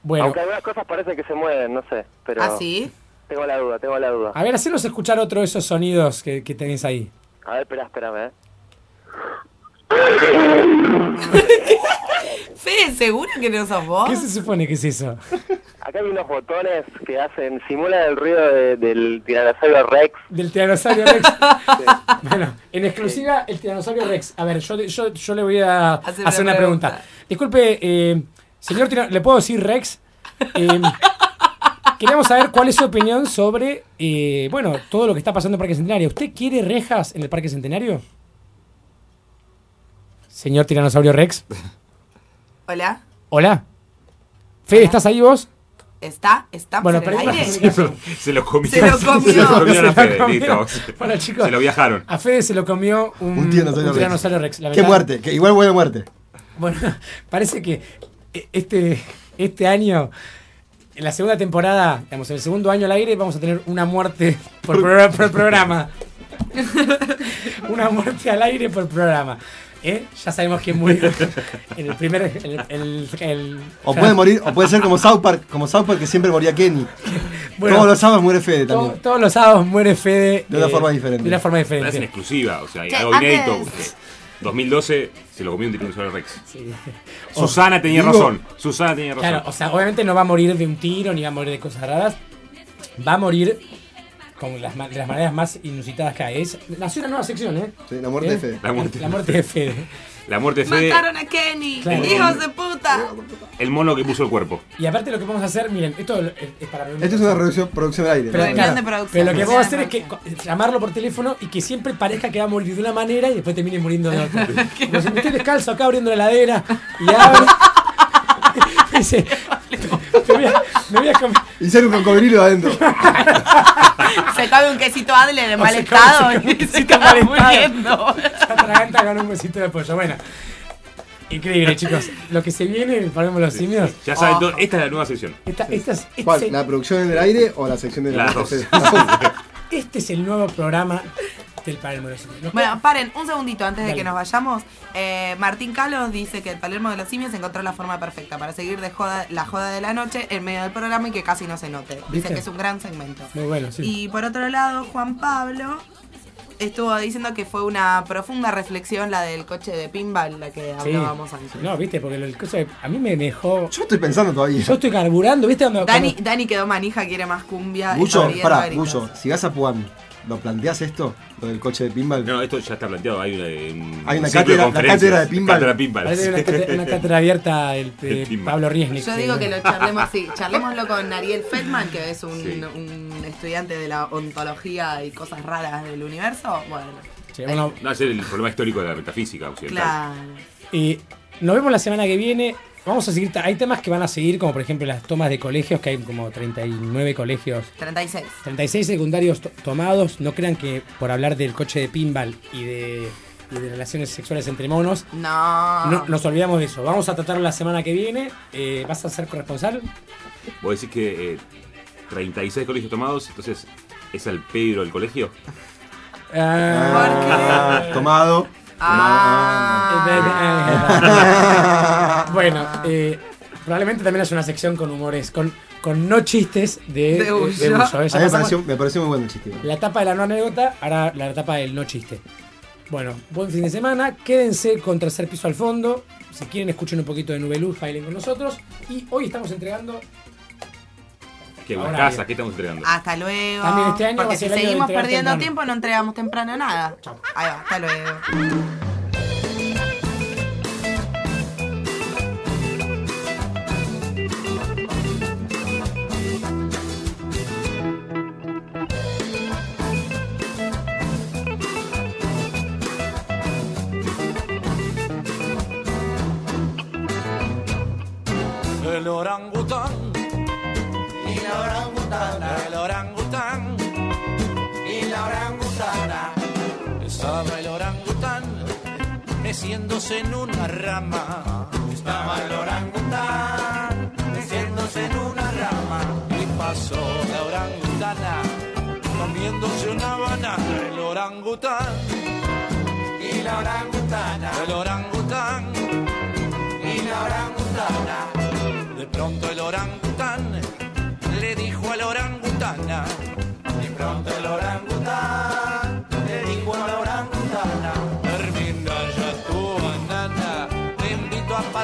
Bueno. Aunque algunas cosas parece que se mueven, no sé. Pero ¿Ah, sí? Tengo la duda, tengo la duda. A ver, hacenos escuchar otro de esos sonidos que, que tenés ahí. A ver, espera, espérame, ¿eh? Fede, ¿seguro que no sos vos? ¿Qué se supone que es eso? Acá hay unos botones que hacen, simulan el ruido de- del tiranosaurio Rex. Del tiranosaurio Rex. Bueno, en exclusiva, el tiranosaurio Rex. A ver, yo, yo, yo le voy a Hacer hacer una pregunta. pregunta. Disculpe, eh, señor tira- ¿le puedo decir Rex? Eh, queríamos saber cuál es su opinión sobre, eh, bueno, todo lo que está pasando en el Parque Centenario. ¿Usted quiere rejas en el Parque Centenario? Señor tiranosaurio Rex. Hola, Hola. Fede, ¿estás ahí vos? ¿está? ¿Estamos Bueno, en el pero- aire? Se lo comió. Se lo comió. Se lo comieron Se a Fede, listo. Bueno, chicos, Se lo viajaron. A Fede se lo comió un, Un tiranosaurio tiranosaurio Rex. Qué muerte, que igual buena muerte. Bueno, parece que eh, este, este año, en la segunda temporada, digamos, en el segundo año al aire, vamos a tener una muerte por, programa- por programa. una muerte al aire por programa. ¿Eh? Ya sabemos quién murió en el primer. el- el- el- O puede morir, o puede ser como South Park, como South Park que siempre moría Kenny. Bueno, Todos los sábados muere Fede to- también. todos los sábados muere Fede. De una eh, forma diferente. De una forma Pero es en diferente. exclusiva, o sea, Che, algo inédito. antes- porque 2012 se lo comió un tiranosaurio Rex. Sí. Susana tenía Digo- razón. Susana tenía razón. Claro, o sea, obviamente no va a morir de un tiro ni va a morir de cosas raras. Va a morir con las, de las maneras más inusitadas que hay. Es, nació una nueva sección, ¿eh? Sí, la muerte ¿Eh? de Fede. La muerte. La muerte de Fede. La muerte de Fede, Mataron a Kenny, Claro. hijos de puta. el mono que puso el cuerpo. Y aparte lo que vamos a hacer, miren, esto es, es para... Esto es una producción, producción al aire. Pero, ¿no? claro, de producción. pero lo que vamos a hacer es que llamarlo por teléfono y que siempre parezca que va a morir de una manera y después termine muriendo de otra. Como si me estoy descalzo acá abriendo la heladera y abre. Me voy a, me voy a comer. Y sale un cocodrilo adentro. se come un quesito adle de O mal se come- estado se come un y se quesito acaba mal estado. muriendo. Se atraganta con un besito de pollo. Bueno. Increíble, chicos. Lo que se viene, ponemos los simios. Ya saben, todo, esta es la nueva sección. Esta- esta es- este, ¿Cuál? ¿La producción en el aire o la sección de la Las dos. este es el nuevo programa del Palermo de los Simios. Bueno, paren un segundito antes de que nos vayamos. Eh, Martín Calos dice que el Palermo de los Simios encontró la forma perfecta para seguir de joda, la joda de la noche en medio del programa y que casi no se note. Dice ¿Viste? que es un gran segmento. Muy bueno, sí. Y por otro lado, Juan Pablo estuvo diciendo que fue una profunda reflexión la del coche de pinball, la que Sí. hablábamos antes. No, viste, porque el a mí me dejó. Yo estoy pensando todavía. Yo estoy carburando, ¿viste? Cuando, Dani, cuando- Dani quedó manija, quiere más cumbia. Pidiendo pará. Bullo, si vas a Puan, ¿lo planteás esto? Lo del coche de pinball. No, esto ya está planteado. Hay una, un Hay una cátedra- la conferencias. cátedra de pinball. Cátedra pinball. Parece una, cátedra, una cátedra abierta el, eh, El pinball. Pablo Riesnik. Yo digo que lo charlemos así, charlémoslo con Ariel Feldman, que es un, Sí. un estudiante de la ontología y cosas raras del universo. Bueno, Sí, bueno, No, es el problema histórico de la metafísica occidental. claro. Y nos vemos la semana que viene. Vamos a seguir. Hay temas que van a seguir, como por ejemplo las tomas de colegios, que hay como 39 colegios 36. 36 secundarios to- tomados. No crean que por hablar del coche de pinball y de, y de relaciones sexuales entre monos, No. no- nos olvidamos de eso. Vamos a tratarlo la semana que viene. Eh, ¿Vas a ser corresponsal? Vos decís que eh, 36 colegios tomados, entonces es el Pedro del colegio. Ah, Tomado. Ah. bueno, eh, probablemente también es una sección con humores, con, con no chistes de, De ¿eh? A mí me pareció, me pareció muy bueno el chiste. La etapa de la no anécdota, ahora la etapa del no chiste. Bueno, buen fin de semana. Quédense con tercer piso al fondo. Si quieren, escuchen un poquito de Nubeluz, bailen con nosotros. Y hoy estamos entregando. Qué buena Ahora casa. ¿qué estamos entregando? Hasta luego. También este año Porque si seguimos perdiendo temprano. tiempo, no entregamos temprano nada. Ahí va, hasta luego.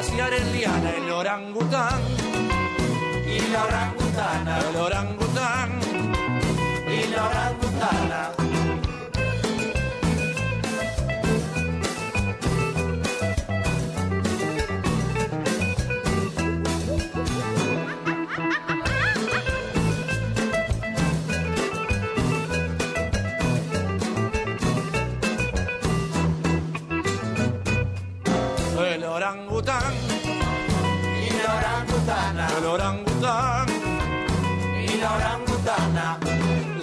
Pasear en liana. El orangután y la orangutana. El orangután y la orangutana.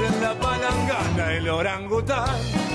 En la palangana. El orangután